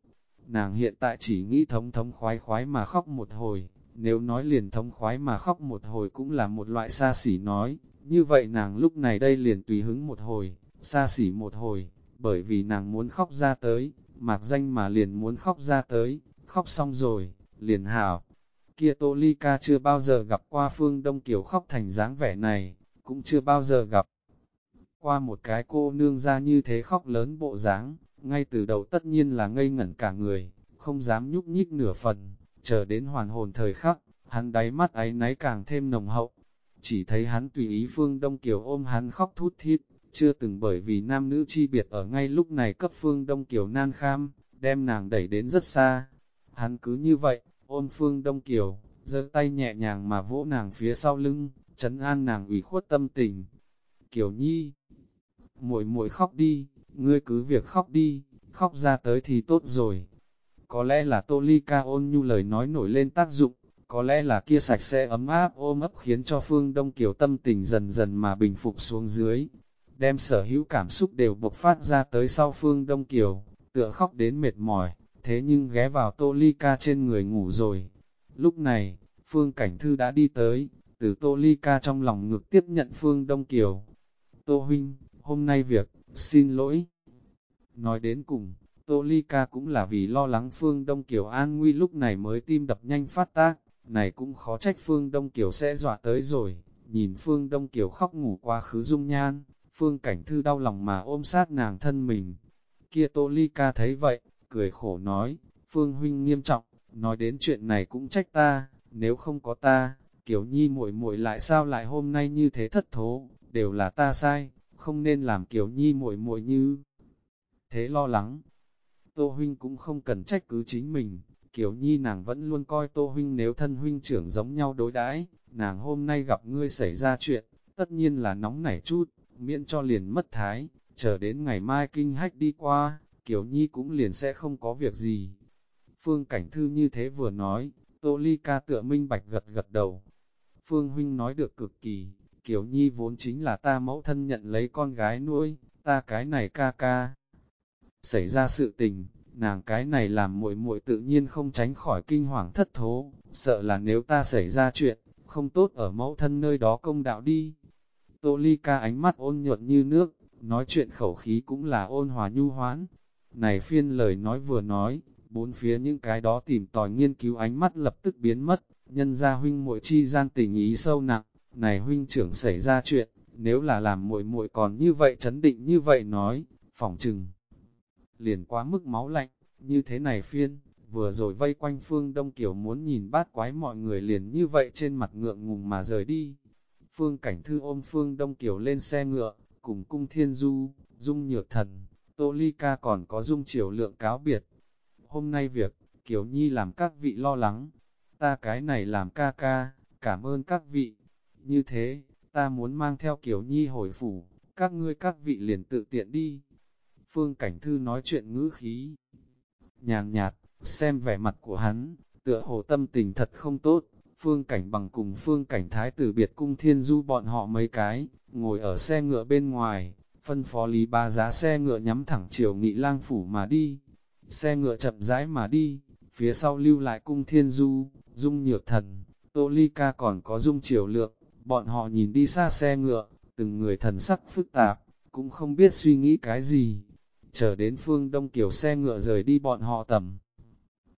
Nàng hiện tại chỉ nghĩ thống thống khoái khoái mà khóc một hồi, nếu nói liền thống khoái mà khóc một hồi cũng là một loại xa xỉ nói, như vậy nàng lúc này đây liền tùy hứng một hồi, xa xỉ một hồi, bởi vì nàng muốn khóc ra tới, mạc danh mà liền muốn khóc ra tới, khóc xong rồi, liền hảo. Kia Tô Ly Ca chưa bao giờ gặp qua Phương Đông Kiều khóc thành dáng vẻ này, cũng chưa bao giờ gặp qua một cái cô nương ra như thế khóc lớn bộ dáng, ngay từ đầu tất nhiên là ngây ngẩn cả người, không dám nhúc nhích nửa phần, chờ đến hoàn hồn thời khắc, hắn đáy mắt ấy náy càng thêm nồng hậu. Chỉ thấy hắn tùy ý Phương Đông Kiều ôm hắn khóc thút thít, chưa từng bởi vì nam nữ chi biệt ở ngay lúc này cấp Phương Đông Kiều nan kham, đem nàng đẩy đến rất xa. Hắn cứ như vậy, ôm Phương Đông Kiều, giơ tay nhẹ nhàng mà vỗ nàng phía sau lưng, chấn an nàng ủy khuất tâm tình. Kiều Nhi muội muội khóc đi, ngươi cứ việc khóc đi, khóc ra tới thì tốt rồi. Có lẽ là Tô Ly Ca ôn nhu lời nói nổi lên tác dụng, có lẽ là kia sạch sẽ ấm áp ôm ấp khiến cho Phương Đông Kiều tâm tình dần dần mà bình phục xuống dưới. Đem sở hữu cảm xúc đều bộc phát ra tới sau Phương Đông Kiều, tựa khóc đến mệt mỏi, thế nhưng ghé vào Tô Ly Ca trên người ngủ rồi. Lúc này, Phương Cảnh Thư đã đi tới, từ Tô Ly Ca trong lòng ngực tiếp nhận Phương Đông Kiều. Tô Huynh, hôm nay việc, xin lỗi. Nói đến cùng, Tô Ly Ca cũng là vì lo lắng Phương Đông Kiều an nguy lúc này mới tim đập nhanh phát tác, này cũng khó trách Phương Đông Kiều sẽ dọa tới rồi, nhìn Phương Đông Kiều khóc ngủ qua khứ dung nhan, Phương Cảnh Thư đau lòng mà ôm sát nàng thân mình. Kia Tô Ly Ca thấy vậy, cười khổ nói, Phương Huynh nghiêm trọng, nói đến chuyện này cũng trách ta, nếu không có ta, Kiều Nhi muội muội lại sao lại hôm nay như thế thất thố, đều là ta sai, không nên làm kiểu Nhi muội muội như thế lo lắng. Tô huynh cũng không cần trách cứ chính mình, kiểu Nhi nàng vẫn luôn coi Tô huynh nếu thân huynh trưởng giống nhau đối đãi, nàng hôm nay gặp ngươi xảy ra chuyện, tất nhiên là nóng nảy chút, miễn cho liền mất thái, chờ đến ngày mai kinh hách đi qua, kiểu Nhi cũng liền sẽ không có việc gì. Phương Cảnh Thư như thế vừa nói, Tô Ly ca tựa minh bạch gật gật đầu. Phương Huynh nói được cực kỳ, Kiều Nhi vốn chính là ta mẫu thân nhận lấy con gái nuôi, ta cái này ca ca. Xảy ra sự tình, nàng cái này làm muội muội tự nhiên không tránh khỏi kinh hoàng thất thố, sợ là nếu ta xảy ra chuyện, không tốt ở mẫu thân nơi đó công đạo đi. Tô Ly ca ánh mắt ôn nhuận như nước, nói chuyện khẩu khí cũng là ôn hòa nhu hoán. Này phiên lời nói vừa nói, bốn phía những cái đó tìm tòi nghiên cứu ánh mắt lập tức biến mất, nhân ra huynh muội chi gian tình ý sâu nặng này huynh trưởng xảy ra chuyện, nếu là làm muội muội còn như vậy chấn định như vậy nói, phỏng chừng. Liền quá mức máu lạnh, như thế này phiên, vừa rồi vây quanh Phương Đông Kiều muốn nhìn bát quái mọi người liền như vậy trên mặt ngượng ngùng mà rời đi. Phương Cảnh Thư ôm Phương Đông Kiều lên xe ngựa, cùng cung thiên du, dung nhược thần, Tô Ly Ca còn có dung triều lượng cáo biệt. Hôm nay việc, Kiều Nhi làm các vị lo lắng, ta cái này làm ca ca, cảm ơn các vị như thế, ta muốn mang theo kiểu Nhi hồi phủ, các ngươi các vị liền tự tiện đi. Phương Cảnh Thư nói chuyện ngữ khí, nhàn nhạt, xem vẻ mặt của hắn, tựa hồ tâm tình thật không tốt. Phương Cảnh bằng cùng Phương Cảnh Thái tử biệt cung thiên du bọn họ mấy cái, ngồi ở xe ngựa bên ngoài, phân phó lý ba giá xe ngựa nhắm thẳng chiều nghị lang phủ mà đi. Xe ngựa chậm rãi mà đi, phía sau lưu lại cung thiên du, dung nhược thần, tô ly ca còn có dung triều lượng, Bọn họ nhìn đi xa xe ngựa, từng người thần sắc phức tạp, cũng không biết suy nghĩ cái gì. Chờ đến phương Đông kiểu xe ngựa rời đi bọn họ tầm.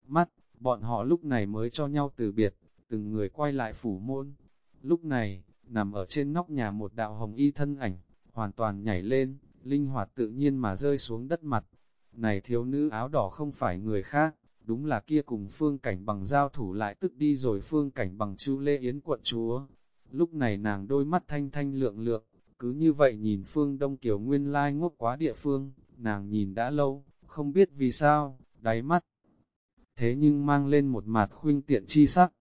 Mắt, bọn họ lúc này mới cho nhau từ biệt, từng người quay lại phủ môn. Lúc này, nằm ở trên nóc nhà một đạo hồng y thân ảnh, hoàn toàn nhảy lên, linh hoạt tự nhiên mà rơi xuống đất mặt. Này thiếu nữ áo đỏ không phải người khác, đúng là kia cùng phương cảnh bằng giao thủ lại tức đi rồi phương cảnh bằng chu lê yến quận chúa. Lúc này nàng đôi mắt thanh thanh lượng lượng, cứ như vậy nhìn phương Đông Kiều nguyên lai ngốc quá địa phương, nàng nhìn đã lâu, không biết vì sao, đáy mắt. Thế nhưng mang lên một mặt khuynh tiện chi sắc,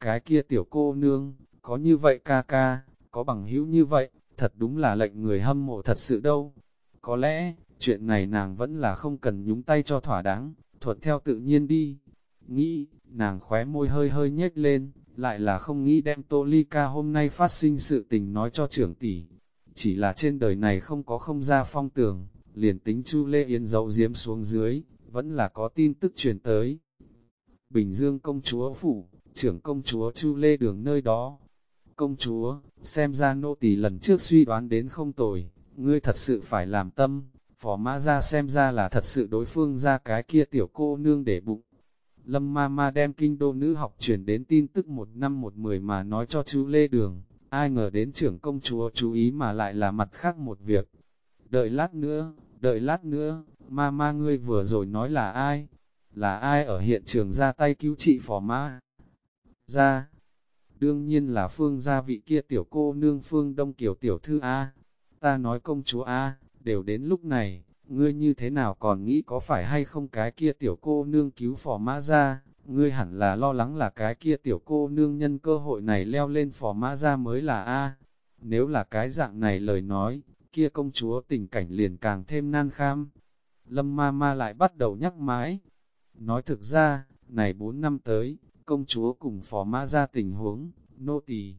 cái kia tiểu cô nương, có như vậy ca ca, có bằng hữu như vậy, thật đúng là lệnh người hâm mộ thật sự đâu. Có lẽ, chuyện này nàng vẫn là không cần nhúng tay cho thỏa đáng, thuận theo tự nhiên đi. nghĩ, nàng khóe môi hơi hơi nhếch lên, lại là không nghĩ đem Tô Ly Ca hôm nay phát sinh sự tình nói cho trưởng tỷ. Chỉ là trên đời này không có không ra phong tường, liền tính Chu Lê Yến dấu diếm xuống dưới, vẫn là có tin tức truyền tới. Bình Dương công chúa phủ, trưởng công chúa Chu Lê Đường nơi đó. Công chúa, xem ra nô tỳ lần trước suy đoán đến không tồi, ngươi thật sự phải làm tâm, phó mã ra xem ra là thật sự đối phương ra cái kia tiểu cô nương để bụng. Lâm ma ma đem kinh đô nữ học truyền đến tin tức một năm một mười mà nói cho chú Lê Đường, ai ngờ đến trưởng công chúa chú ý mà lại là mặt khác một việc. Đợi lát nữa, đợi lát nữa, ma ma ngươi vừa rồi nói là ai? Là ai ở hiện trường ra tay cứu trị phò ma? Ra, đương nhiên là phương gia vị kia tiểu cô nương phương đông kiều tiểu thư A. Ta nói công chúa A, đều đến lúc này, ngươi như thế nào còn nghĩ có phải hay không cái kia tiểu cô nương cứu phò mã ra, ngươi hẳn là lo lắng là cái kia tiểu cô nương nhân cơ hội này leo lên phò mã ra mới là A. Nếu là cái dạng này lời nói, kia công chúa tình cảnh liền càng thêm nan kham. Lâm ma ma lại bắt đầu nhắc mãi. Nói thực ra, này 4 năm tới, công chúa cùng phò mã ra tình huống, nô tỳ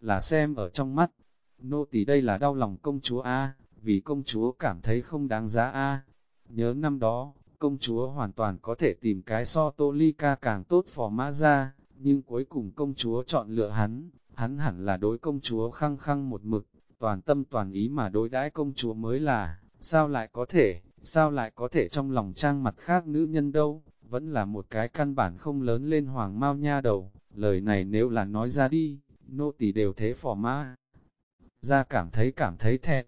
là xem ở trong mắt. Nô tỳ đây là đau lòng công chúa A, vì công chúa cảm thấy không đáng giá A. Nhớ năm đó, công chúa hoàn toàn có thể tìm cái so tô ly ca càng tốt phò mã ra, nhưng cuối cùng công chúa chọn lựa hắn, hắn hẳn là đối công chúa khăng khăng một mực, toàn tâm toàn ý mà đối đãi công chúa mới là, sao lại có thể, sao lại có thể trong lòng trang mặt khác nữ nhân đâu, vẫn là một cái căn bản không lớn lên hoàng mau nha đầu, lời này nếu là nói ra đi, nô tỳ đều thế phò mã. Ra cảm thấy cảm thấy thẹn,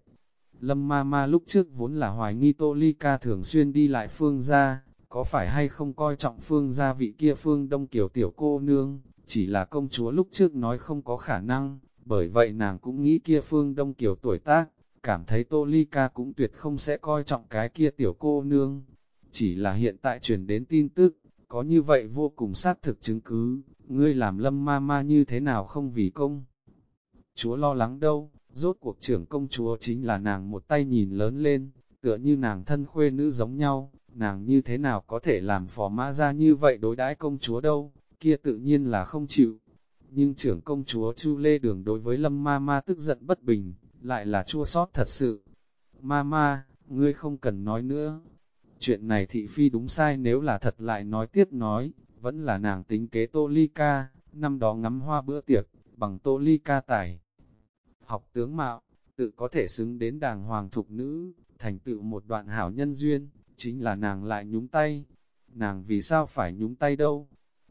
Lâm ma ma lúc trước vốn là hoài nghi Tô Ly Ca thường xuyên đi lại phương gia, có phải hay không coi trọng phương gia vị kia phương đông kiểu tiểu cô nương, chỉ là công chúa lúc trước nói không có khả năng, bởi vậy nàng cũng nghĩ kia phương đông kiểu tuổi tác, cảm thấy Tô Ly Ca cũng tuyệt không sẽ coi trọng cái kia tiểu cô nương. Chỉ là hiện tại truyền đến tin tức, có như vậy vô cùng xác thực chứng cứ, ngươi làm lâm ma ma như thế nào không vì công. Chúa lo lắng đâu, Rốt cuộc trưởng công chúa chính là nàng một tay nhìn lớn lên, tựa như nàng thân khuê nữ giống nhau, nàng như thế nào có thể làm phò mã ra như vậy đối đãi công chúa đâu, kia tự nhiên là không chịu. Nhưng trưởng công chúa Chu Lê Đường đối với Lâm Ma Ma tức giận bất bình, lại là chua sót thật sự. Ma Ma, ngươi không cần nói nữa. Chuyện này thị phi đúng sai nếu là thật lại nói tiếp nói, vẫn là nàng tính kế tô ly ca, năm đó ngắm hoa bữa tiệc, bằng tô ly ca tải học tướng mạo, tự có thể xứng đến đàng hoàng thục nữ, thành tựu một đoạn hảo nhân duyên, chính là nàng lại nhúng tay. Nàng vì sao phải nhúng tay đâu?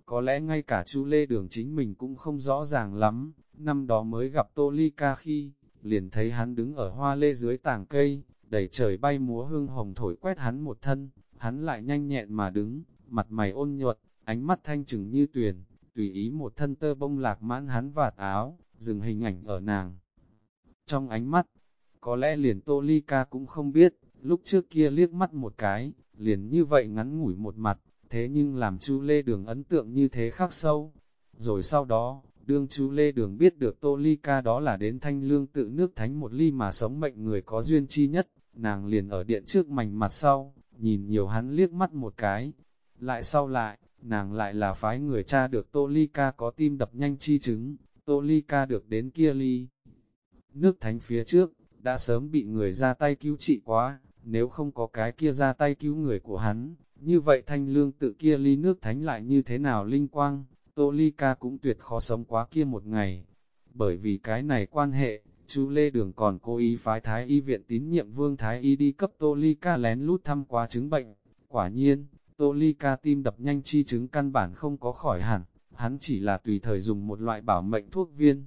Có lẽ ngay cả chú Lê Đường chính mình cũng không rõ ràng lắm, năm đó mới gặp Tô Ly Ca khi, liền thấy hắn đứng ở hoa lê dưới tảng cây, đầy trời bay múa hương hồng thổi quét hắn một thân, hắn lại nhanh nhẹn mà đứng, mặt mày ôn nhuận, ánh mắt thanh trừng như tuyền, tùy ý một thân tơ bông lạc mãn hắn vạt áo, dừng hình ảnh ở nàng trong ánh mắt. Có lẽ liền Tô Ly Ca cũng không biết, lúc trước kia liếc mắt một cái, liền như vậy ngắn ngủi một mặt, thế nhưng làm chú Lê Đường ấn tượng như thế khắc sâu. Rồi sau đó, đương chú Lê Đường biết được Tô Ly Ca đó là đến thanh lương tự nước thánh một ly mà sống mệnh người có duyên chi nhất, nàng liền ở điện trước mảnh mặt sau, nhìn nhiều hắn liếc mắt một cái. Lại sau lại, nàng lại là phái người cha được Tô Ly Ca có tim đập nhanh chi chứng, Tô Ly Ca được đến kia ly nước thánh phía trước, đã sớm bị người ra tay cứu trị quá, nếu không có cái kia ra tay cứu người của hắn, như vậy thanh lương tự kia ly nước thánh lại như thế nào linh quang, Tô Ly Ca cũng tuyệt khó sống quá kia một ngày. Bởi vì cái này quan hệ, chú Lê Đường còn cố ý phái Thái Y viện tín nhiệm Vương Thái Y đi cấp Tô Ly Ca lén lút thăm quá chứng bệnh. Quả nhiên, Tô Ly Ca tim đập nhanh chi chứng căn bản không có khỏi hẳn, hắn chỉ là tùy thời dùng một loại bảo mệnh thuốc viên.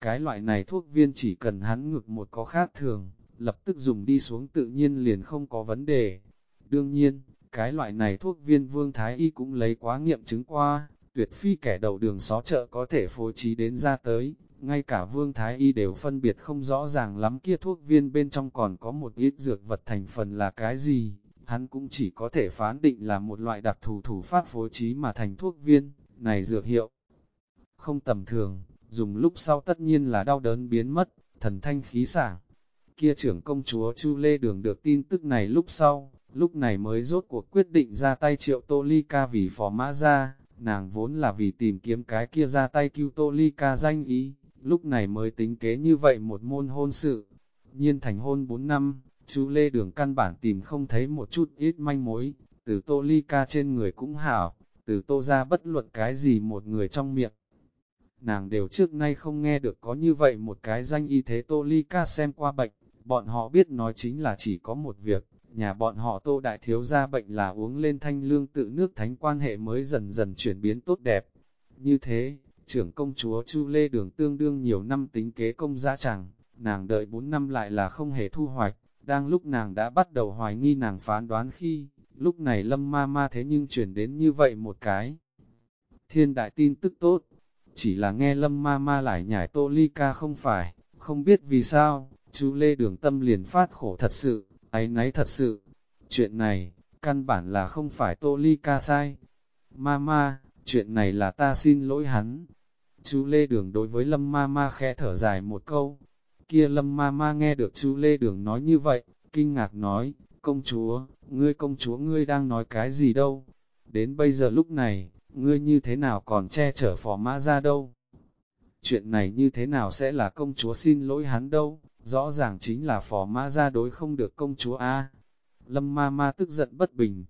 Cái loại này thuốc viên chỉ cần hắn ngực một có khác thường, lập tức dùng đi xuống tự nhiên liền không có vấn đề. Đương nhiên, cái loại này thuốc viên Vương Thái Y cũng lấy quá nghiệm chứng qua, tuyệt phi kẻ đầu đường xó chợ có thể phối trí đến ra tới, ngay cả Vương Thái Y đều phân biệt không rõ ràng lắm kia thuốc viên bên trong còn có một ít dược vật thành phần là cái gì, hắn cũng chỉ có thể phán định là một loại đặc thù thủ pháp phối trí mà thành thuốc viên, này dược hiệu. Không tầm thường, dùng lúc sau tất nhiên là đau đớn biến mất, thần thanh khí sảng. Kia trưởng công chúa Chu Lê Đường được tin tức này lúc sau, lúc này mới rốt cuộc quyết định ra tay triệu Tô Ly Ca vì phó mã ra, nàng vốn là vì tìm kiếm cái kia ra tay cứu Tô Ly Ca danh ý, lúc này mới tính kế như vậy một môn hôn sự. Nhiên thành hôn 4 năm, chú Lê Đường căn bản tìm không thấy một chút ít manh mối, từ Tô Ly Ca trên người cũng hảo, từ Tô ra bất luận cái gì một người trong miệng. Nàng đều trước nay không nghe được có như vậy một cái danh y thế Tô Ly Ca xem qua bệnh, bọn họ biết nói chính là chỉ có một việc, nhà bọn họ Tô Đại Thiếu ra bệnh là uống lên thanh lương tự nước thánh quan hệ mới dần dần chuyển biến tốt đẹp. Như thế, trưởng công chúa Chu Lê Đường tương đương nhiều năm tính kế công gia chẳng, nàng đợi 4 năm lại là không hề thu hoạch, đang lúc nàng đã bắt đầu hoài nghi nàng phán đoán khi, lúc này lâm ma ma thế nhưng chuyển đến như vậy một cái. Thiên đại tin tức tốt, chỉ là nghe lâm ma ma lại nhảy tô ly ca không phải, không biết vì sao, chú Lê Đường Tâm liền phát khổ thật sự, ấy nấy thật sự. Chuyện này, căn bản là không phải tô ly ca sai. Ma ma, chuyện này là ta xin lỗi hắn. Chú Lê Đường đối với Lâm Ma Ma khẽ thở dài một câu. Kia Lâm Ma Ma nghe được chú Lê Đường nói như vậy, kinh ngạc nói, công chúa, ngươi công chúa ngươi đang nói cái gì đâu? Đến bây giờ lúc này, ngươi như thế nào còn che chở phò mã ra đâu? Chuyện này như thế nào sẽ là công chúa xin lỗi hắn đâu? Rõ ràng chính là phò mã ra đối không được công chúa A. Lâm ma ma tức giận bất bình.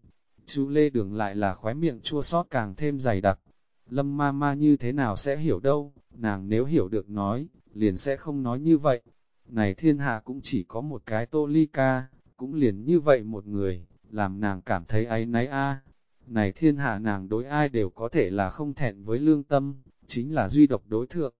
Chú Lê Đường lại là khóe miệng chua sót càng thêm dày đặc. Lâm ma ma như thế nào sẽ hiểu đâu, nàng nếu hiểu được nói, liền sẽ không nói như vậy. Này thiên hạ cũng chỉ có một cái tô ly ca, cũng liền như vậy một người, làm nàng cảm thấy áy náy a. Này thiên hạ nàng đối ai đều có thể là không thẹn với lương tâm, chính là duy độc đối thượng.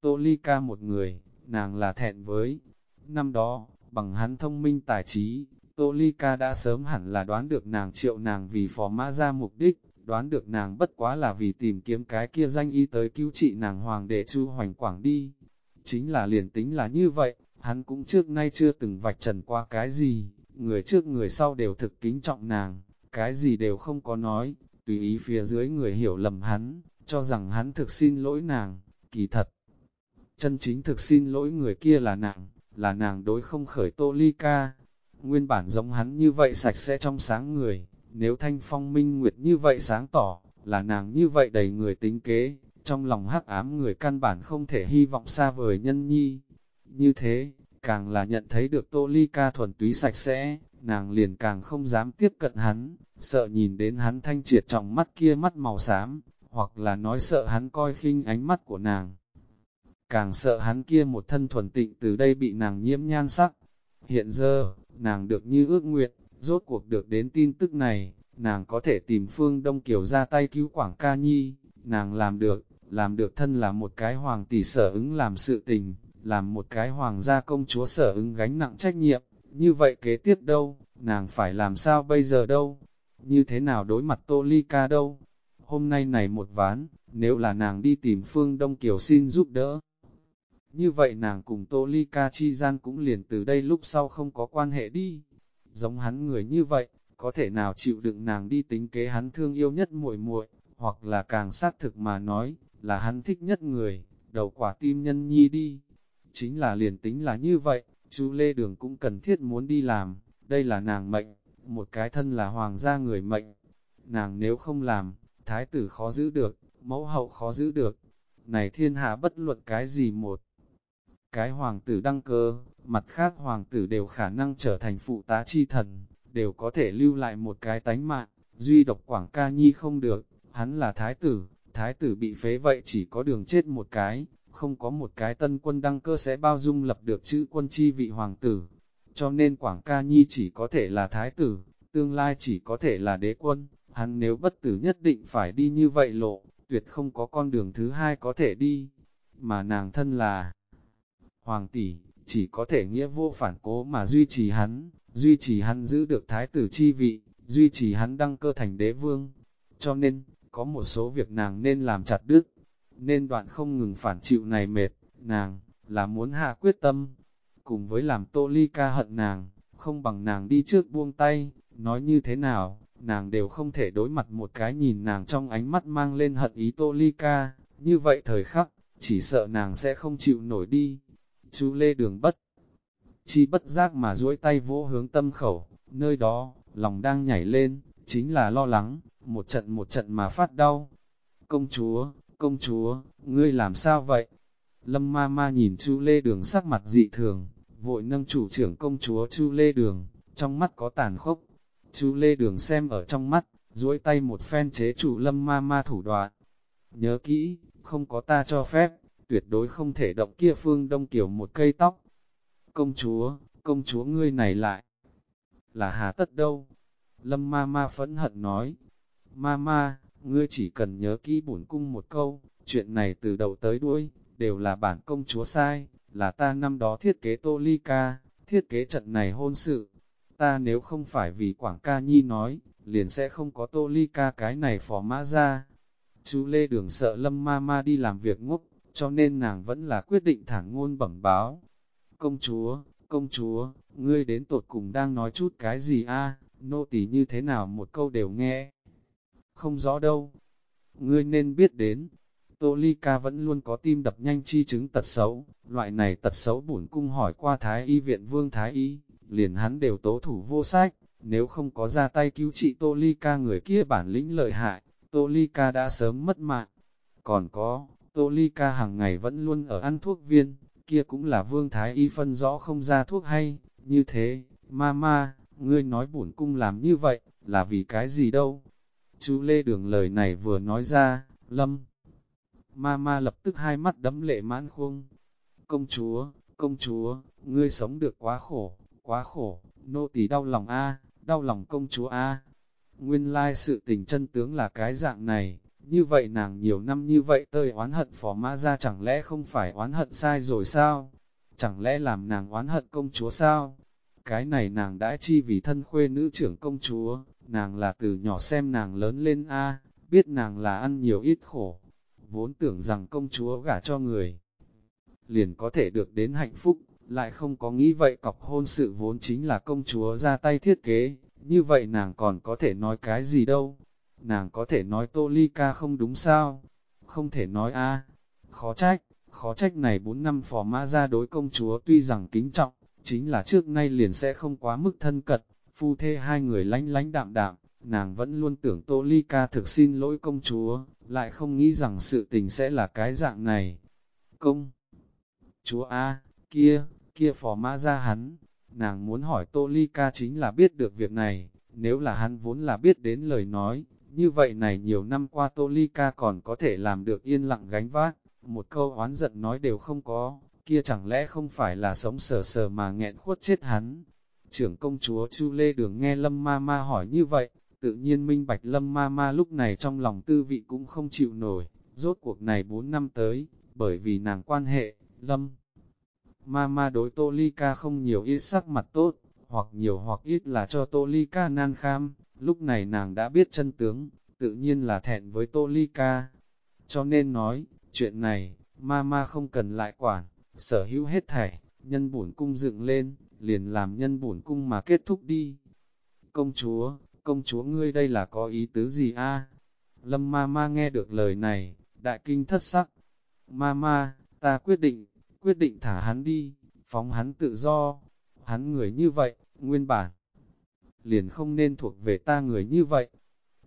Tô ly ca một người, nàng là thẹn với. Năm đó, bằng hắn thông minh tài trí, Tô ly ca đã sớm hẳn là đoán được nàng triệu nàng vì phó mã ra mục đích, đoán được nàng bất quá là vì tìm kiếm cái kia danh y tới cứu trị nàng hoàng đệ chu hoành quảng đi. Chính là liền tính là như vậy, hắn cũng trước nay chưa từng vạch trần qua cái gì, người trước người sau đều thực kính trọng nàng, cái gì đều không có nói, tùy ý phía dưới người hiểu lầm hắn, cho rằng hắn thực xin lỗi nàng, kỳ thật. Chân chính thực xin lỗi người kia là nàng, là nàng đối không khởi tô ly ca. Nguyên bản giống hắn như vậy sạch sẽ trong sáng người, nếu thanh phong minh nguyệt như vậy sáng tỏ, là nàng như vậy đầy người tính kế, trong lòng hắc ám người căn bản không thể hy vọng xa vời nhân nhi. Như thế, càng là nhận thấy được tô ly ca thuần túy sạch sẽ, nàng liền càng không dám tiếp cận hắn, sợ nhìn đến hắn thanh triệt trong mắt kia mắt màu xám, hoặc là nói sợ hắn coi khinh ánh mắt của nàng. Càng sợ hắn kia một thân thuần tịnh từ đây bị nàng nhiễm nhan sắc. Hiện giờ, nàng được như ước nguyện, rốt cuộc được đến tin tức này, nàng có thể tìm Phương Đông Kiều ra tay cứu Quảng Ca Nhi, nàng làm được, làm được thân là một cái hoàng tỷ sở ứng làm sự tình, làm một cái hoàng gia công chúa sở ứng gánh nặng trách nhiệm, như vậy kế tiếp đâu, nàng phải làm sao bây giờ đâu, như thế nào đối mặt Tô Ly Ca đâu, hôm nay này một ván, nếu là nàng đi tìm Phương Đông Kiều xin giúp đỡ. Như vậy nàng cùng Tô Ly Ca chi gian cũng liền từ đây lúc sau không có quan hệ đi, giống hắn người như vậy, có thể nào chịu đựng nàng đi tính kế hắn thương yêu nhất muội muội, hoặc là càng xác thực mà nói, là hắn thích nhất người, đầu quả tim nhân nhi đi. Chính là liền tính là như vậy, chú Lê Đường cũng cần thiết muốn đi làm, đây là nàng mệnh, một cái thân là hoàng gia người mệnh. Nàng nếu không làm, thái tử khó giữ được, mẫu hậu khó giữ được. Này thiên hạ bất luận cái gì một. Cái hoàng tử đăng cơ, mặt khác hoàng tử đều khả năng trở thành phụ tá chi thần, đều có thể lưu lại một cái tánh mạng, duy độc Quảng Ca Nhi không được, hắn là thái tử, thái tử bị phế vậy chỉ có đường chết một cái, không có một cái tân quân đăng cơ sẽ bao dung lập được chữ quân chi vị hoàng tử, cho nên Quảng Ca Nhi chỉ có thể là thái tử, tương lai chỉ có thể là đế quân, hắn nếu bất tử nhất định phải đi như vậy lộ, tuyệt không có con đường thứ hai có thể đi, mà nàng thân là hoàng tỷ, chỉ có thể nghĩa vô phản cố mà duy trì hắn, duy trì hắn giữ được thái tử chi vị, duy trì hắn đăng cơ thành đế vương. Cho nên, có một số việc nàng nên làm chặt đứt, nên đoạn không ngừng phản chịu này mệt, nàng, là muốn hạ quyết tâm, cùng với làm tô ly ca hận nàng, không bằng nàng đi trước buông tay, nói như thế nào, nàng đều không thể đối mặt một cái nhìn nàng trong ánh mắt mang lên hận ý tô ly ca, như vậy thời khắc, chỉ sợ nàng sẽ không chịu nổi đi. Chú Lê Đường bất chi bất giác mà duỗi tay vỗ hướng tâm khẩu, nơi đó, lòng đang nhảy lên, chính là lo lắng, một trận một trận mà phát đau. Công chúa, công chúa, ngươi làm sao vậy? Lâm ma ma nhìn Chu Lê Đường sắc mặt dị thường, vội nâng chủ trưởng công chúa Chu Lê Đường, trong mắt có tàn khốc. Chu Lê Đường xem ở trong mắt, duỗi tay một phen chế chủ lâm ma ma thủ đoạn. Nhớ kỹ, không có ta cho phép, tuyệt đối không thể động kia phương đông kiểu một cây tóc. Công chúa, công chúa ngươi này lại, là hà tất đâu? Lâm ma ma phẫn hận nói, ma ma, ngươi chỉ cần nhớ kỹ bổn cung một câu, chuyện này từ đầu tới đuôi, đều là bản công chúa sai, là ta năm đó thiết kế tô ly ca, thiết kế trận này hôn sự. Ta nếu không phải vì Quảng ca nhi nói, liền sẽ không có tô ly ca cái này phó mã ra. Chú Lê Đường sợ lâm ma ma đi làm việc ngốc, cho nên nàng vẫn là quyết định thẳng ngôn bẩm báo. Công chúa, công chúa, ngươi đến tột cùng đang nói chút cái gì a? nô tỳ như thế nào một câu đều nghe. Không rõ đâu. Ngươi nên biết đến, Tô Ly Ca vẫn luôn có tim đập nhanh chi chứng tật xấu, loại này tật xấu bổn cung hỏi qua Thái Y viện Vương Thái Y, liền hắn đều tố thủ vô sách, nếu không có ra tay cứu trị Tô Ly Ca người kia bản lĩnh lợi hại, Tô Ly Ca đã sớm mất mạng. Còn có, Tô Ly Ca hàng ngày vẫn luôn ở ăn thuốc viên, kia cũng là Vương Thái Y phân rõ không ra thuốc hay, như thế, ma ma, ngươi nói bổn cung làm như vậy, là vì cái gì đâu? Chú Lê Đường lời này vừa nói ra, Lâm Ma ma lập tức hai mắt đấm lệ mãn khuôn. Công chúa, công chúa, ngươi sống được quá khổ, quá khổ, nô tỳ đau lòng a, đau lòng công chúa a. Nguyên lai sự tình chân tướng là cái dạng này, như vậy nàng nhiều năm như vậy tơi oán hận phó mã ra chẳng lẽ không phải oán hận sai rồi sao? Chẳng lẽ làm nàng oán hận công chúa sao? Cái này nàng đã chi vì thân khuê nữ trưởng công chúa, nàng là từ nhỏ xem nàng lớn lên a, biết nàng là ăn nhiều ít khổ, vốn tưởng rằng công chúa gả cho người, liền có thể được đến hạnh phúc, lại không có nghĩ vậy cọc hôn sự vốn chính là công chúa ra tay thiết kế, như vậy nàng còn có thể nói cái gì đâu, nàng có thể nói tô ly ca không đúng sao, không thể nói a. Khó trách, khó trách này 4 năm phò mã ra đối công chúa tuy rằng kính trọng, chính là trước nay liền sẽ không quá mức thân cật, phu thê hai người lánh lánh đạm đạm, nàng vẫn luôn tưởng Tô Ly Ca thực xin lỗi công chúa, lại không nghĩ rằng sự tình sẽ là cái dạng này. Công chúa A, kia, kia phò mã ra hắn, nàng muốn hỏi Tô Ly Ca chính là biết được việc này, nếu là hắn vốn là biết đến lời nói, như vậy này nhiều năm qua Tô Ly Ca còn có thể làm được yên lặng gánh vác, một câu oán giận nói đều không có, kia chẳng lẽ không phải là sống sờ sờ mà nghẹn khuất chết hắn. Trưởng công chúa Chu Lê Đường nghe Lâm Ma Ma hỏi như vậy, Tự nhiên minh bạch lâm ma ma lúc này trong lòng tư vị cũng không chịu nổi, rốt cuộc này 4 năm tới, bởi vì nàng quan hệ, lâm. Ma ma đối tô ly ca không nhiều ít sắc mặt tốt, hoặc nhiều hoặc ít là cho tô ly ca nan kham, lúc này nàng đã biết chân tướng, tự nhiên là thẹn với tô ly ca. Cho nên nói, chuyện này, ma ma không cần lại quản, sở hữu hết thảy, nhân bổn cung dựng lên, liền làm nhân bổn cung mà kết thúc đi. Công chúa, công chúa ngươi đây là có ý tứ gì a? Lâm ma ma nghe được lời này, đại kinh thất sắc. Ma ma, ta quyết định, quyết định thả hắn đi, phóng hắn tự do. Hắn người như vậy, nguyên bản, liền không nên thuộc về ta người như vậy.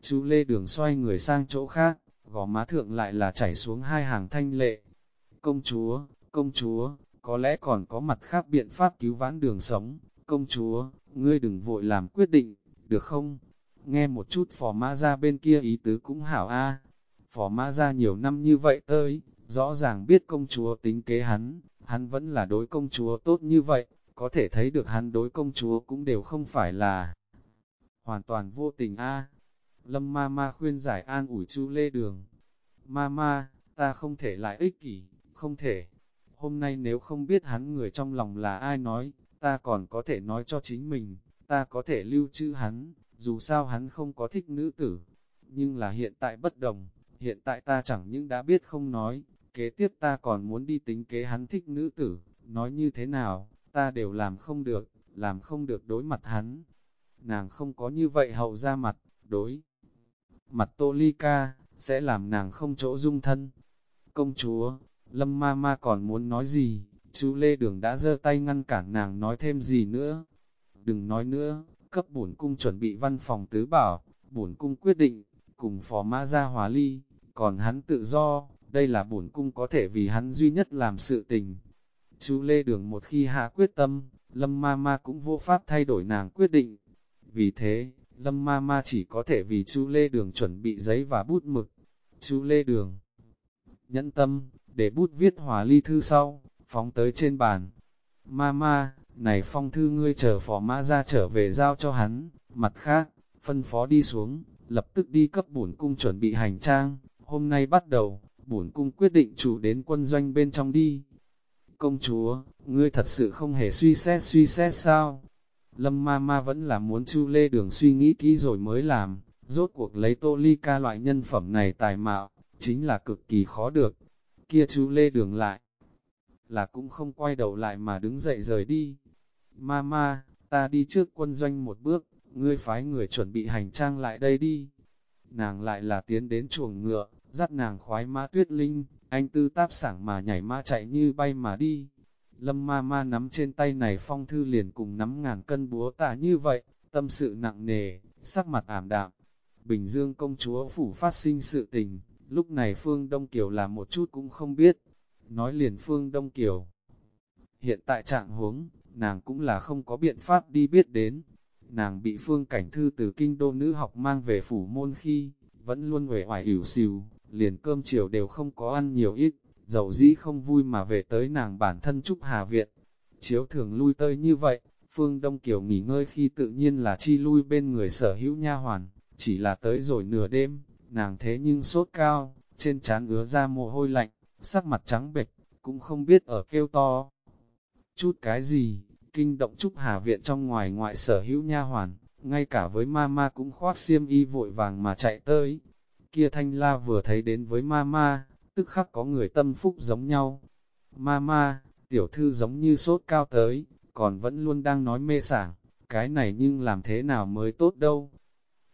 Chú Lê Đường xoay người sang chỗ khác, gò má thượng lại là chảy xuống hai hàng thanh lệ. Công chúa, công chúa, có lẽ còn có mặt khác biện pháp cứu vãn đường sống. Công chúa, ngươi đừng vội làm quyết định, được không? nghe một chút phò ma ra bên kia ý tứ cũng hảo a. Phò ma ra nhiều năm như vậy tới, rõ ràng biết công chúa tính kế hắn, hắn vẫn là đối công chúa tốt như vậy, có thể thấy được hắn đối công chúa cũng đều không phải là hoàn toàn vô tình a. Lâm ma ma khuyên giải an ủi chu lê đường. Ma ma, ta không thể lại ích kỷ, không thể. Hôm nay nếu không biết hắn người trong lòng là ai nói, ta còn có thể nói cho chính mình, ta có thể lưu trữ hắn, dù sao hắn không có thích nữ tử, nhưng là hiện tại bất đồng, hiện tại ta chẳng những đã biết không nói, kế tiếp ta còn muốn đi tính kế hắn thích nữ tử, nói như thế nào, ta đều làm không được, làm không được đối mặt hắn. Nàng không có như vậy hậu ra mặt, đối mặt tô ly ca, sẽ làm nàng không chỗ dung thân. Công chúa, lâm ma ma còn muốn nói gì, chú Lê Đường đã giơ tay ngăn cản nàng nói thêm gì nữa. Đừng nói nữa, cấp bổn cung chuẩn bị văn phòng tứ bảo, bổn cung quyết định, cùng phó Ma ra hòa ly, còn hắn tự do, đây là bổn cung có thể vì hắn duy nhất làm sự tình. Chú Lê Đường một khi hạ quyết tâm, Lâm Ma Ma cũng vô pháp thay đổi nàng quyết định. Vì thế, Lâm Ma Ma chỉ có thể vì chú Lê Đường chuẩn bị giấy và bút mực. Chú Lê Đường nhẫn tâm, để bút viết hòa ly thư sau, phóng tới trên bàn. Mama, này phong thư ngươi chờ phó mã ra trở về giao cho hắn, mặt khác, phân phó đi xuống, lập tức đi cấp bổn cung chuẩn bị hành trang, hôm nay bắt đầu, bổn cung quyết định chủ đến quân doanh bên trong đi. Công chúa, ngươi thật sự không hề suy xét suy xét sao? Lâm ma ma vẫn là muốn chu lê đường suy nghĩ kỹ rồi mới làm, rốt cuộc lấy tô ly ca loại nhân phẩm này tài mạo, chính là cực kỳ khó được. Kia chú lê đường lại, là cũng không quay đầu lại mà đứng dậy rời đi. Mama, ta đi trước quân doanh một bước, ngươi phái người chuẩn bị hành trang lại đây đi. Nàng lại là tiến đến chuồng ngựa, dắt nàng khoái mã tuyết linh, anh tư táp sảng mà nhảy ma chạy như bay mà đi. Lâm ma ma nắm trên tay này phong thư liền cùng nắm ngàn cân búa tạ như vậy, tâm sự nặng nề, sắc mặt ảm đạm. Bình Dương công chúa phủ phát sinh sự tình, lúc này Phương Đông Kiều là một chút cũng không biết. Nói liền Phương Đông Kiều. Hiện tại trạng huống, nàng cũng là không có biện pháp đi biết đến. Nàng bị Phương Cảnh Thư từ kinh đô nữ học mang về phủ môn khi, vẫn luôn uể oải ỉu xìu, liền cơm chiều đều không có ăn nhiều ít, dầu dĩ không vui mà về tới nàng bản thân Trúc Hà Viện. Chiếu thường lui tơi như vậy, Phương Đông Kiều nghỉ ngơi khi tự nhiên là chi lui bên người sở hữu nha hoàn, chỉ là tới rồi nửa đêm, nàng thế nhưng sốt cao, trên trán ứa ra mồ hôi lạnh, sắc mặt trắng bệch, cũng không biết ở kêu to. Chút cái gì, kinh động Trúc Hà Viện trong ngoài ngoại sở hữu nha hoàn, ngay cả với mama cũng khoác xiêm y vội vàng mà chạy tới. Kia thanh la vừa thấy đến với mama, tức khắc có người tâm phúc giống nhau. Mama, tiểu thư giống như sốt cao tới, còn vẫn luôn đang nói mê sảng, cái này nhưng làm thế nào mới tốt đâu.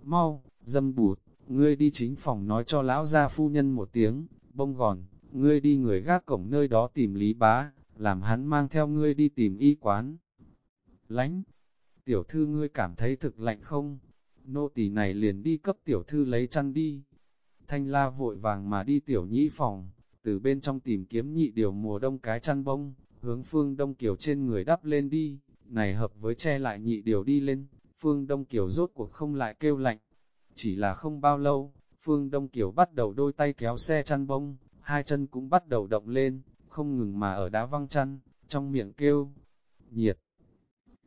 Mau, dâm bụt, ngươi đi chính phòng nói cho lão gia phu nhân một tiếng, bông gòn, ngươi đi người gác cổng nơi đó tìm Lý Bá, làm hắn mang theo ngươi đi tìm y quán. Lánh, tiểu thư ngươi cảm thấy thực lạnh không? Nô tỳ này liền đi cấp tiểu thư lấy chăn đi. Thanh la vội vàng mà đi tiểu nhĩ phòng, từ bên trong tìm kiếm nhị điều mùa đông cái chăn bông, hướng phương đông kiều trên người đắp lên đi, này hợp với che lại nhị điều đi lên, phương đông kiều rốt cuộc không lại kêu lạnh. Chỉ là không bao lâu, phương đông kiều bắt đầu đôi tay kéo xe chăn bông, hai chân cũng bắt đầu động lên, không ngừng mà ở đá văng chăn, trong miệng kêu, nhiệt,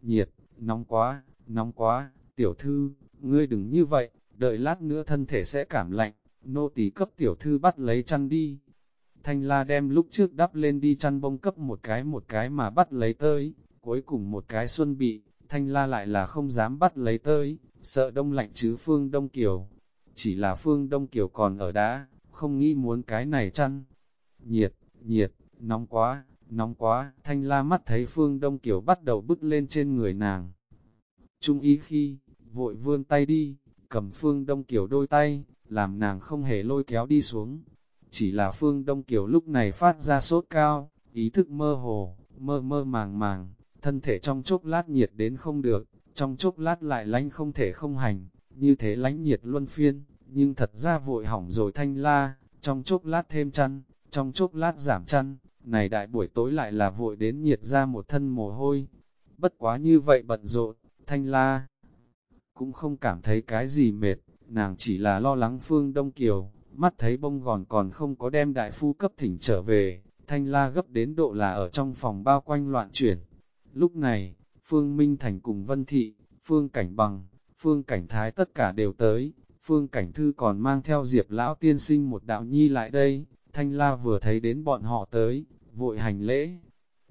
nhiệt, nóng quá, nóng quá, tiểu thư, ngươi đừng như vậy, đợi lát nữa thân thể sẽ cảm lạnh, nô tỳ cấp tiểu thư bắt lấy chăn đi. Thanh la đem lúc trước đắp lên đi chăn bông cấp một cái một cái mà bắt lấy tới, cuối cùng một cái xuân bị, thanh la lại là không dám bắt lấy tới, sợ đông lạnh chứ phương đông kiều. Chỉ là phương đông kiều còn ở đá, không nghĩ muốn cái này chăn. Nhiệt, nhiệt, nóng quá, nóng quá, thanh la mắt thấy phương đông kiều bắt đầu bứt lên trên người nàng. Trung ý khi, vội vươn tay đi, cầm phương đông kiều đôi tay, làm nàng không hề lôi kéo đi xuống. Chỉ là phương đông kiều lúc này phát ra sốt cao, ý thức mơ hồ, mơ mơ màng màng, thân thể trong chốc lát nhiệt đến không được, trong chốc lát lại lánh không thể không hành, như thế lánh nhiệt luân phiên, nhưng thật ra vội hỏng rồi thanh la, trong chốc lát thêm chăn, trong chốc lát giảm chăn, này đại buổi tối lại là vội đến nhiệt ra một thân mồ hôi. Bất quá như vậy bận rộn, thanh la cũng không cảm thấy cái gì mệt, nàng chỉ là lo lắng phương Đông Kiều, mắt thấy bông gòn còn không có đem đại phu cấp thỉnh trở về, thanh la gấp đến độ là ở trong phòng bao quanh loạn chuyển. Lúc này, Phương Minh Thành cùng Vân Thị, Phương Cảnh Bằng, Phương Cảnh Thái tất cả đều tới, Phương Cảnh Thư còn mang theo Diệp Lão Tiên Sinh một đạo nhi lại đây, Thanh La vừa thấy đến bọn họ tới, vội hành lễ.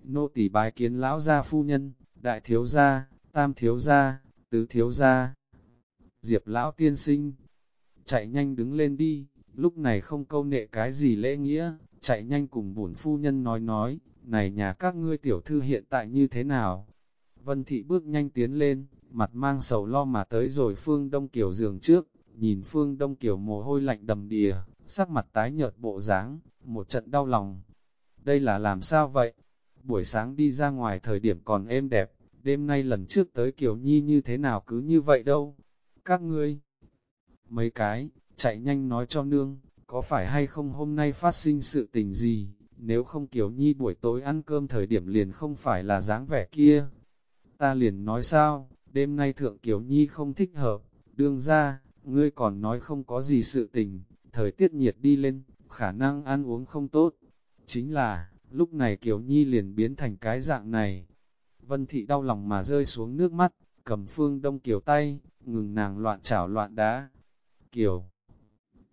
Nô tỳ bái kiến Lão gia phu nhân, Đại Thiếu gia, Tam Thiếu gia, Tứ Thiếu gia. Diệp Lão Tiên Sinh, chạy nhanh đứng lên đi, lúc này không câu nệ cái gì lễ nghĩa, chạy nhanh cùng bổn phu nhân nói nói, này nhà các ngươi tiểu thư hiện tại như thế nào? Vân Thị bước nhanh tiến lên, mặt mang sầu lo mà tới rồi Phương Đông Kiều giường trước, nhìn Phương Đông Kiều mồ hôi lạnh đầm đìa, sắc mặt tái nhợt bộ dáng, một trận đau lòng. Đây là làm sao vậy? Buổi sáng đi ra ngoài thời điểm còn êm đẹp, đêm nay lần trước tới Kiều Nhi như thế nào cứ như vậy đâu. Các ngươi, mấy cái, chạy nhanh nói cho nương, có phải hay không hôm nay phát sinh sự tình gì, nếu không Kiều Nhi buổi tối ăn cơm thời điểm liền không phải là dáng vẻ kia. Ta liền nói sao, đêm nay thượng Kiều Nhi không thích hợp, đương ra, ngươi còn nói không có gì sự tình, thời tiết nhiệt đi lên, khả năng ăn uống không tốt. Chính là, lúc này Kiều Nhi liền biến thành cái dạng này. Vân Thị đau lòng mà rơi xuống nước mắt, cầm phương đông Kiều tay, ngừng nàng loạn chảo loạn đá. Kiều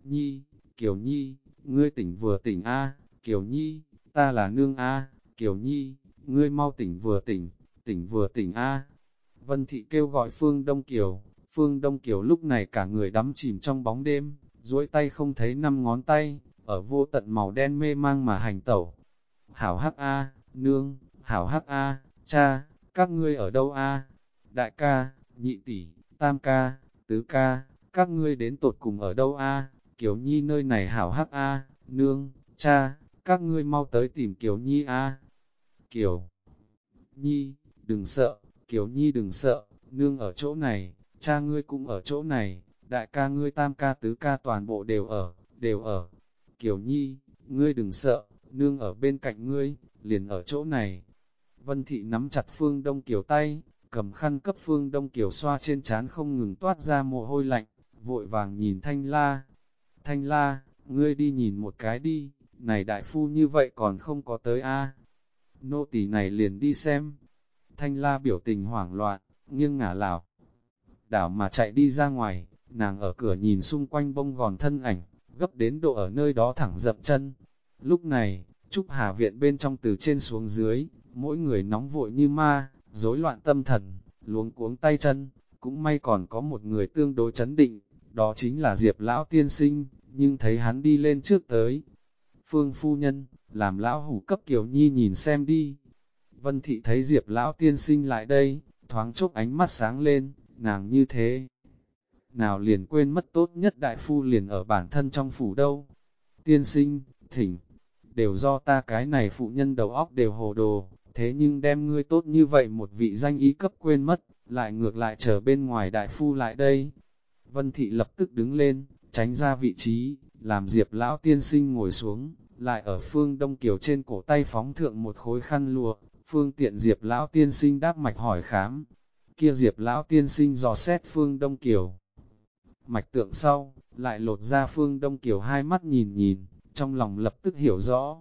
Nhi, Kiều Nhi, ngươi tỉnh vừa tỉnh A, Kiều Nhi, ta là nương A, Kiều Nhi, ngươi mau tỉnh vừa tỉnh, tỉnh vừa tỉnh A. Vân Thị kêu gọi Phương Đông Kiều, Phương Đông Kiều lúc này cả người đắm chìm trong bóng đêm, duỗi tay không thấy năm ngón tay, ở vô tận màu đen mê mang mà hành tẩu. Hảo hắc A, nương, hảo hắc A, cha, các ngươi ở đâu A? Đại ca, nhị tỷ, tam ca, tứ ca, các ngươi đến tột cùng ở đâu A? Kiều Nhi nơi này hảo hắc A, nương, cha, các ngươi mau tới tìm Kiều Nhi A. Kiều Nhi, đừng sợ, Kiều Nhi đừng sợ, nương ở chỗ này, cha ngươi cũng ở chỗ này, đại ca ngươi tam ca tứ ca toàn bộ đều ở, đều ở. Kiều Nhi, ngươi đừng sợ, nương ở bên cạnh ngươi, liền ở chỗ này. Vân Thị nắm chặt Phương Đông Kiều tay, cầm khăn cấp Phương Đông Kiều xoa trên trán không ngừng toát ra mồ hôi lạnh, vội vàng nhìn Thanh La. Thanh La, ngươi đi nhìn một cái đi, này đại phu như vậy còn không có tới a Nô tỳ này liền đi xem. Thanh La biểu tình hoảng loạn, nghiêng ngả lảo. Đảo mà chạy đi ra ngoài, nàng ở cửa nhìn xung quanh bông gòn thân ảnh, gấp đến độ ở nơi đó thẳng dậm chân. Lúc này, Trúc Hà Viện bên trong từ trên xuống dưới, mỗi người nóng vội như ma, rối loạn tâm thần, luống cuống tay chân, cũng may còn có một người tương đối chấn định, đó chính là Diệp Lão Tiên Sinh, nhưng thấy hắn đi lên trước tới. Phương Phu Nhân, làm Lão Hủ cấp Kiều Nhi nhìn xem đi. Vân Thị thấy Diệp Lão Tiên Sinh lại đây, thoáng chốc ánh mắt sáng lên, nàng như thế. Nào liền quên mất tốt nhất đại phu liền ở bản thân trong phủ đâu. Tiên sinh, thỉnh, đều do ta cái này phụ nhân đầu óc đều hồ đồ, thế nhưng đem ngươi tốt như vậy một vị danh ý cấp quên mất, lại ngược lại chờ bên ngoài đại phu lại đây. Vân Thị lập tức đứng lên, tránh ra vị trí, làm Diệp Lão tiên sinh ngồi xuống, lại ở phương Đông Kiều trên cổ tay phóng thượng một khối khăn lụa, phương tiện Diệp Lão tiên sinh đáp mạch hỏi khám. Kia Diệp Lão tiên sinh dò xét phương Đông Kiều. Mạch tượng sau, lại lột ra phương Đông Kiều hai mắt nhìn nhìn, trong lòng lập tức hiểu rõ.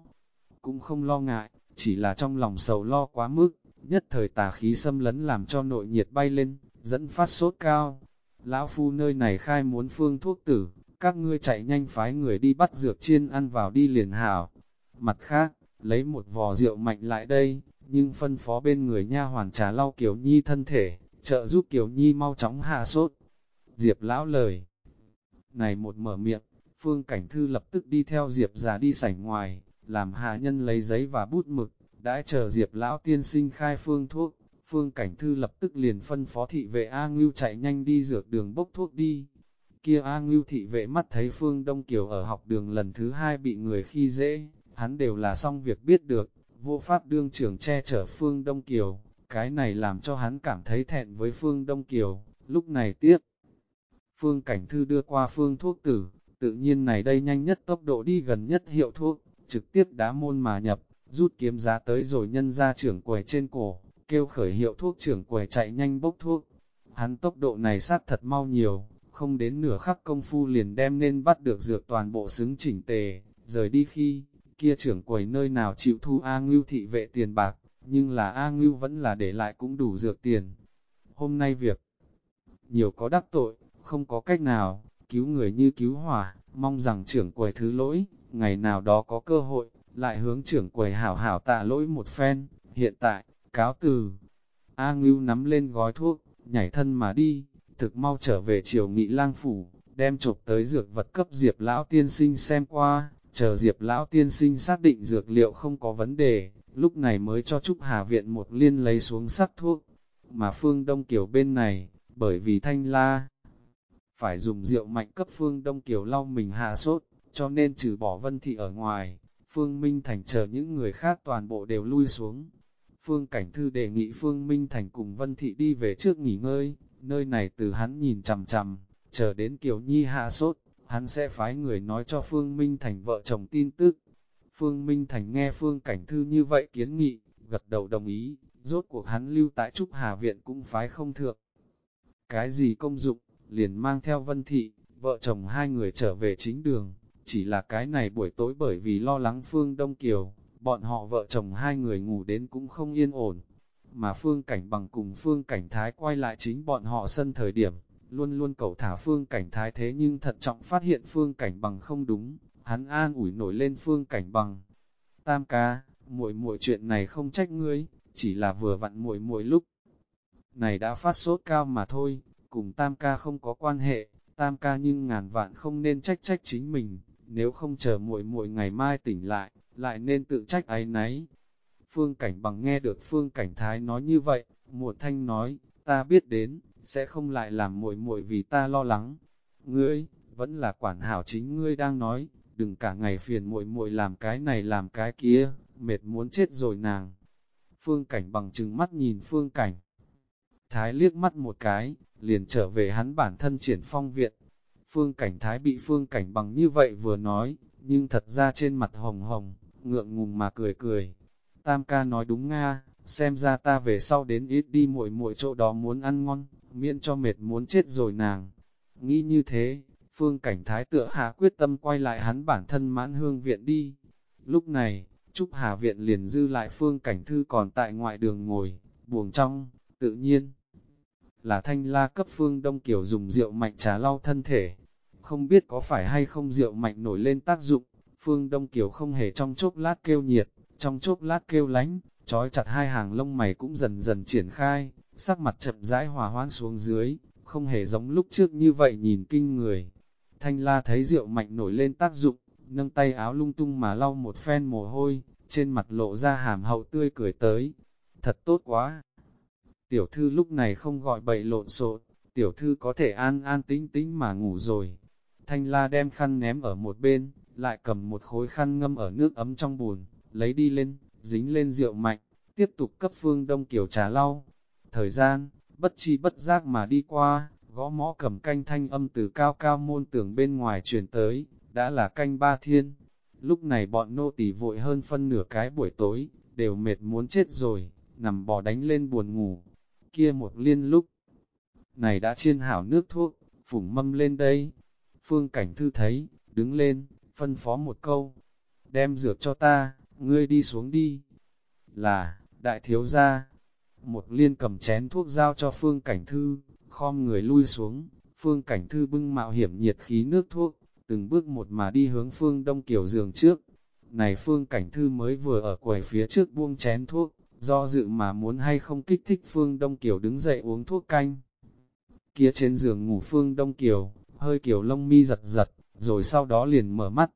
Cũng không lo ngại, chỉ là trong lòng sầu lo quá mức, nhất thời tà khí xâm lấn làm cho nội nhiệt bay lên, dẫn phát sốt cao. Lão phu nơi này khai muốn phương thuốc tử, các ngươi chạy nhanh phái người đi bắt dược chiên ăn vào đi liền hảo. Mặt khác, lấy một vò rượu mạnh lại đây, nhưng phân phó bên người nha hoàn trà lau Kiều Nhi thân thể, trợ giúp Kiều Nhi mau chóng hạ sốt. Diệp lão lời. Này một mở miệng, Phương Cảnh Thư lập tức đi theo Diệp già đi sảnh ngoài, làm hạ nhân lấy giấy và bút mực, đã chờ Diệp lão tiên sinh khai phương thuốc. Phương Cảnh Thư lập tức liền phân phó thị vệ A Ngưu chạy nhanh đi dược đường bốc thuốc đi. Kia A Ngưu thị vệ mắt thấy Phương Đông Kiều ở học đường lần thứ hai bị người khi dễ, hắn đều là xong việc biết được, vô pháp đương trưởng che chở Phương Đông Kiều, cái này làm cho hắn cảm thấy thẹn với Phương Đông Kiều, lúc này tiếp. Phương Cảnh Thư đưa qua phương thuốc tử, tự nhiên này đây nhanh nhất tốc độ đi gần nhất hiệu thuốc, trực tiếp đá môn mà nhập, rút kiếm giá tới rồi nhân ra trưởng quầy trên cổ, kêu khởi hiệu thuốc trưởng quầy chạy nhanh bốc thuốc. Hắn tốc độ này sát thật mau nhiều, không đến nửa khắc công phu liền đem nên bắt được dược toàn bộ xứng chỉnh tề, rời đi khi, kia trưởng quầy nơi nào chịu thu A Ngưu thị vệ tiền bạc, nhưng là A Ngưu vẫn là để lại cũng đủ dược tiền. Hôm nay việc nhiều có đắc tội, không có cách nào, cứu người như cứu hỏa, mong rằng trưởng quầy thứ lỗi, ngày nào đó có cơ hội, lại hướng trưởng quầy hảo hảo tạ lỗi một phen, hiện tại, cáo từ. A Ngưu nắm lên gói thuốc, nhảy thân mà đi, thực mau trở về triều nghị lang phủ, đem chụp tới dược vật cấp Diệp Lão Tiên Sinh xem qua, chờ Diệp Lão Tiên Sinh xác định dược liệu không có vấn đề, lúc này mới cho Trúc Hà Viện một liên lấy xuống sắc thuốc. Mà Phương Đông Kiều bên này, bởi vì thanh la, phải dùng rượu mạnh cấp Phương Đông Kiều lau mình hạ sốt, cho nên trừ bỏ Vân Thị ở ngoài, Phương Minh Thành chờ những người khác toàn bộ đều lui xuống. Phương Cảnh Thư đề nghị Phương Minh Thành cùng Vân Thị đi về trước nghỉ ngơi, nơi này từ hắn nhìn chằm chằm, chờ đến Kiều Nhi hạ sốt, hắn sẽ phái người nói cho Phương Minh Thành vợ chồng tin tức. Phương Minh Thành nghe Phương Cảnh Thư như vậy kiến nghị, gật đầu đồng ý, rốt cuộc hắn lưu tại Trúc Hà Viện cũng phái không thượng. Cái gì công dụng, liền mang theo Vân Thị, vợ chồng hai người trở về chính đường, chỉ là cái này buổi tối bởi vì lo lắng Phương Đông Kiều, bọn họ vợ chồng hai người ngủ đến cũng không yên ổn. Mà Phương Cảnh bằng cùng Phương Cảnh Thái quay lại chính bọn họ sân thời điểm, luôn luôn cầu thả Phương Cảnh Thái thế nhưng thận trọng phát hiện Phương Cảnh bằng không đúng, hắn an ủi nổi lên Phương Cảnh bằng. Tam ca, muội muội chuyện này không trách ngươi, chỉ là vừa vặn muội muội lúc này đã phát sốt cao mà thôi, cùng Tam ca không có quan hệ, Tam ca nhưng ngàn vạn không nên trách trách chính mình, nếu không chờ muội muội ngày mai tỉnh lại, lại nên tự trách ấy nấy. Phương Cảnh bằng nghe được Phương Cảnh Thái nói như vậy, muội thanh nói, ta biết đến, sẽ không lại làm muội muội vì ta lo lắng. Ngươi, vẫn là quản hảo chính ngươi đang nói, đừng cả ngày phiền muội muội làm cái này làm cái kia, mệt muốn chết rồi nàng. Phương Cảnh bằng chừng mắt nhìn Phương Cảnh. Thái liếc mắt một cái, liền trở về hắn bản thân triển phong viện. Phương Cảnh Thái bị Phương Cảnh bằng như vậy vừa nói, nhưng thật ra trên mặt hồng hồng, ngượng ngùng mà cười cười. Tam ca nói đúng nga, xem ra ta về sau đến ít đi muội muội chỗ đó muốn ăn ngon, miễn cho mệt muốn chết rồi nàng. Nghĩ như thế, Phương Cảnh Thái tựa hạ quyết tâm quay lại hắn bản thân mãn hương viện đi. Lúc này, Trúc Hà Viện liền dư lại Phương Cảnh Thư còn tại ngoại đường ngồi, buồng trong, tự nhiên. Là thanh la cấp Phương Đông Kiều dùng rượu mạnh trà lau thân thể. Không biết có phải hay không rượu mạnh nổi lên tác dụng, Phương Đông Kiều không hề trong chốc lát kêu nhiệt, trong chốc lát kêu lánh, trói chặt hai hàng lông mày cũng dần dần triển khai, sắc mặt chậm rãi hòa hoãn xuống dưới, không hề giống lúc trước như vậy nhìn kinh người. Thanh la thấy rượu mạnh nổi lên tác dụng, nâng tay áo lung tung mà lau một phen mồ hôi, trên mặt lộ ra hàm hậu tươi cười tới. Thật tốt quá! Tiểu thư lúc này không gọi bậy lộn xộn, tiểu thư có thể an an tĩnh tĩnh mà ngủ rồi. Thanh la đem khăn ném ở một bên, lại cầm một khối khăn ngâm ở nước ấm trong bùn, lấy đi lên, dính lên rượu mạnh, tiếp tục cấp phương đông kiểu trà lau. Thời gian, bất chi bất giác mà đi qua, gõ mõ cầm canh thanh âm từ cao cao môn tường bên ngoài truyền tới, đã là canh ba thiên. Lúc này bọn nô tỳ vội hơn phân nửa cái buổi tối, đều mệt muốn chết rồi, nằm bò đánh lên buồn ngủ. Kia một liên lúc này đã chiên hảo nước thuốc, phủng mâm lên đây. Phương Cảnh Thư thấy, đứng lên, phân phó một câu, đem dược cho ta, ngươi đi xuống đi. Là, đại thiếu gia, một liên cầm chén thuốc giao cho Phương Cảnh Thư, khom người lui xuống, Phương Cảnh Thư bưng mạo hiểm nhiệt khí nước thuốc, từng bước một mà đi hướng Phương Đông Kiều giường trước. Này Phương Cảnh Thư mới vừa ở quầy phía trước buông chén thuốc, do dự mà muốn hay không kích thích Phương Đông Kiều đứng dậy uống thuốc canh. Kia trên giường ngủ Phương Đông Kiều, hơi kiểu lông mi giật giật, rồi sau đó liền mở mắt.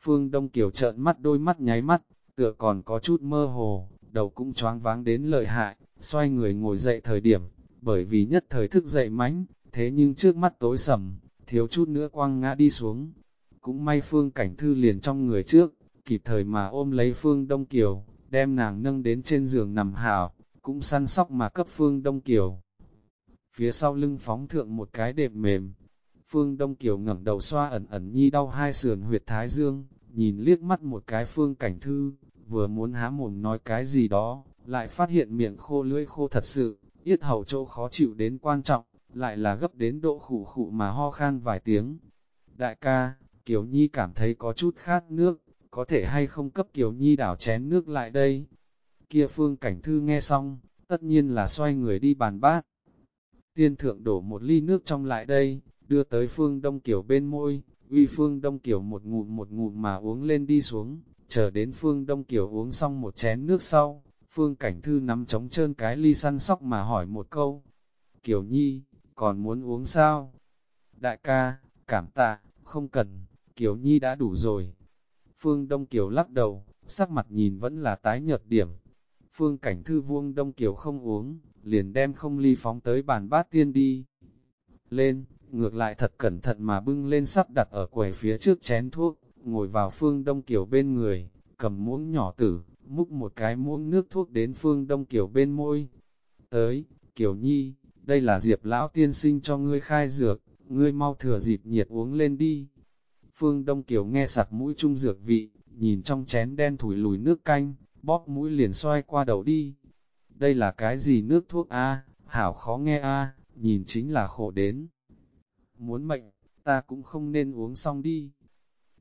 Phương Đông Kiều trợn mắt đôi mắt nháy mắt, tựa còn có chút mơ hồ, đầu cũng choáng váng đến lợi hại, xoay người ngồi dậy thời điểm, bởi vì nhất thời thức dậy mánh, thế nhưng trước mắt tối sầm, thiếu chút nữa quăng ngã đi xuống. Cũng may Phương Cảnh Thư liền trong người trước, kịp thời mà ôm lấy Phương Đông Kiều, đem nàng nâng đến trên giường nằm hảo, cũng săn sóc mà cấp Phương Đông Kiều. Phía sau lưng phóng thượng một cái đệm mềm, Phương Đông Kiều ngẩng đầu xoa ẩn ẩn nhi đau hai sườn huyệt thái dương, nhìn liếc mắt một cái Phương Cảnh Thư, vừa muốn há mồm nói cái gì đó, lại phát hiện miệng khô lưỡi khô thật sự, yết hầu chỗ khó chịu đến quan trọng, lại là gấp đến độ khủ khụ mà ho khan vài tiếng. Đại ca, Kiều Nhi cảm thấy có chút khát nước, có thể hay không cấp Kiều Nhi đảo chén nước lại đây. Kia phương cảnh thư nghe xong, tất nhiên là xoay người đi bàn bát. Tiên thượng đổ một ly nước trong lại đây, đưa tới phương đông Kiều bên môi, uy phương đông Kiều một ngụm một ngụm mà uống lên đi xuống, chờ đến phương đông Kiều uống xong một chén nước sau, phương cảnh thư nắm trống trơn cái ly săn sóc mà hỏi một câu. Kiều Nhi, còn muốn uống sao? Đại ca, cảm tạ, không cần, Kiều Nhi đã đủ rồi. Phương Đông Kiều lắc đầu, sắc mặt nhìn vẫn là tái nhợt điểm. Phương cảnh thư vuông Đông Kiều không uống, liền đem không ly phóng tới bàn bát tiên đi. Lên, ngược lại thật cẩn thận mà bưng lên sắp đặt ở quầy phía trước chén thuốc, ngồi vào Phương Đông Kiều bên người, cầm muỗng nhỏ tử, múc một cái muỗng nước thuốc đến Phương Đông Kiều bên môi. Tới, Kiều Nhi, đây là Diệp lão tiên sinh cho ngươi khai dược, ngươi mau thừa dịp nhiệt uống lên đi. Phương Đông Kiều nghe sặc mũi trung dược vị, nhìn trong chén đen thủi lùi nước canh, bóp mũi liền xoay qua đầu đi. Đây là cái gì nước thuốc a hảo khó nghe a nhìn chính là khổ đến. Muốn mệnh, ta cũng không nên uống xong đi.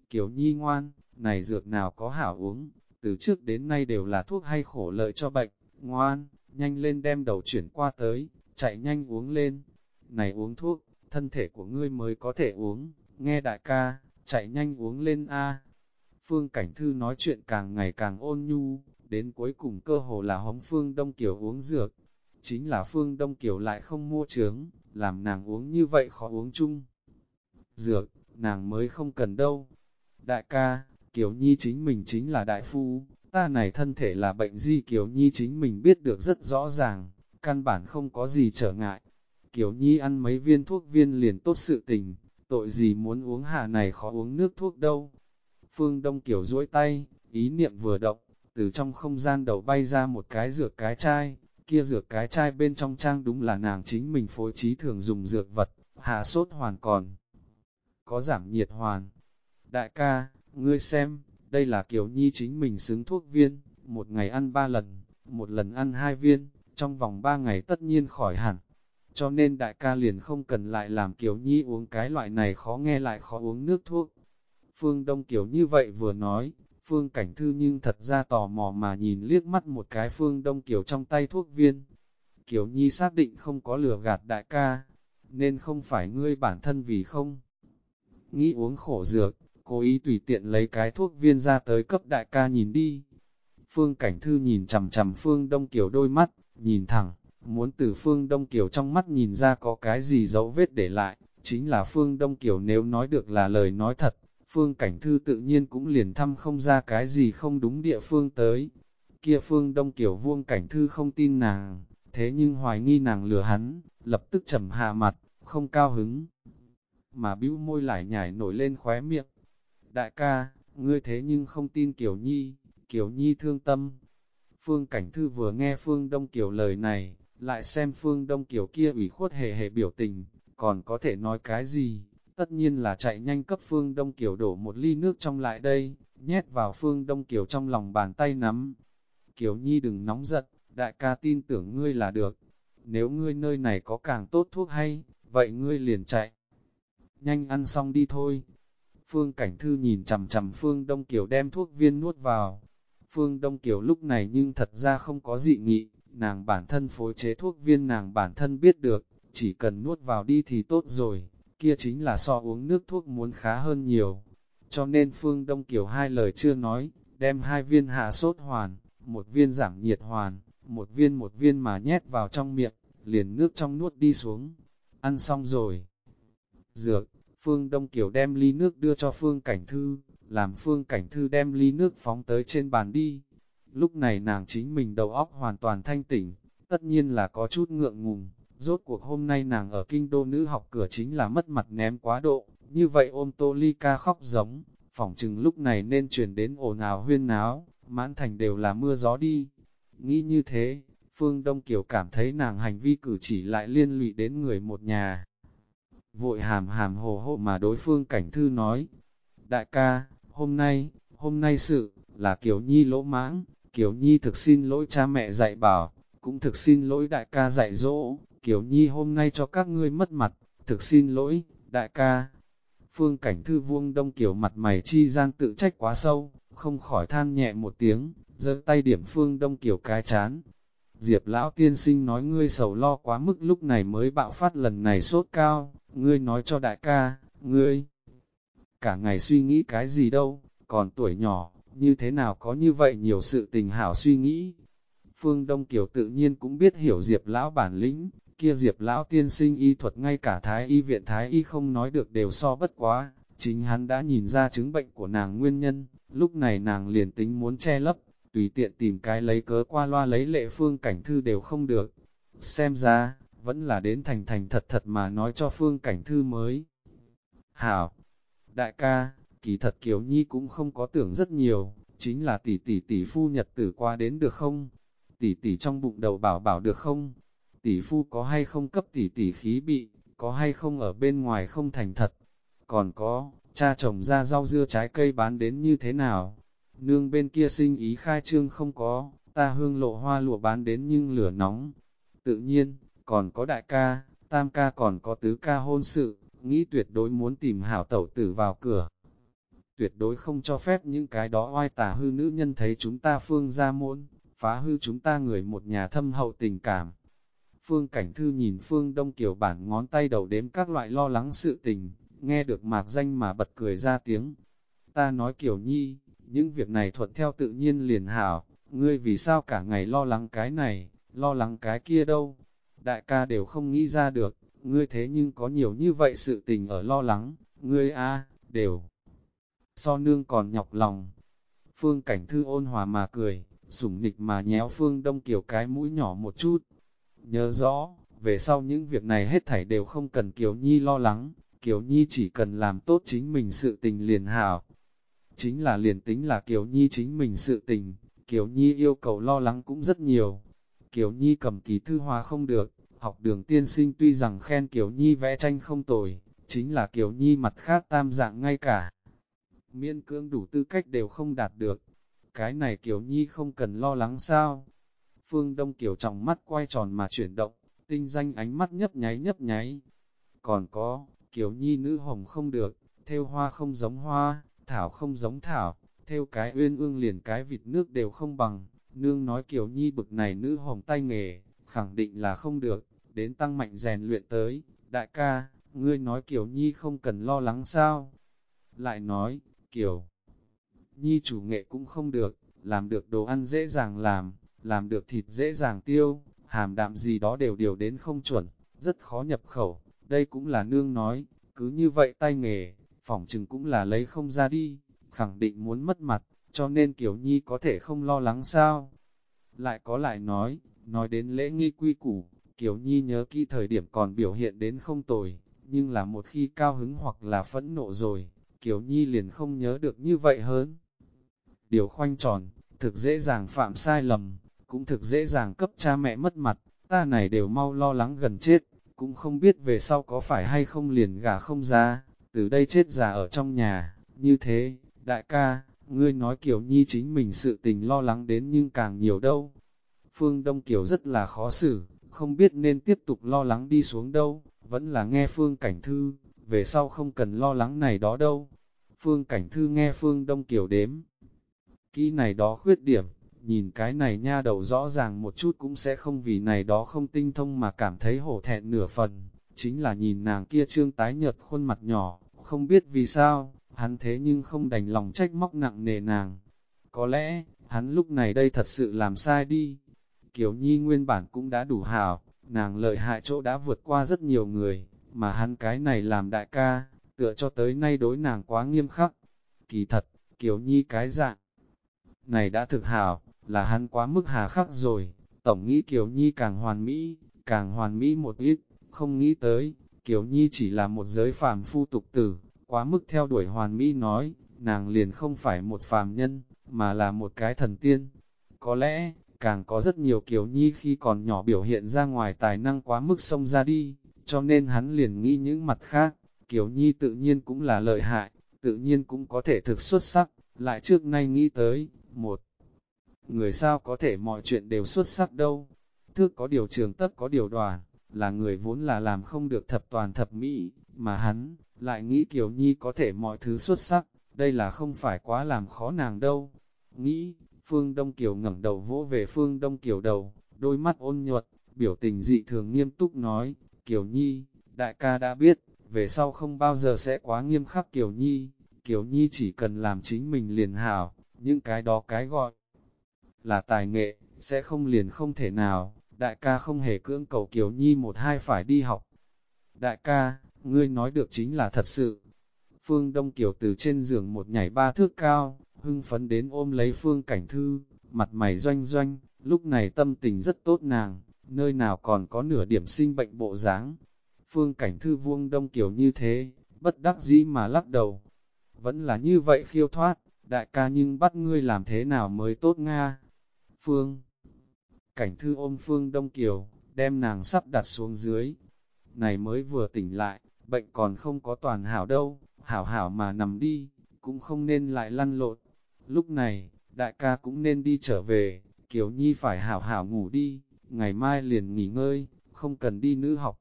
Kiều Nhi ngoan, này dược nào có hảo uống, từ trước đến nay đều là thuốc hay khổ lợi cho bệnh, ngoan, nhanh lên đem đầu chuyển qua tới, chạy nhanh uống lên. Này uống thuốc, thân thể của ngươi mới có thể uống, nghe đại ca, chạy nhanh uống lên a. Phương Cảnh Thư nói chuyện càng ngày càng ôn nhu, đến cuối cùng cơ hồ là hống Phương Đông Kiều uống dược. Chính là Phương Đông Kiều lại không mua trướng, làm nàng uống như vậy khó uống chung. Dược, nàng mới không cần đâu. Đại ca, Kiều Nhi chính mình chính là đại phu, ta này thân thể là bệnh gì Kiều Nhi chính mình biết được rất rõ ràng, căn bản không có gì trở ngại. Kiều Nhi ăn mấy viên thuốc viên liền tốt sự tình, tội gì muốn uống hà này khó uống nước thuốc đâu. Phương Đông Kiều duỗi tay, ý niệm vừa động, từ trong không gian đầu bay ra một cái dược cái chai, kia dược cái chai bên trong trang đúng là nàng chính mình phối trí thường dùng dược vật, hạ sốt hoàn còn. Có giảm nhiệt hoàn. Đại ca, ngươi xem, đây là Kiều Nhi chính mình xứng thuốc viên, một ngày ăn ba lần, một lần ăn hai viên, trong vòng ba ngày tất nhiên khỏi hẳn. Cho nên đại ca liền không cần lại làm Kiều Nhi uống cái loại này khó nghe lại khó uống nước thuốc. Phương Đông Kiều như vậy vừa nói, Phương Cảnh Thư nhưng thật ra tò mò mà nhìn liếc mắt một cái Phương Đông Kiều trong tay thuốc viên. Kiều Nhi xác định không có lừa gạt đại ca, nên không phải ngươi bản thân vì không. Nghĩ uống khổ dược, cố ý tùy tiện lấy cái thuốc viên ra tới cấp đại ca nhìn đi. Phương Cảnh Thư nhìn chầm chầm Phương Đông Kiều đôi mắt, nhìn thẳng, muốn từ Phương Đông Kiều trong mắt nhìn ra có cái gì dấu vết để lại, chính là Phương Đông Kiều nếu nói được là lời nói thật, Phương Cảnh Thư tự nhiên cũng liền thăm không ra cái gì không đúng địa phương tới. Kia Phương Đông Kiều vuông Cảnh Thư không tin nàng, thế nhưng hoài nghi nàng lừa hắn, lập tức trầm hạ mặt, không cao hứng. Mà bĩu môi lại nhảy nổi lên khóe miệng. Đại ca, ngươi thế nhưng không tin Kiều Nhi, Kiều Nhi thương tâm. Phương Cảnh Thư vừa nghe Phương Đông Kiều lời này, lại xem Phương Đông Kiều kia ủy khuất hề hề biểu tình, còn có thể nói cái gì, tất nhiên là chạy nhanh cấp Phương Đông Kiều đổ một ly nước trong lại đây, nhét vào Phương Đông Kiều trong lòng bàn tay nắm. Kiều Nhi đừng nóng giận, đại ca tin tưởng ngươi là được, nếu ngươi nơi này có càng tốt thuốc hay, vậy ngươi liền chạy. Nhanh ăn xong đi thôi. Phương Cảnh Thư nhìn chầm chầm Phương Đông Kiều đem thuốc viên nuốt vào. Phương Đông Kiều lúc này nhưng thật ra không có dị nghị, nàng bản thân phối chế thuốc viên nàng bản thân biết được, chỉ cần nuốt vào đi thì tốt rồi, kia chính là so uống nước thuốc muốn khá hơn nhiều. Cho nên Phương Đông Kiều hai lời chưa nói, đem hai viên hạ sốt hoàn, một viên giảm nhiệt hoàn, một viên một viên mà nhét vào trong miệng, liền nước trong nuốt đi xuống. Ăn xong rồi. Dược, Phương Đông Kiều đem ly nước đưa cho Phương Cảnh Thư, làm Phương Cảnh Thư đem ly nước phóng tới trên bàn đi. Lúc này nàng chính mình đầu óc hoàn toàn thanh tỉnh, tất nhiên là có chút ngượng ngùng. Rốt cuộc hôm nay nàng ở kinh đô nữ học cửa chính là mất mặt ném quá độ, như vậy ôm tô ly ca khóc giống, phỏng chừng lúc này nên chuyển đến ồn ào huyên náo, mãn thành đều là mưa gió đi. Nghĩ như thế, Phương Đông Kiều cảm thấy nàng hành vi cử chỉ lại liên lụy đến người một nhà. Vội hàm hàm hồ hộ mà đối phương cảnh thư nói, Đại ca, hôm nay, hôm nay sự, là Kiều Nhi lỗ mãng, Kiều Nhi thực xin lỗi cha mẹ dạy bảo, cũng thực xin lỗi đại ca dạy dỗ, Kiều Nhi hôm nay cho các ngươi mất mặt, thực xin lỗi, đại ca. Phương cảnh thư vuông đông Kiều mặt mày chi gian tự trách quá sâu, không khỏi than nhẹ một tiếng, giơ tay điểm phương đông Kiều cái chán. Diệp lão tiên sinh nói ngươi sầu lo quá mức lúc này mới bạo phát lần này sốt cao, ngươi nói cho đại ca, ngươi cả ngày suy nghĩ cái gì đâu, còn tuổi nhỏ, như thế nào có như vậy nhiều sự tình hảo suy nghĩ. Phương Đông Kiều tự nhiên cũng biết hiểu Diệp lão bản lĩnh, kia Diệp lão tiên sinh y thuật ngay cả thái y viện thái y không nói được đều so bất quá, chính hắn đã nhìn ra chứng bệnh của nàng nguyên nhân, lúc này nàng liền tính muốn che lấp, tùy tiện tìm cái lấy cớ qua loa lấy lệ phương cảnh thư đều không được. Xem ra, vẫn là đến thành thành thật thật mà nói cho phương cảnh thư mới. Hảo, đại ca, kỳ thật Kiều Nhi cũng không có tưởng rất nhiều, chính là tỷ tỷ tỷ phu nhật tử qua đến được không? Tỷ tỷ trong bụng đầu bảo bảo được không? Tỷ phu có hay không cấp tỷ tỷ khí bị, có hay không ở bên ngoài không thành thật? Còn có, cha chồng ra rau dưa trái cây bán đến như thế nào? Nương bên kia sinh ý khai trương không có, ta hương lộ hoa lụa bán đến nhưng lửa nóng. Tự nhiên, còn có đại ca, tam ca còn có tứ ca hôn sự, nghĩ tuyệt đối muốn tìm hảo tẩu tử vào cửa. Tuyệt đối không cho phép những cái đó oai tà hư nữ nhân thấy chúng ta phương ra môn, phá hư chúng ta người một nhà thâm hậu tình cảm. Phương Cảnh Thư nhìn Phương Đông Kiều bản ngón tay đầu đếm các loại lo lắng sự tình, nghe được mạc danh mà bật cười ra tiếng. Ta nói Kiều Nhi, những việc này thuận theo tự nhiên liền hảo, ngươi vì sao cả ngày lo lắng cái này, lo lắng cái kia đâu. Đại ca đều không nghĩ ra được, ngươi thế nhưng có nhiều như vậy sự tình ở lo lắng, ngươi a đều. So nương còn nhọc lòng. Phương Cảnh Thư ôn hòa mà cười, sủng nịch mà nhéo Phương Đông Kiều cái mũi nhỏ một chút. Nhớ rõ, về sau những việc này hết thảy đều không cần Kiều Nhi lo lắng, Kiều Nhi chỉ cần làm tốt chính mình sự tình liền hảo. Chính là liền tính là Kiều Nhi chính mình sự tình, Kiều Nhi yêu cầu lo lắng cũng rất nhiều. Kiều Nhi cầm ký thư hòa không được, học đường tiên sinh tuy rằng khen Kiều Nhi vẽ tranh không tồi, chính là Kiều Nhi mặt khác tam dạng ngay cả. Miễn cưỡng đủ tư cách đều không đạt được. Cái này Kiều Nhi không cần lo lắng sao. Phương Đông Kiều trong mắt quay tròn mà chuyển động, tinh danh ánh mắt nhấp nháy nhấp nháy. Còn có, Kiều Nhi nữ hồng không được, theo hoa không giống hoa, thảo không giống thảo, theo cái uyên ương liền cái vịt nước đều không bằng. Nương nói Kiều Nhi bực này nữ hồng tay nghề, khẳng định là không được, đến tăng mạnh rèn luyện tới. Đại ca, ngươi nói Kiều Nhi không cần lo lắng sao? Lại nói, Kiều Nhi chủ nghệ cũng không được, làm được đồ ăn dễ dàng làm, làm được thịt dễ dàng tiêu, hàm đạm gì đó đều điều đến không chuẩn, rất khó nhập khẩu, đây cũng là nương nói, cứ như vậy tay nghề, phỏng chừng cũng là lấy không ra đi, khẳng định muốn mất mặt, cho nên Kiều Nhi có thể không lo lắng sao. Lại có lại nói, nói đến lễ nghi quy củ, Kiều Nhi nhớ kỹ thời điểm còn biểu hiện đến không tồi, nhưng là một khi cao hứng hoặc là phẫn nộ rồi, Kiều Nhi liền không nhớ được như vậy hơn. Điều khoanh tròn, thực dễ dàng phạm sai lầm, cũng thực dễ dàng cấp cha mẹ mất mặt, ta này đều mau lo lắng gần chết, cũng không biết về sau có phải hay không liền gà không ra, từ đây chết già ở trong nhà, như thế, đại ca, ngươi nói Kiều Nhi chính mình sự tình lo lắng đến nhưng càng nhiều đâu. Phương Đông Kiều rất là khó xử, không biết nên tiếp tục lo lắng đi xuống đâu, vẫn là nghe Phương Cảnh Thư, về sau không cần lo lắng này đó đâu. Phương Cảnh Thư nghe Phương Đông Kiều đếm. Kỹ này đó khuyết điểm, nhìn cái này nha đầu rõ ràng một chút cũng sẽ không vì này đó không tinh thông mà cảm thấy hổ thẹn nửa phần. Chính là nhìn nàng kia trương tái nhợt khuôn mặt nhỏ, không biết vì sao, hắn thế nhưng không đành lòng trách móc nặng nề nàng. Có lẽ, hắn lúc này đây thật sự làm sai đi. Kiều Nhi nguyên bản cũng đã đủ hảo, nàng lợi hại chỗ đã vượt qua rất nhiều người, mà hắn cái này làm đại ca, tựa cho tới nay đối nàng quá nghiêm khắc. Kỳ thật, Kiều Nhi cái dạng này đã thực hảo, là hắn quá mức hà khắc rồi, tổng nghĩ Kiều Nhi càng hoàn mỹ, càng hoàn mỹ một ít, không nghĩ tới, Kiều Nhi chỉ là một giới phàm phu tục tử, quá mức theo đuổi hoàn mỹ nói, nàng liền không phải một phàm nhân, mà là một cái thần tiên. Có lẽ, càng có rất nhiều Kiều Nhi khi còn nhỏ biểu hiện ra ngoài tài năng quá mức xông ra đi, cho nên hắn liền nghĩ những mặt khác, Kiều Nhi tự nhiên cũng là lợi hại, tự nhiên cũng có thể thực xuất sắc, lại trước nay nghĩ tới, một người sao có thể mọi chuyện đều xuất sắc đâu. Thước có điều trường tất có điều đoàn, là người vốn là làm không được thập toàn thập mỹ, mà hắn, lại nghĩ Kiều Nhi có thể mọi thứ xuất sắc, đây là không phải quá làm khó nàng đâu. Nghĩ, Phương Đông Kiều ngẩng đầu vỗ về Phương Đông Kiều đầu, đôi mắt ôn nhuận, biểu tình dị thường nghiêm túc nói, Kiều Nhi, đại ca đã biết, về sau không bao giờ sẽ quá nghiêm khắc Kiều Nhi, Kiều Nhi chỉ cần làm chính mình liền hảo, những cái đó cái gọi là tài nghệ, sẽ không liền không thể nào, đại ca không hề cưỡng cầu Kiều Nhi một hai phải đi học. Đại ca, ngươi nói được chính là thật sự. Phương Đông Kiều từ trên giường một nhảy ba thước cao, hưng phấn đến ôm lấy Phương Cảnh Thư, mặt mày doanh doanh, lúc này tâm tình rất tốt nàng, nơi nào còn có nửa điểm sinh bệnh bộ dáng. Phương Cảnh Thư vuông Đông Kiều như thế, bất đắc dĩ mà lắc đầu. Vẫn là như vậy khiêu thoát, đại ca nhưng bắt ngươi làm thế nào mới tốt Nga? Phương Cảnh thư ôm Phương Đông Kiều, đem nàng sắp đặt xuống dưới. Này mới vừa tỉnh lại, bệnh còn không có toàn hảo đâu, hảo hảo mà nằm đi, cũng không nên lại lăn lộn. Lúc này, đại ca cũng nên đi trở về, Kiều Nhi phải hảo hảo ngủ đi, ngày mai liền nghỉ ngơi, không cần đi nữ học.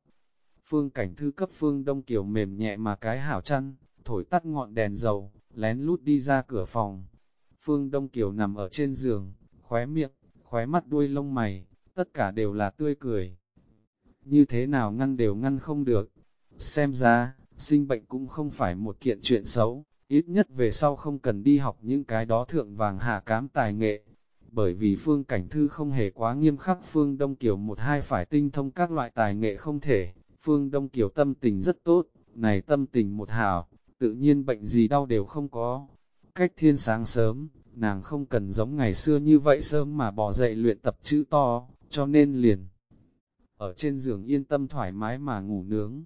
Phương cảnh thư cấp Phương Đông Kiều mềm nhẹ mà cái hảo chăn, thổi tắt ngọn đèn dầu, lén lút đi ra cửa phòng. Phương Đông Kiều nằm ở trên giường, khóe miệng, khóe mắt đuôi lông mày, tất cả đều là tươi cười. Như thế nào ngăn đều ngăn không được. Xem ra, sinh bệnh cũng không phải một kiện chuyện xấu, ít nhất về sau không cần đi học những cái đó thượng vàng hạ cám tài nghệ. Bởi vì phương cảnh thư không hề quá nghiêm khắc phương Đông Kiều một hai phải tinh thông các loại tài nghệ không thể, phương Đông Kiều tâm tình rất tốt, này tâm tình một hảo, tự nhiên bệnh gì đau đều không có. Cách thiên sáng sớm, nàng không cần giống ngày xưa như vậy sớm mà bỏ dậy luyện tập chữ to, cho nên liền. Ở trên giường yên tâm thoải mái mà ngủ nướng,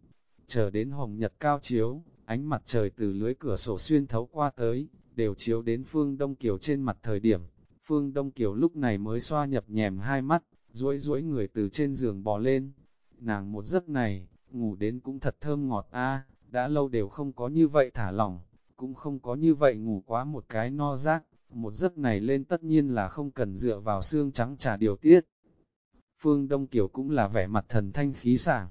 chờ đến hồng nhật cao chiếu, ánh mặt trời từ lưới cửa sổ xuyên thấu qua tới, đều chiếu đến phương Đông Kiều trên mặt thời điểm. Phương Đông Kiều lúc này mới xoa nhập nhèm hai mắt, duỗi duỗi người từ trên giường bò lên. Nàng một giấc này, ngủ đến cũng thật thơm ngọt a đã lâu đều không có như vậy thả lỏng, cũng không có như vậy ngủ quá một cái no rác, một giấc này lên tất nhiên là không cần dựa vào xương trắng trà điều tiết. Phương Đông Kiều cũng là vẻ mặt thần thanh khí sảng,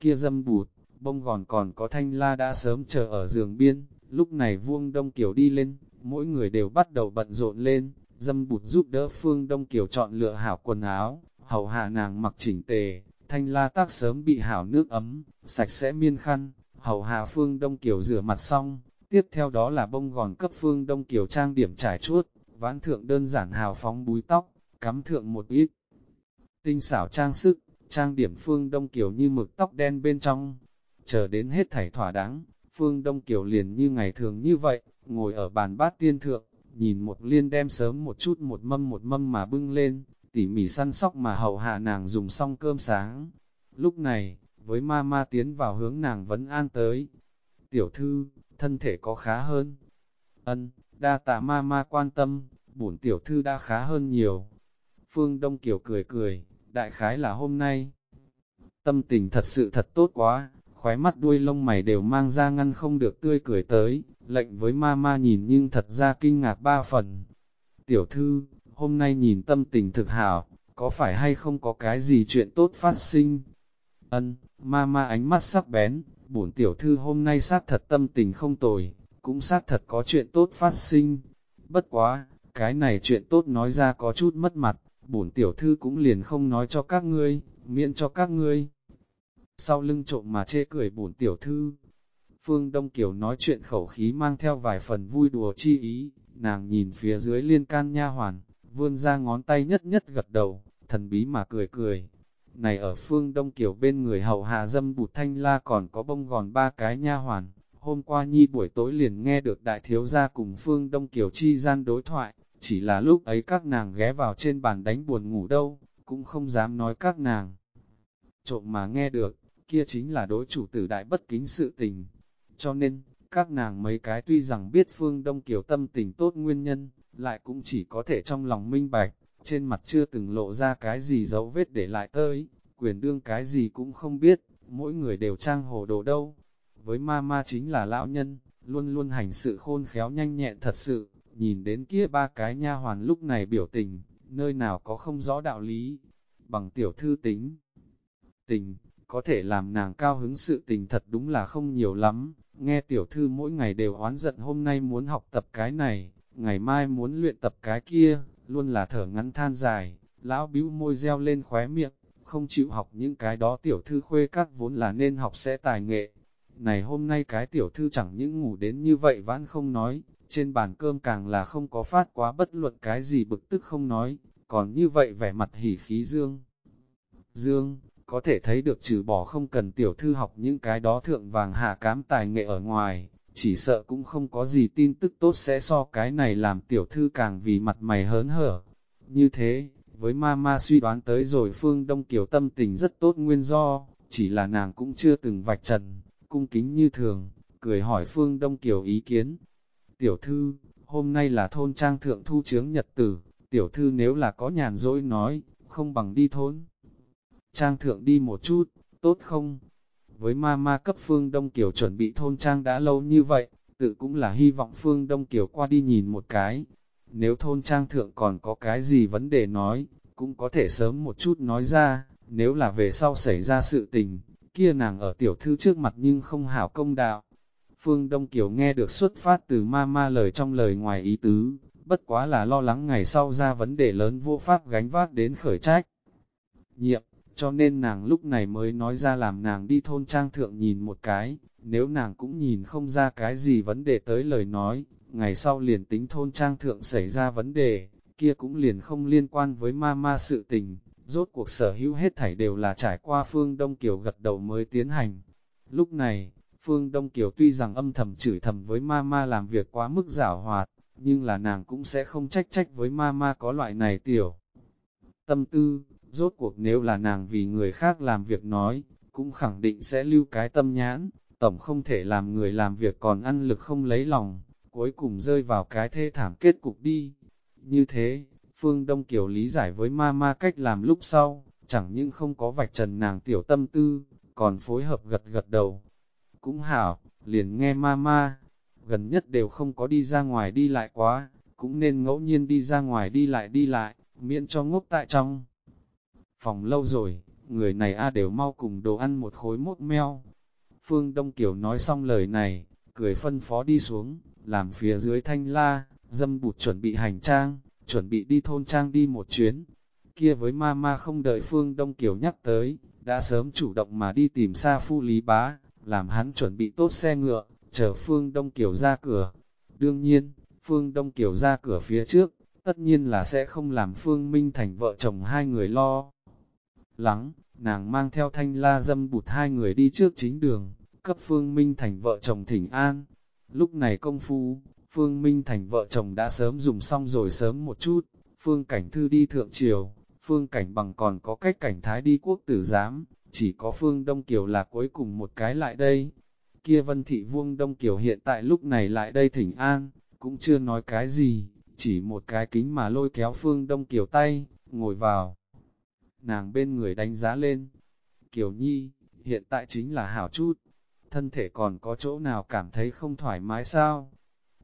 kia dâm bụt, bông gòn còn có thanh la đã sớm chờ ở giường biên, lúc này vuông Đông Kiều đi lên, mỗi người đều bắt đầu bận rộn lên, dâm bụt giúp đỡ Phương Đông Kiều chọn lựa hảo quần áo, hầu hạ nàng mặc chỉnh tề, thanh la tác sớm bị hảo nước ấm, sạch sẽ miên khăn, hầu hạ Phương Đông Kiều rửa mặt xong, tiếp theo đó là bông gòn cấp Phương Đông Kiều trang điểm trải chuốt, vãn thượng đơn giản hào phóng búi tóc, cắm thượng một ít. Tinh xảo trang sức, trang điểm Phương Đông Kiều như mực tóc đen bên trong, chờ đến hết thảy thỏa đáng, Phương Đông Kiều liền như ngày thường như vậy, ngồi ở bàn bát tiên thượng, nhìn một liên đem sớm một chút một mâm một mâm mà bưng lên, tỉ mỉ săn sóc mà hầu hạ nàng dùng xong cơm sáng. Lúc này, với ma ma tiến vào hướng nàng vẫn an tới. Tiểu thư, thân thể có khá hơn. Ân, đa tạ ma ma quan tâm, bổn tiểu thư đã khá hơn nhiều. Phương Đông Kiều cười cười, đại khái là hôm nay. Tâm tình thật sự thật tốt quá, khóe mắt đuôi lông mày đều mang ra ngăn không được tươi cười tới, lệnh với ma ma nhìn nhưng thật ra kinh ngạc ba phần. Tiểu thư, hôm nay nhìn tâm tình thực hảo, có phải hay không có cái gì chuyện tốt phát sinh? Ân, ma ma ánh mắt sắc bén, bổn tiểu thư hôm nay sát thật tâm tình không tồi, cũng sát thật có chuyện tốt phát sinh. Bất quá, cái này chuyện tốt nói ra có chút mất mặt, bổn tiểu thư cũng liền không nói cho các ngươi, miễn cho các ngươi. Sau lưng trộm mà chê cười bổn tiểu thư, Phương Đông Kiều nói chuyện khẩu khí mang theo vài phần vui đùa chi ý, nàng nhìn phía dưới liên can nha hoàn, vươn ra ngón tay nhất nhất gật đầu, thần bí mà cười cười. Này ở phương Đông Kiều bên người hậu hạ dâm bụt thanh la còn có bông gòn ba cái nha hoàn, hôm qua nhi buổi tối liền nghe được đại thiếu gia cùng phương Đông Kiều chi gian đối thoại, chỉ là lúc ấy các nàng ghé vào trên bàn đánh buồn ngủ đâu, cũng không dám nói các nàng. Trộm mà nghe được, kia chính là đối chủ tử đại bất kính sự tình. Cho nên, các nàng mấy cái tuy rằng biết phương Đông Kiều tâm tình tốt nguyên nhân, lại cũng chỉ có thể trong lòng minh bạch, trên mặt chưa từng lộ ra cái gì dấu vết để lại tới, quyền đương cái gì cũng không biết, mỗi người đều trang hồ đồ đâu. Với ma ma chính là lão nhân, luôn luôn hành sự khôn khéo nhanh nhẹn thật sự, nhìn đến kia ba cái nha hoàn lúc này biểu tình, nơi nào có không rõ đạo lý, bằng tiểu thư tính. Tình, có thể làm nàng cao hứng sự tình thật đúng là không nhiều lắm, nghe tiểu thư mỗi ngày đều oán giận hôm nay muốn học tập cái này, ngày mai muốn luyện tập cái kia, luôn là thở ngắn than dài, lão bĩu môi reo lên khóe miệng, không chịu học những cái đó tiểu thư khuê các vốn là nên học sẽ tài nghệ. Này hôm nay cái tiểu thư chẳng những ngủ đến như vậy vãn không nói, trên bàn cơm càng là không có phát quá bất luận cái gì bực tức không nói, còn như vậy vẻ mặt hỉ khí dương. Dương, có thể thấy được trừ bỏ không cần tiểu thư học những cái đó thượng vàng hạ cám tài nghệ ở ngoài, chỉ sợ cũng không có gì tin tức tốt sẽ so cái này làm tiểu thư càng vì mặt mày hớn hở. Như thế, với ma ma suy đoán tới rồi Phương Đông Kiều tâm tình rất tốt nguyên do, chỉ là nàng cũng chưa từng vạch trần, cung kính như thường, cười hỏi Phương Đông Kiều ý kiến. Tiểu thư, hôm nay là thôn trang thượng thu chướng nhật tử, tiểu thư nếu là có nhàn dỗi nói, không bằng đi thôn. Trang thượng đi một chút, tốt không? Với ma ma cấp phương Đông Kiều chuẩn bị thôn trang đã lâu như vậy, tự cũng là hy vọng phương Đông Kiều qua đi nhìn một cái. Nếu thôn trang thượng còn có cái gì vấn đề nói, cũng có thể sớm một chút nói ra, nếu là về sau xảy ra sự tình, kia nàng ở tiểu thư trước mặt nhưng không hảo công đạo. Phương Đông Kiều nghe được xuất phát từ ma ma lời trong lời ngoài ý tứ, bất quá là lo lắng ngày sau ra vấn đề lớn vô pháp gánh vác đến khởi trách. Nhiệm, cho nên nàng lúc này mới nói ra làm nàng đi thôn trang thượng nhìn một cái, nếu nàng cũng nhìn không ra cái gì vấn đề tới lời nói, ngày sau liền tính thôn trang thượng xảy ra vấn đề, kia cũng liền không liên quan với ma ma sự tình, rốt cuộc sở hữu hết thảy đều là trải qua phương Đông Kiều gật đầu mới tiến hành. Lúc này, phương Đông Kiều tuy rằng âm thầm chửi thầm với ma ma làm việc quá mức giả hoạt, nhưng là nàng cũng sẽ không trách trách với ma ma có loại này tiểu. Tâm tư, rốt cuộc nếu là nàng vì người khác làm việc nói, cũng khẳng định sẽ lưu cái tâm nhãn, tổng không thể làm người làm việc còn ăn lực không lấy lòng, cuối cùng rơi vào cái thê thảm kết cục đi. Như thế, Phương Đông Kiều lý giải với ma ma cách làm lúc sau, chẳng những không có vạch trần nàng tiểu tâm tư, còn phối hợp gật gật đầu. Cũng hảo, liền nghe ma ma, gần nhất đều không có đi ra ngoài đi lại quá, cũng nên ngẫu nhiên đi ra ngoài đi lại đi lại, miễn cho ngốc tại trong. Phòng lâu rồi, người này a đều mau cùng đồ ăn một khối mốt meo. Phương Đông Kiều nói xong lời này, cười phân phó đi xuống, làm phía dưới thanh la, dâm bụt chuẩn bị hành trang, chuẩn bị đi thôn trang đi một chuyến. Kia với ma ma không đợi Phương Đông Kiều nhắc tới, đã sớm chủ động mà đi tìm xa phu lý bá, làm hắn chuẩn bị tốt xe ngựa, chờ Phương Đông Kiều ra cửa. Đương nhiên, Phương Đông Kiều ra cửa phía trước, tất nhiên là sẽ không làm Phương Minh thành vợ chồng hai người lo. Lắng, nàng mang theo thanh la dâm bụt hai người đi trước chính đường, cấp Phương Minh thành vợ chồng thỉnh an. Lúc này công phu, Phương Minh thành vợ chồng đã sớm dùng xong rồi sớm một chút, Phương Cảnh Thư đi thượng triều, Phương Cảnh bằng còn có cách cảnh thái đi quốc tử giám, chỉ có Phương Đông Kiều là cuối cùng một cái lại đây. Kia Vân Thị Vuông Đông Kiều hiện tại lúc này lại đây thỉnh an, cũng chưa nói cái gì, chỉ một cái kính mà lôi kéo Phương Đông Kiều tay, ngồi vào. Nàng bên người đánh giá lên. Kiều Nhi, hiện tại chính là hảo chút, thân thể còn có chỗ nào cảm thấy không thoải mái sao?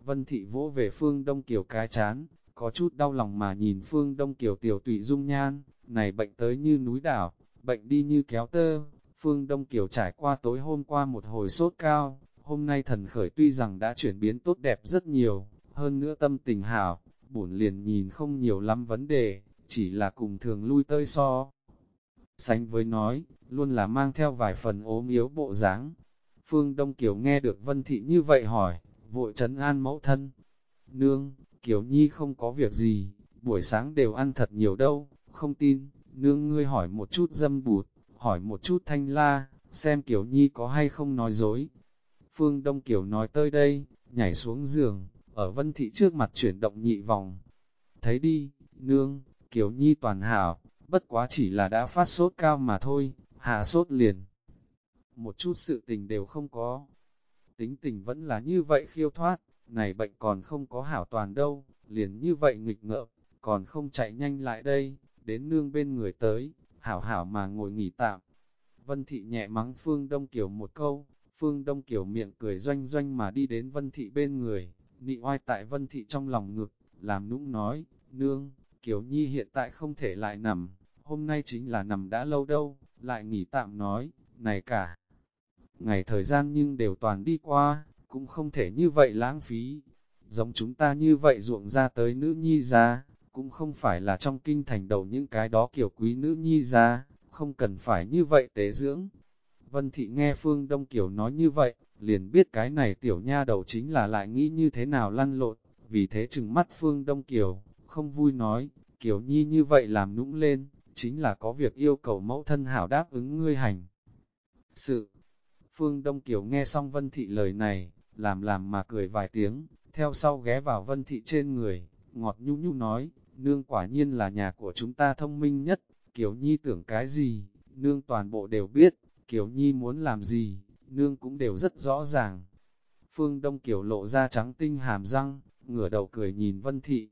Vân Thị vỗ về Phương Đông Kiều cái chán, có chút đau lòng mà nhìn Phương Đông Kiều tiểu tụy dung nhan, này bệnh tới như núi đảo, bệnh đi như kéo tơ. Phương Đông Kiều trải qua tối hôm qua một hồi sốt cao, hôm nay thần khởi tuy rằng đã chuyển biến tốt đẹp rất nhiều, hơn nữa tâm tình hảo, bổn liền nhìn không nhiều lắm vấn đề, chỉ là cùng thường lui tơi so. Sánh với nói, luôn là mang theo vài phần ốm yếu bộ dáng. Phương Đông Kiều nghe được Vân Thị như vậy hỏi, vội trấn an mẫu thân. Nương, Kiều Nhi không có việc gì, buổi sáng đều ăn thật nhiều đâu, không tin, nương ngươi hỏi một chút dâm bụt, hỏi một chút thanh la, xem Kiều Nhi có hay không nói dối. Phương Đông Kiều nói tới đây, nhảy xuống giường, ở Vân Thị trước mặt chuyển động nhị vòng. Thấy đi, nương, Kiều Nhi toàn hảo, bất quá chỉ là đã phát sốt cao mà thôi, hạ sốt liền. Một chút sự tình đều không có, tính tình vẫn là như vậy khiêu thoát, này bệnh còn không có hảo toàn đâu, liền như vậy nghịch ngợm, còn không chạy nhanh lại đây, đến nương bên người tới, hảo hảo mà ngồi nghỉ tạm. Vân Thị nhẹ mắng Phương Đông Kiều một câu, Phương Đông Kiều miệng cười doanh doanh mà đi đến Vân Thị bên người, nị oai tại Vân Thị trong lòng ngực, làm nũng nói, nương, Kiều Nhi hiện tại không thể lại nằm, hôm nay chính là nằm đã lâu đâu, lại nghỉ tạm nói, này cả ngày thời gian nhưng đều toàn đi qua, cũng không thể như vậy lãng phí. Giống chúng ta như vậy ruộng ra tới nữ nhi ra, cũng không phải là trong kinh thành đầu những cái đó kiểu quý nữ nhi ra, không cần phải như vậy tế dưỡng. Vân Thị nghe Phương Đông Kiều nói như vậy, liền biết cái này tiểu nha đầu chính là lại nghĩ như thế nào lăn lộn, vì thế chừng mắt Phương Đông Kiều, không vui nói, Kiều Nhi như vậy làm nũng lên, chính là có việc yêu cầu mẫu thân hảo đáp ứng ngươi hành. Sự, Phương Đông Kiều nghe xong Vân Thị lời này, làm làm mà cười vài tiếng, theo sau ghé vào Vân Thị trên người, ngọt nhu nhu nói, nương quả nhiên là nhà của chúng ta thông minh nhất, Kiều Nhi tưởng cái gì, nương toàn bộ đều biết, Kiều Nhi muốn làm gì, nương cũng đều rất rõ ràng. Phương Đông Kiều lộ ra trắng tinh hàm răng, ngửa đầu cười nhìn Vân Thị.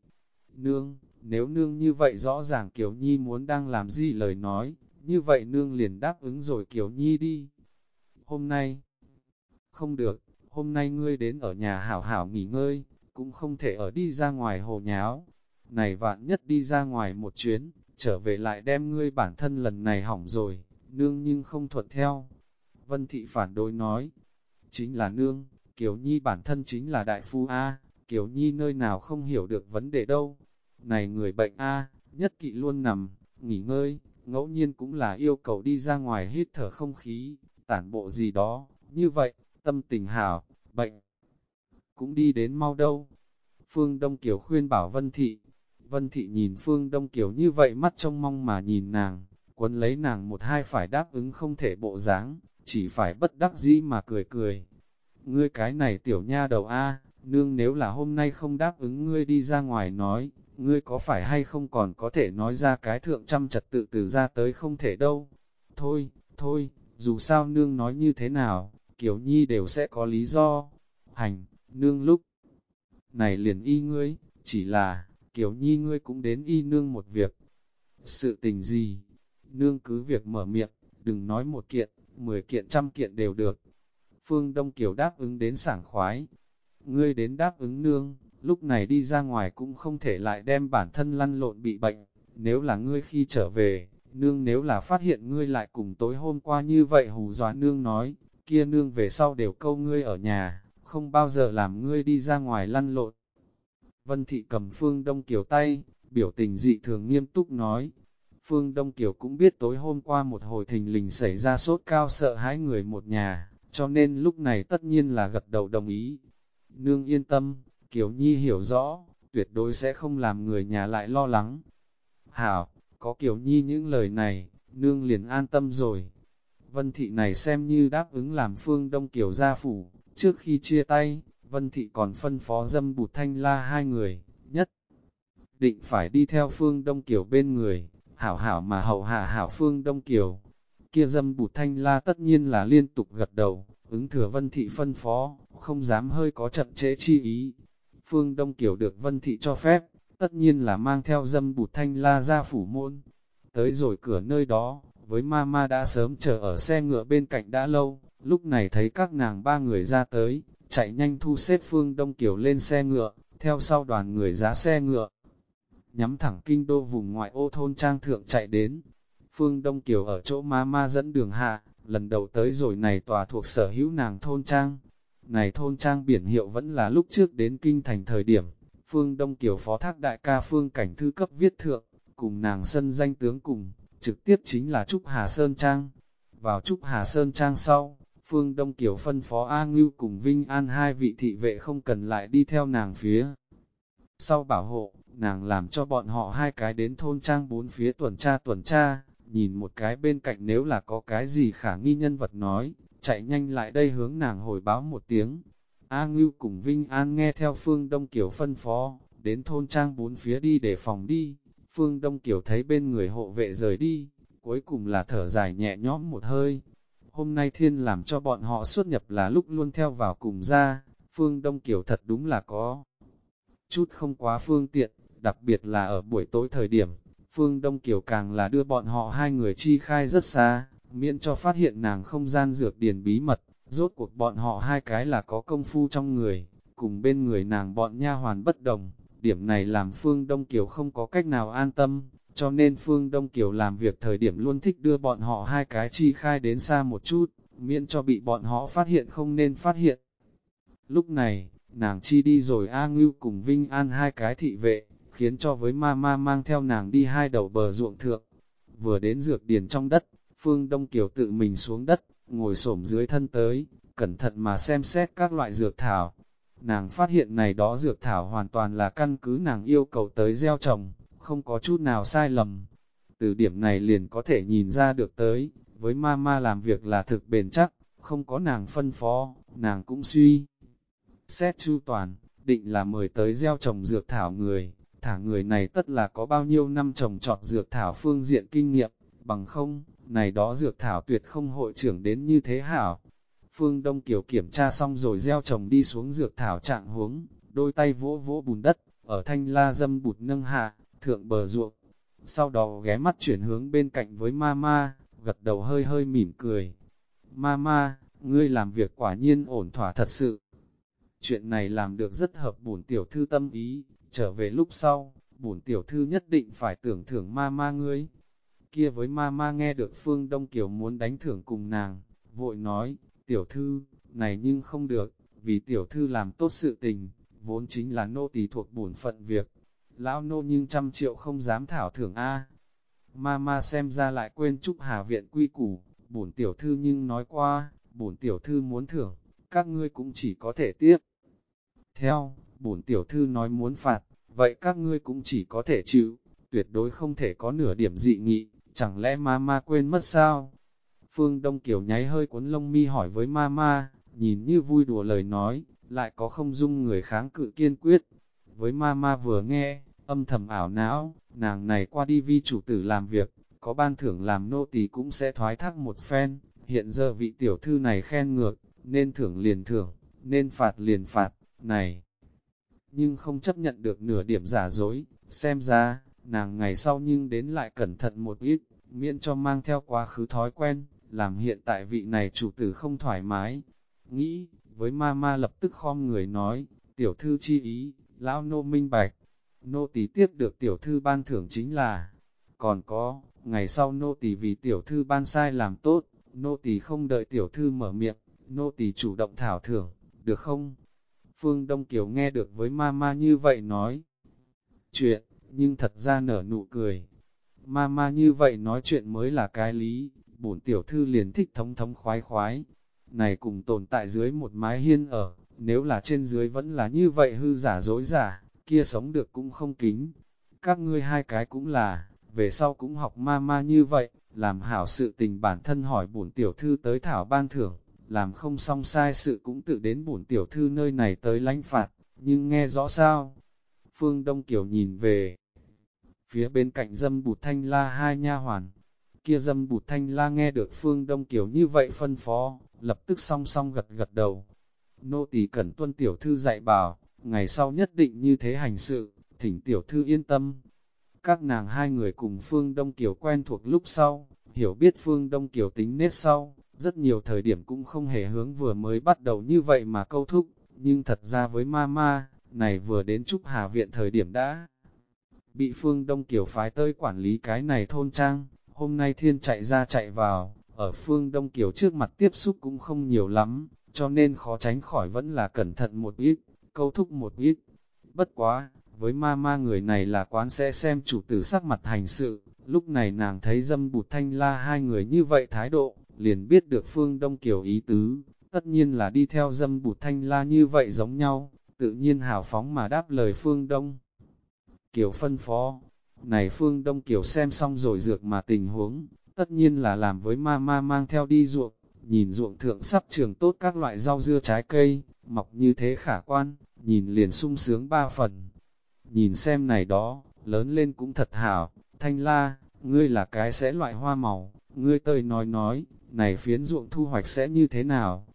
Nương, nếu nương như vậy rõ ràng Kiều Nhi muốn đang làm gì lời nói, như vậy nương liền đáp ứng rồi Kiều Nhi đi. Hôm nay, không được, hôm nay ngươi đến ở nhà hảo hảo nghỉ ngơi, cũng không thể ở đi ra ngoài hồ nháo. Này vạn nhất đi ra ngoài một chuyến, trở về lại đem ngươi bản thân lần này hỏng rồi, nương nhưng không thuận theo. Vân Thị phản đối nói, chính là nương, Kiều Nhi bản thân chính là đại phu A, Kiều Nhi nơi nào không hiểu được vấn đề đâu. Này người bệnh A, nhất kỵ luôn nằm, nghỉ ngơi, ngẫu nhiên cũng là yêu cầu đi ra ngoài hít thở không khí, tản bộ gì đó, như vậy, tâm tình hảo, bệnh cũng đi đến mau đâu. Phương Đông Kiều khuyên bảo Vân Thị, Vân Thị nhìn Phương Đông Kiều như vậy mắt trông mong mà nhìn nàng, quấn lấy nàng một hai phải đáp ứng không thể bộ dáng, chỉ phải bất đắc dĩ mà cười cười. Ngươi cái này tiểu nha đầu A, nương nếu là hôm nay không đáp ứng ngươi đi ra ngoài nói, ngươi có phải hay không còn có thể nói ra cái thượng trăm trật tự từ ra tới không thể đâu. Thôi, thôi, dù sao nương nói như thế nào, Kiều Nhi đều sẽ có lý do. Hành, nương lúc này liền y ngươi, chỉ là, Kiều Nhi ngươi cũng đến y nương một việc. Sự tình gì? Nương cứ việc mở miệng, đừng nói một kiện, mười kiện trăm kiện đều được. Phương Đông Kiều đáp ứng đến sảng khoái. Ngươi đến đáp ứng nương, lúc này đi ra ngoài cũng không thể lại đem bản thân lăn lộn bị bệnh. Nếu là ngươi khi trở về, nương nếu là phát hiện ngươi lại cùng tối hôm qua như vậy hù dọa nương nói, kia nương về sau đều câu ngươi ở nhà, không bao giờ làm ngươi đi ra ngoài lăn lộn. Vân Thị cầm Phương Đông Kiều tay, biểu tình dị thường nghiêm túc nói. Phương Đông Kiều cũng biết tối hôm qua một hồi thình lình xảy ra sốt cao sợ hãi người một nhà, cho nên lúc này tất nhiên là gật đầu đồng ý. Nương yên tâm, Kiều Nhi hiểu rõ, tuyệt đối sẽ không làm người nhà lại lo lắng. Hảo, có Kiều Nhi những lời này, nương liền an tâm rồi. Vân Thị này xem như đáp ứng làm Phương Đông Kiều gia phủ, trước khi chia tay, Vân Thị còn phân phó dâm bụt thanh la hai người, nhất định phải đi theo Phương Đông Kiều bên người, hảo hảo mà hậu hạ hảo Phương Đông Kiều. Kia dâm bụt thanh la tất nhiên là liên tục gật đầu, ứng thừa Vân Thị phân phó, không dám hơi có chậm trễ chi ý. Phương Đông Kiều được Vân Thị cho phép, tất nhiên là mang theo dâm bụt thanh la ra phủ môn. Tới rồi cửa nơi đó, với mama đã sớm chờ ở xe ngựa bên cạnh đã lâu, lúc này thấy các nàng ba người ra tới, chạy nhanh thu xếp Phương Đông Kiều lên xe ngựa, theo sau đoàn người giá xe ngựa. Nhắm thẳng kinh đô vùng ngoại ô thôn trang thượng chạy đến. Phương Đông Kiều ở chỗ ma ma dẫn đường hạ, lần đầu tới rồi này tòa thuộc sở hữu nàng thôn trang. Này thôn trang biển hiệu vẫn là lúc trước đến kinh thành thời điểm, Phương Đông Kiều phó thác đại ca Phương Cảnh Thư cấp viết thượng, cùng nàng sân danh tướng cùng, trực tiếp chính là Trúc Hà Sơn Trang. Vào Trúc Hà Sơn Trang sau, Phương Đông Kiều phân phó A Ngưu cùng Vinh An hai vị thị vệ không cần lại đi theo nàng phía. Sau bảo hộ, nàng làm cho bọn họ hai cái đến thôn trang bốn phía tuần tra tuần tra, nhìn một cái bên cạnh nếu là có cái gì khả nghi nhân vật nói, chạy nhanh lại đây hướng nàng hồi báo một tiếng. A Ngưu cùng Vinh An nghe theo Phương Đông Kiều phân phó, đến thôn trang bốn phía đi để phòng đi. Phương Đông Kiều thấy bên người hộ vệ rời đi, cuối cùng là thở dài nhẹ nhõm một hơi, hôm nay thiên làm cho bọn họ xuất nhập là lúc luôn theo vào cùng ra, phương Đông Kiều thật đúng là có chút không quá phương tiện, đặc biệt là ở buổi tối thời điểm, phương Đông Kiều càng là đưa bọn họ hai người chi khai rất xa, miễn cho phát hiện nàng không gian dược điền bí mật, rốt cuộc bọn họ hai cái là có công phu trong người, cùng bên người nàng bọn nha hoàn bất đồng, điểm này làm phương Đông Kiều không có cách nào an tâm, cho nên Phương Đông Kiều làm việc thời điểm luôn thích đưa bọn họ hai cái chi khai đến xa một chút, miễn cho bị bọn họ phát hiện không nên phát hiện. Lúc này, nàng chi đi rồi A Ngưu cùng Vinh An hai cái thị vệ, khiến cho với ma ma mang theo nàng đi hai đầu bờ ruộng thượng. Vừa đến dược điền trong đất, Phương Đông Kiều tự mình xuống đất, ngồi xổm dưới thân tới, cẩn thận mà xem xét các loại dược thảo. Nàng phát hiện này đó dược thảo hoàn toàn là căn cứ nàng yêu cầu tới gieo trồng, không có chút nào sai lầm. Từ điểm này liền có thể nhìn ra được tới, với mama làm việc là thực bền chắc, không có nàng phân phó, nàng cũng suy. Xét chu toàn, định là mời tới gieo trồng dược thảo người, thả người này tất là có bao nhiêu năm trồng trọt dược thảo phương diện kinh nghiệm, bằng không, này đó dược thảo tuyệt không hội trưởng đến như thế hảo. Phương Đông Kiều kiểm tra xong rồi gieo trồng đi xuống dược thảo trạng huống, đôi tay vỗ vỗ bùn đất, ở thanh la dâm bụt nâng hạ, thượng bờ ruộng. Sau đó ghé mắt chuyển hướng bên cạnh với mama, gật đầu hơi hơi mỉm cười. Mama, ngươi làm việc quả nhiên ổn thỏa thật sự. Chuyện này làm được rất hợp bổn tiểu thư tâm ý, trở về lúc sau, bổn tiểu thư nhất định phải tưởng thưởng mama ngươi. Kia với mama nghe được Phương Đông Kiều muốn đánh thưởng cùng nàng, vội nói, tiểu thư, này nhưng không được, vì tiểu thư làm tốt sự tình, vốn chính là nô tỳ thuộc bổn phận việc. Lão nô nhưng trăm triệu không dám thảo thưởng A. Mama xem ra lại quên chúc hà viện quy củ, bổn tiểu thư nhưng nói qua, bổn tiểu thư muốn thưởng, các ngươi cũng chỉ có thể tiếp. Theo, bổn tiểu thư nói muốn phạt, vậy các ngươi cũng chỉ có thể chịu, tuyệt đối không thể có nửa điểm dị nghị, chẳng lẽ mama quên mất sao? Phương Đông Kiều nháy hơi cuốn lông mi hỏi với mama, nhìn như vui đùa lời nói, lại có không dung người kháng cự kiên quyết. Với mama vừa nghe, âm thầm ảo não, nàng này qua đi vi chủ tử làm việc, có ban thưởng làm nô tỳ cũng sẽ thoái thác một phen, hiện giờ vị tiểu thư này khen ngược, nên thưởng liền thưởng, nên phạt liền phạt, này. Nhưng không chấp nhận được nửa điểm giả dối, xem ra, nàng ngày sau nhưng đến lại cẩn thận một ít, miễn cho mang theo quá khứ thói quen, làm hiện tại vị này chủ tử không thoải mái. Nghĩ, với ma ma lập tức khom người nói, tiểu thư chi ý, lão nô minh bạch, nô tỳ tiếp được tiểu thư ban thưởng chính là, còn có, ngày sau nô tỳ vì tiểu thư ban sai làm tốt, nô tỳ không đợi tiểu thư mở miệng, nô tỳ chủ động thảo thưởng, được không? Phương Đông Kiều nghe được với ma ma như vậy nói chuyện, nhưng thật ra nở nụ cười. Ma ma như vậy nói chuyện mới là cái lý, bổn tiểu thư liền thích thống thống khoái khoái. Này cùng tồn tại dưới một mái hiên ở, nếu là trên dưới vẫn là như vậy hư giả dối giả, kia sống được cũng không kính. Các ngươi hai cái cũng là, về sau cũng học ma ma như vậy, làm hảo sự tình bản thân hỏi bổn tiểu thư tới thảo ban thưởng, làm không xong sai sự cũng tự đến bổn tiểu thư nơi này tới lãnh phạt, nhưng nghe rõ sao? Phương Đông Kiều nhìn về phía bên cạnh dâm bụt thanh la hai nha hoàn, kia dâm bụt thanh la nghe được Phương Đông Kiều như vậy phân phó, lập tức song song gật gật đầu. Nô tỳ cẩn tuân tiểu thư dạy bảo, ngày sau nhất định như thế hành sự, thỉnh tiểu thư yên tâm. Các nàng hai người cùng Phương Đông Kiều quen thuộc lúc sau, hiểu biết Phương Đông Kiều tính nết sau, rất nhiều thời điểm cũng không hề hướng vừa mới bắt đầu như vậy mà câu thúc, nhưng thật ra với Mama, này vừa đến Trúc Hà Viện thời điểm đã bị Phương Đông Kiều phái tới quản lý cái này thôn trang, hôm nay thiên chạy ra chạy vào, ở Phương Đông Kiều trước mặt tiếp xúc cũng không nhiều lắm, cho nên khó tránh khỏi vẫn là cẩn thận một ít, câu thúc một ít. Bất quá, với ma ma người này là quán sẽ xem chủ tử sắc mặt hành sự, lúc này nàng thấy dâm bụt thanh la hai người như vậy thái độ, liền biết được phương Đông Kiều ý tứ, tất nhiên là đi theo dâm bụt thanh la như vậy giống nhau, tự nhiên hào phóng mà đáp lời phương Đông. Kiều phân phó, này phương Đông Kiều xem xong rồi dược mà tình huống, tất nhiên là làm với ma ma mang theo đi ruộng, nhìn ruộng thượng sắp trường tốt các loại rau dưa trái cây, mọc như thế khả quan, nhìn liền sung sướng ba phần. Nhìn xem này đó, lớn lên cũng thật hảo, thanh la, ngươi là cái sẽ loại hoa màu, ngươi tơi nói nói, này phiến ruộng thu hoạch sẽ như thế nào?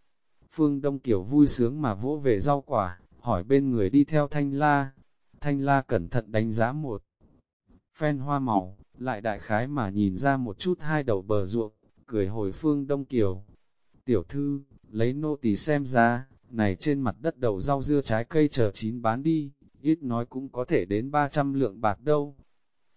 Phương Đông Kiều vui sướng mà vỗ về rau quả, hỏi bên người đi theo Thanh La. Thanh La cẩn thận đánh giá một phen hoa màu, lại đại khái mà nhìn ra một chút hai đầu bờ ruộng, cười hồi Phương Đông Kiều. Tiểu thư, lấy nô tỳ xem ra, này trên mặt đất đầu rau dưa trái cây chờ chín bán đi, ít nói cũng có thể đến 300 lượng bạc đâu.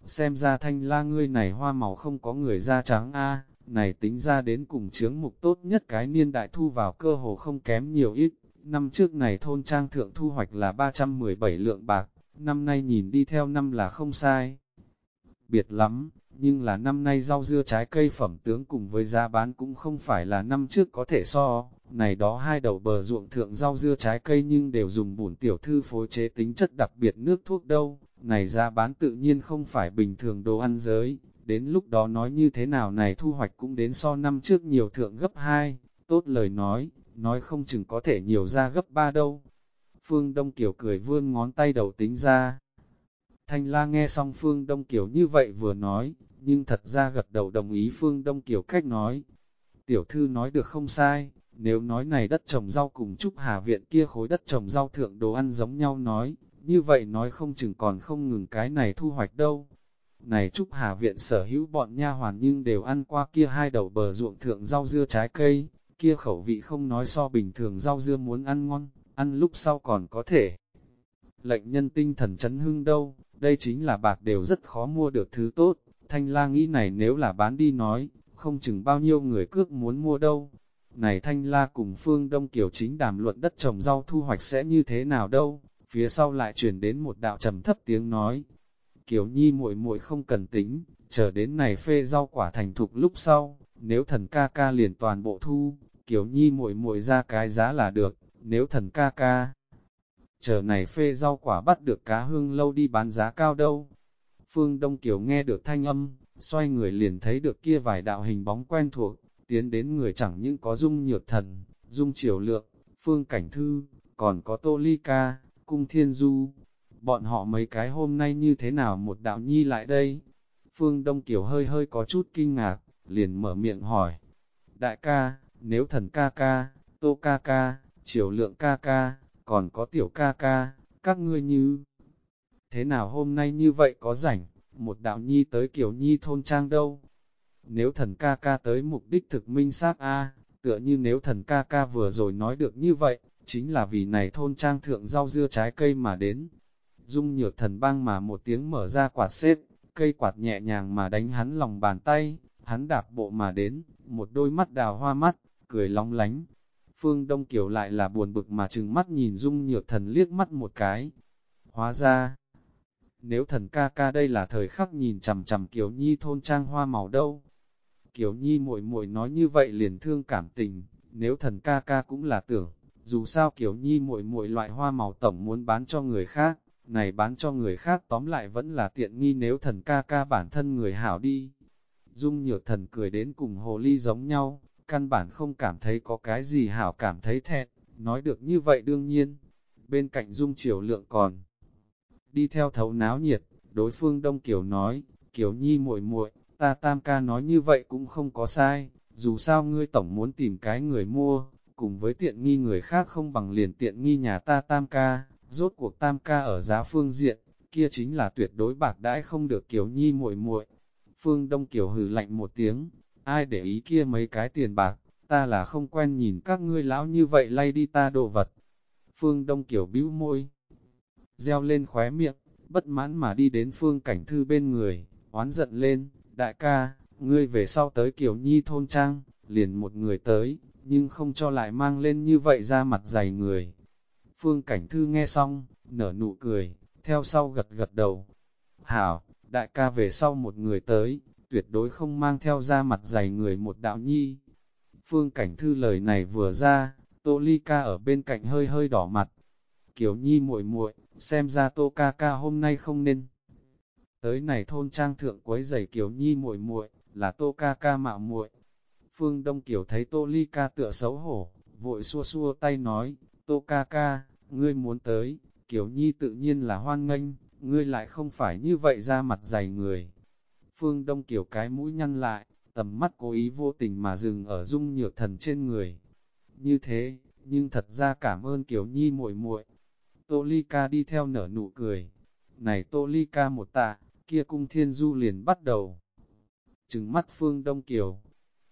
Xem ra thanh la ngươi này hoa màu không có người da trắng a này tính ra đến cùng chướng mục tốt nhất cái niên đại thu vào cơ hồ không kém nhiều ít. Năm trước này thôn trang thượng thu hoạch là 317 lượng bạc, năm nay nhìn đi theo năm là không sai. Biệt lắm, nhưng là năm nay rau dưa trái cây phẩm tướng cùng với giá bán cũng không phải là năm trước có thể so. Này đó hai đầu bờ ruộng thượng rau dưa trái cây nhưng đều dùng bùn tiểu thư phối chế tính chất đặc biệt nước thuốc đâu. Này giá bán tự nhiên không phải bình thường đồ ăn giới, đến lúc đó nói như thế nào này thu hoạch cũng đến so năm trước nhiều thượng gấp 2, tốt lời nói, nói không chừng có thể nhiều ra gấp 3 đâu. Phương Đông Kiều cười vươn ngón tay đầu tính ra. Thanh la nghe xong Phương Đông Kiều như vậy vừa nói, nhưng thật ra gật đầu đồng ý Phương Đông Kiều cách nói. Tiểu thư nói được không sai, Nếu nói này đất trồng rau cùng Trúc Hà Viện kia khối đất trồng rau thượng đồ ăn giống nhau nói, như vậy nói không chừng còn không ngừng cái này thu hoạch đâu. Này Trúc Hà Viện sở hữu bọn nha hoàn nhưng đều ăn qua kia hai đầu bờ ruộng thượng rau dưa trái cây, kia khẩu vị không nói so bình thường rau dưa muốn ăn ngon, ăn lúc sau còn có thể. Lệnh nhân tinh thần chấn hưng đâu, đây chính là bạc đều rất khó mua được thứ tốt, thanh la nghĩ này nếu là bán đi nói, không chừng bao nhiêu người cước muốn mua đâu. Này thanh la cùng phương Đông Kiều chính đàm luận đất trồng rau thu hoạch sẽ như thế nào đâu, phía sau lại truyền đến một đạo trầm thấp tiếng nói. Kiều Nhi muội muội không cần tính, chờ đến này phê rau quả thành thục lúc sau, nếu thần ca ca liền toàn bộ thu, Kiều Nhi muội muội ra cái giá là được, nếu thần ca ca. Chờ này phê rau quả bắt được cá hương lâu đi bán giá cao đâu. Phương Đông Kiều nghe được thanh âm, xoay người liền thấy được kia vài đạo hình bóng quen thuộc, tiến đến người chẳng những có dung nhược thần, dung triều lượng, phương cảnh thư, còn có tô ly ca, cung thiên du. Bọn họ mấy cái hôm nay như thế nào một đạo nhi lại đây? Phương Đông Kiều hơi hơi có chút kinh ngạc, liền mở miệng hỏi. Đại ca, nếu thần ca ca, tô ca ca, triều lượng ca ca, còn có tiểu ca ca, các ngươi như... Thế nào hôm nay như vậy có rảnh, một đạo nhi tới kiểu nhi thôn trang đâu? Nếu thần ca ca tới mục đích thực minh xác a tựa như nếu thần ca ca vừa rồi nói được như vậy, chính là vì này thôn trang thượng rau dưa trái cây mà đến. Dung nhược thần băng mà một tiếng mở ra quạt xếp, cây quạt nhẹ nhàng mà đánh hắn lòng bàn tay, hắn đạp bộ mà đến, một đôi mắt đào hoa mắt, cười long lánh. Phương Đông Kiều lại là buồn bực mà chừng mắt nhìn Dung nhược thần liếc mắt một cái. Hóa ra, nếu thần ca ca đây là thời khắc nhìn chằm chằm Kiều Nhi thôn trang hoa màu đâu. Kiều Nhi muội muội nói như vậy liền thương cảm tình, nếu thần ca ca cũng là tưởng, dù sao Kiều Nhi muội muội loại hoa màu tổng muốn bán cho người khác, này bán cho người khác tóm lại vẫn là tiện nghi nếu thần ca ca bản thân người hảo đi. Dung nhược thần cười đến cùng hồ ly giống nhau, căn bản không cảm thấy có cái gì hảo cảm thấy thẹn, nói được như vậy đương nhiên. Bên cạnh Dung Triều Lượng còn đi theo thấu náo nhiệt, đối phương Đông Kiều nói, Kiều Nhi muội muội, ta tam ca nói như vậy cũng không có sai, dù sao ngươi tổng muốn tìm cái người mua, cùng với tiện nghi người khác không bằng liền tiện nghi nhà ta tam ca, rốt cuộc tam ca ở giá phương diện, kia chính là tuyệt đối bạc đãi không được Kiều Nhi muội muội. Phương Đông Kiều hừ lạnh một tiếng, ai để ý kia mấy cái tiền bạc, ta là không quen nhìn các ngươi lão như vậy lay đi ta đồ vật. Phương Đông Kiều bĩu môi, gieo lên khóe miệng, bất mãn mà đi đến Phương Cảnh Thư bên người, oán giận lên, đại ca, ngươi về sau tới Kiều Nhi thôn trang, liền một người tới, nhưng không cho lại mang lên như vậy ra mặt dày người. Phương Cảnh Thư nghe xong, nở nụ cười, theo sau gật gật đầu. Hảo, đại ca về sau một người tới, tuyệt đối không mang theo ra mặt dày người một đạo nhi. Phương Cảnh Thư lời này vừa ra, Tô Ly Ca ở bên cạnh hơi hơi đỏ mặt. Kiều Nhi muội muội, xem ra Tô Ca Ca hôm nay không nên. Tới này thôn trang thượng quấy giày Kiều Nhi muội muội, là Tô Ca Ca mạo muội. Phương Đông Kiều thấy Tô Ly Ca tựa xấu hổ, vội xua xua tay nói, Tô Ca Ca, ngươi muốn tới, Kiều Nhi tự nhiên là hoan nghênh, ngươi lại không phải như vậy ra mặt dày người. Phương Đông Kiều cái mũi nhăn lại, tầm mắt cố ý vô tình mà dừng ở dung nhược thần trên người. Như thế, nhưng thật ra cảm ơn Kiều Nhi muội muội. Tô Ly Ca đi theo nở nụ cười. Này Tô Ly Ca một tạ, kia cung thiên du liền bắt đầu. Trừng mắt Phương Đông Kiều.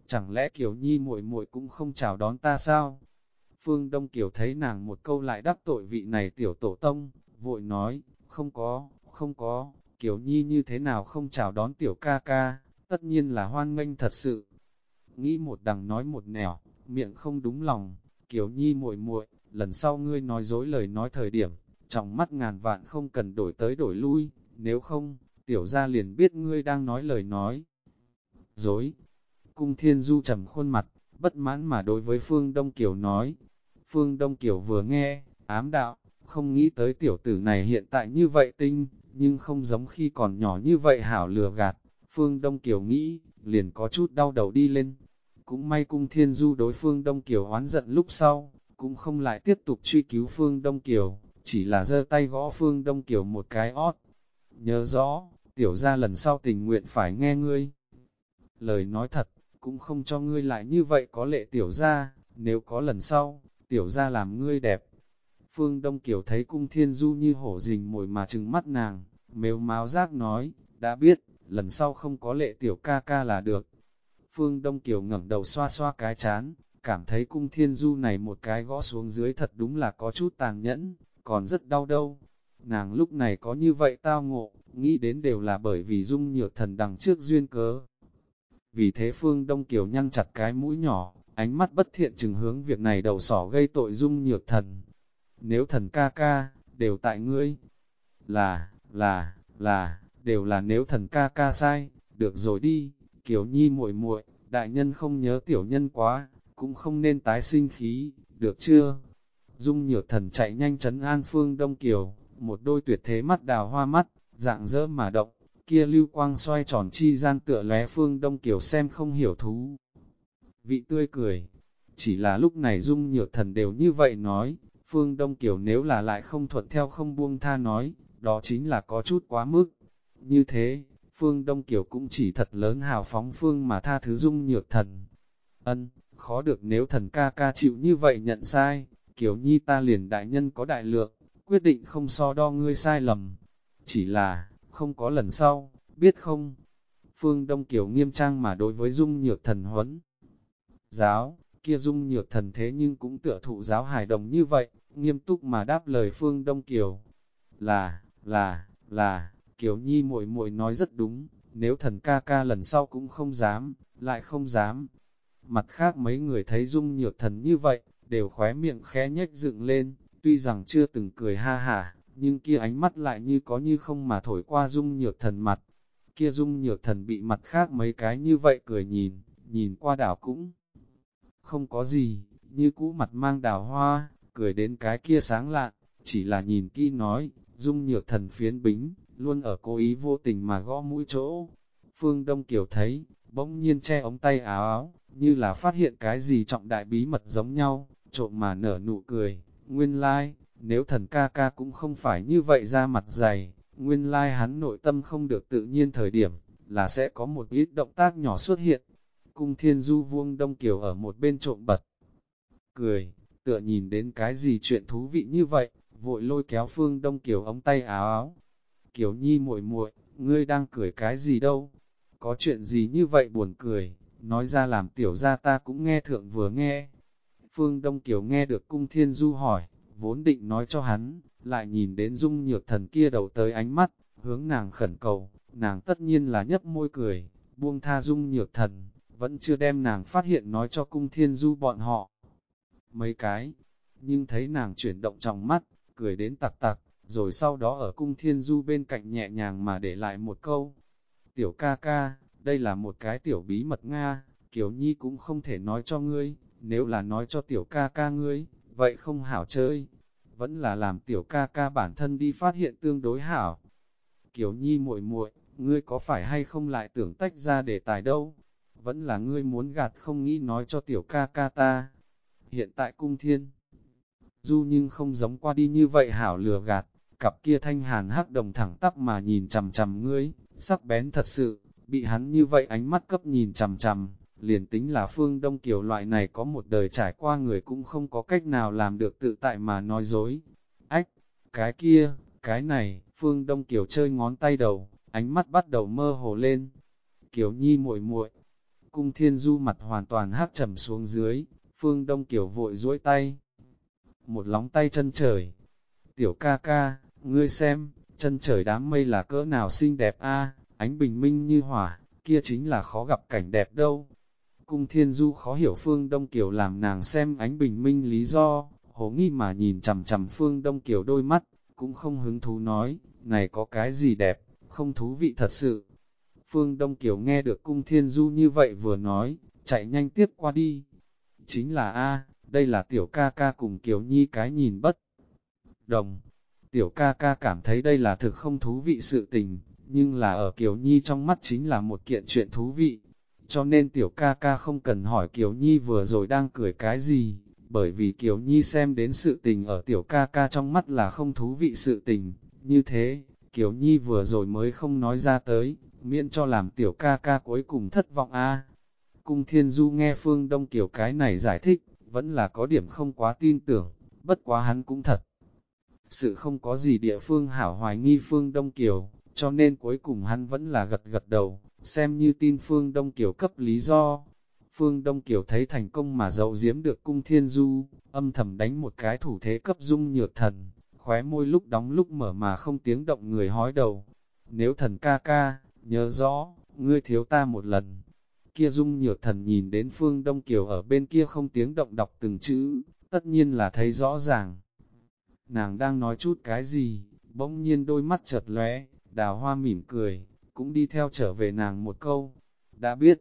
Chẳng lẽ Kiều Nhi muội muội cũng không chào đón ta sao? Phương Đông Kiều thấy nàng một câu lại đắc tội vị này tiểu tổ tông, vội nói, không có, không có, Kiều Nhi như thế nào không chào đón tiểu ca ca, tất nhiên là hoan nghênh thật sự. Nghĩ một đằng nói một nẻo, miệng không đúng lòng, Kiều Nhi muội muội, lần sau ngươi nói dối lời nói thời điểm, trong mắt ngàn vạn không cần đổi tới đổi lui, nếu không, tiểu gia liền biết ngươi đang nói lời nói. Dối. Cung Thiên Du trầm khuôn mặt, bất mãn mà đối với Phương Đông Kiều nói. Phương Đông Kiều vừa nghe, ám đạo, không nghĩ tới tiểu tử này hiện tại như vậy tinh, nhưng không giống khi còn nhỏ như vậy hảo lừa gạt. Phương Đông Kiều nghĩ, liền có chút đau đầu đi lên. Cũng may cung thiên du đối phương Đông Kiều oán giận lúc sau, cũng không lại tiếp tục truy cứu Phương Đông Kiều, chỉ là giơ tay gõ Phương Đông Kiều một cái ót. Nhớ rõ, tiểu ra lần sau tình nguyện phải nghe ngươi. Lời nói thật, cũng không cho ngươi lại như vậy có lệ tiểu ra, nếu có lần sau, tiểu ra làm ngươi đẹp. Phương Đông Kiều thấy cung thiên du như hổ rình mồi mà trừng mắt nàng, mếu máu giác nói, đã biết, lần sau không có lệ tiểu ca ca là được. Phương Đông Kiều ngẩng đầu xoa xoa cái chán, cảm thấy cung thiên du này một cái gõ xuống dưới thật đúng là có chút tàn nhẫn, còn rất đau đâu. Nàng lúc này có như vậy tao ngộ, nghĩ đến đều là bởi vì dung nhược thần đằng trước duyên cớ. Vì thế Phương Đông Kiều nhăn chặt cái mũi nhỏ, ánh mắt bất thiện chừng hướng việc này đầu sỏ gây tội dung nhược thần. Nếu thần ca ca, đều tại ngươi. Là, là, là, đều là nếu thần ca ca sai, được rồi đi, Kiều Nhi muội muội, đại nhân không nhớ tiểu nhân quá, cũng không nên tái sinh khí, được chưa? Dung nhược thần chạy nhanh chấn an phương Đông Kiều, một đôi tuyệt thế mắt đào hoa mắt, dạng dỡ mà động, kia lưu quang xoay tròn chi gian tựa lé phương Đông Kiều xem không hiểu thú. Vị tươi cười, chỉ là lúc này Dung nhược thần đều như vậy nói, phương Đông Kiều nếu là lại không thuận theo không buông tha nói, đó chính là có chút quá mức. Như thế, Phương Đông Kiều cũng chỉ thật lớn hào phóng Phương mà tha thứ Dung nhược thần. Ân, khó được nếu thần ca ca chịu như vậy nhận sai, Kiều Nhi ta liền đại nhân có đại lượng, quyết định không so đo ngươi sai lầm. Chỉ là, không có lần sau, biết không? Phương Đông Kiều nghiêm trang mà đối với Dung Nhược Thần huấn. Giáo, kia Dung Nhược Thần thế nhưng cũng tựa thụ giáo hài đồng như vậy, nghiêm túc mà đáp lời Phương Đông Kiều. Là, là, là, Kiều Nhi muội muội nói rất đúng, nếu thần ca ca lần sau cũng không dám, lại không dám. Mặt khác mấy người thấy Dung Nhược Thần như vậy, đều khóe miệng khẽ nhếch dựng lên, tuy rằng chưa từng cười ha hả, nhưng kia ánh mắt lại như có như không mà thổi qua dung nhược thần mặt. Kia dung nhược thần bị mặt khác mấy cái như vậy cười nhìn, nhìn qua đảo cũng không có gì, như cũ mặt mang đào hoa, cười đến cái kia sáng lạn, chỉ là nhìn kỹ nói, dung nhược thần phiến bính, luôn ở cố ý vô tình mà gõ mũi chỗ. Phương Đông Kiều thấy, bỗng nhiên che ống tay áo áo, như là phát hiện cái gì trọng đại bí mật giống nhau, trộm mà nở nụ cười, nguyên lai, like, nếu thần ca ca cũng không phải như vậy ra mặt dày, nguyên lai like hắn nội tâm không được tự nhiên thời điểm, là sẽ có một ít động tác nhỏ xuất hiện. Cung thiên du vuông đông kiều ở một bên trộm bật. Cười, tựa nhìn đến cái gì chuyện thú vị như vậy, vội lôi kéo phương đông kiều ống tay áo áo. Kiều nhi muội muội, ngươi đang cười cái gì đâu? Có chuyện gì như vậy buồn cười, nói ra làm tiểu gia ta cũng nghe thượng vừa nghe. Phương Đông Kiều nghe được cung thiên du hỏi, vốn định nói cho hắn, lại nhìn đến dung nhược thần kia đầu tới ánh mắt, hướng nàng khẩn cầu, nàng tất nhiên là nhấp môi cười, buông tha dung nhược thần, vẫn chưa đem nàng phát hiện nói cho cung thiên du bọn họ. Mấy cái, nhưng thấy nàng chuyển động trong mắt, cười đến tặc tặc, rồi sau đó ở cung thiên du bên cạnh nhẹ nhàng mà để lại một câu. Tiểu ca ca, đây là một cái tiểu bí mật Nga, Kiều Nhi cũng không thể nói cho ngươi, nếu là nói cho tiểu ca ca ngươi, vậy không hảo chơi, vẫn là làm tiểu ca ca bản thân đi phát hiện tương đối hảo. Kiều Nhi muội muội, ngươi có phải hay không lại tưởng tách ra đề tài đâu? Vẫn là ngươi muốn gạt không nghĩ nói cho tiểu ca ca ta. Hiện tại cung thiên, du nhưng không giống qua đi như vậy hảo lừa gạt, cặp kia thanh hàn hắc đồng thẳng tắp mà nhìn chằm chằm ngươi, sắc bén thật sự, bị hắn như vậy ánh mắt cấp nhìn chằm chằm, liền tính là phương Đông Kiều loại này có một đời trải qua người cũng không có cách nào làm được tự tại mà nói dối. Ách, cái kia, cái này, phương Đông Kiều chơi ngón tay đầu, ánh mắt bắt đầu mơ hồ lên. kiểu Nhi muội muội, cung thiên du mặt hoàn toàn hát trầm xuống dưới, phương Đông Kiều vội duỗi tay. Một lóng tay chân trời. Tiểu ca ca, ngươi xem, chân trời đám mây là cỡ nào xinh đẹp a ánh bình minh như hỏa, kia chính là khó gặp cảnh đẹp đâu. Cung Thiên Du khó hiểu Phương Đông Kiều làm nàng xem ánh bình minh lý do, hồ nghi mà nhìn chằm chằm Phương Đông Kiều đôi mắt, cũng không hứng thú nói, này có cái gì đẹp, không thú vị thật sự. Phương Đông Kiều nghe được Cung Thiên Du như vậy vừa nói, chạy nhanh tiếp qua đi. Chính là A, đây là tiểu ca ca cùng Kiều Nhi cái nhìn bất đồng. Tiểu ca ca cảm thấy đây là thực không thú vị sự tình, nhưng là ở Kiều Nhi trong mắt chính là một kiện chuyện thú vị cho nên tiểu ca ca không cần hỏi Kiều Nhi vừa rồi đang cười cái gì, bởi vì Kiều Nhi xem đến sự tình ở tiểu ca ca trong mắt là không thú vị sự tình, như thế, Kiều Nhi vừa rồi mới không nói ra tới, miễn cho làm tiểu ca ca cuối cùng thất vọng a. Cung Thiên Du nghe Phương Đông Kiều cái này giải thích, vẫn là có điểm không quá tin tưởng, bất quá hắn cũng thật. Sự không có gì địa phương hảo hoài nghi Phương Đông Kiều, cho nên cuối cùng hắn vẫn là gật gật đầu, xem như tin Phương Đông Kiều cấp lý do. Phương Đông Kiều thấy thành công mà dậu diếm được cung thiên du, âm thầm đánh một cái thủ thế cấp dung nhược thần, khóe môi lúc đóng lúc mở mà không tiếng động người hói đầu. Nếu thần ca ca, nhớ rõ, ngươi thiếu ta một lần. Kia dung nhược thần nhìn đến Phương Đông Kiều ở bên kia không tiếng động đọc từng chữ, tất nhiên là thấy rõ ràng. Nàng đang nói chút cái gì, bỗng nhiên đôi mắt chợt lóe, đào hoa mỉm cười, cũng đi theo trở về nàng một câu. Đã biết,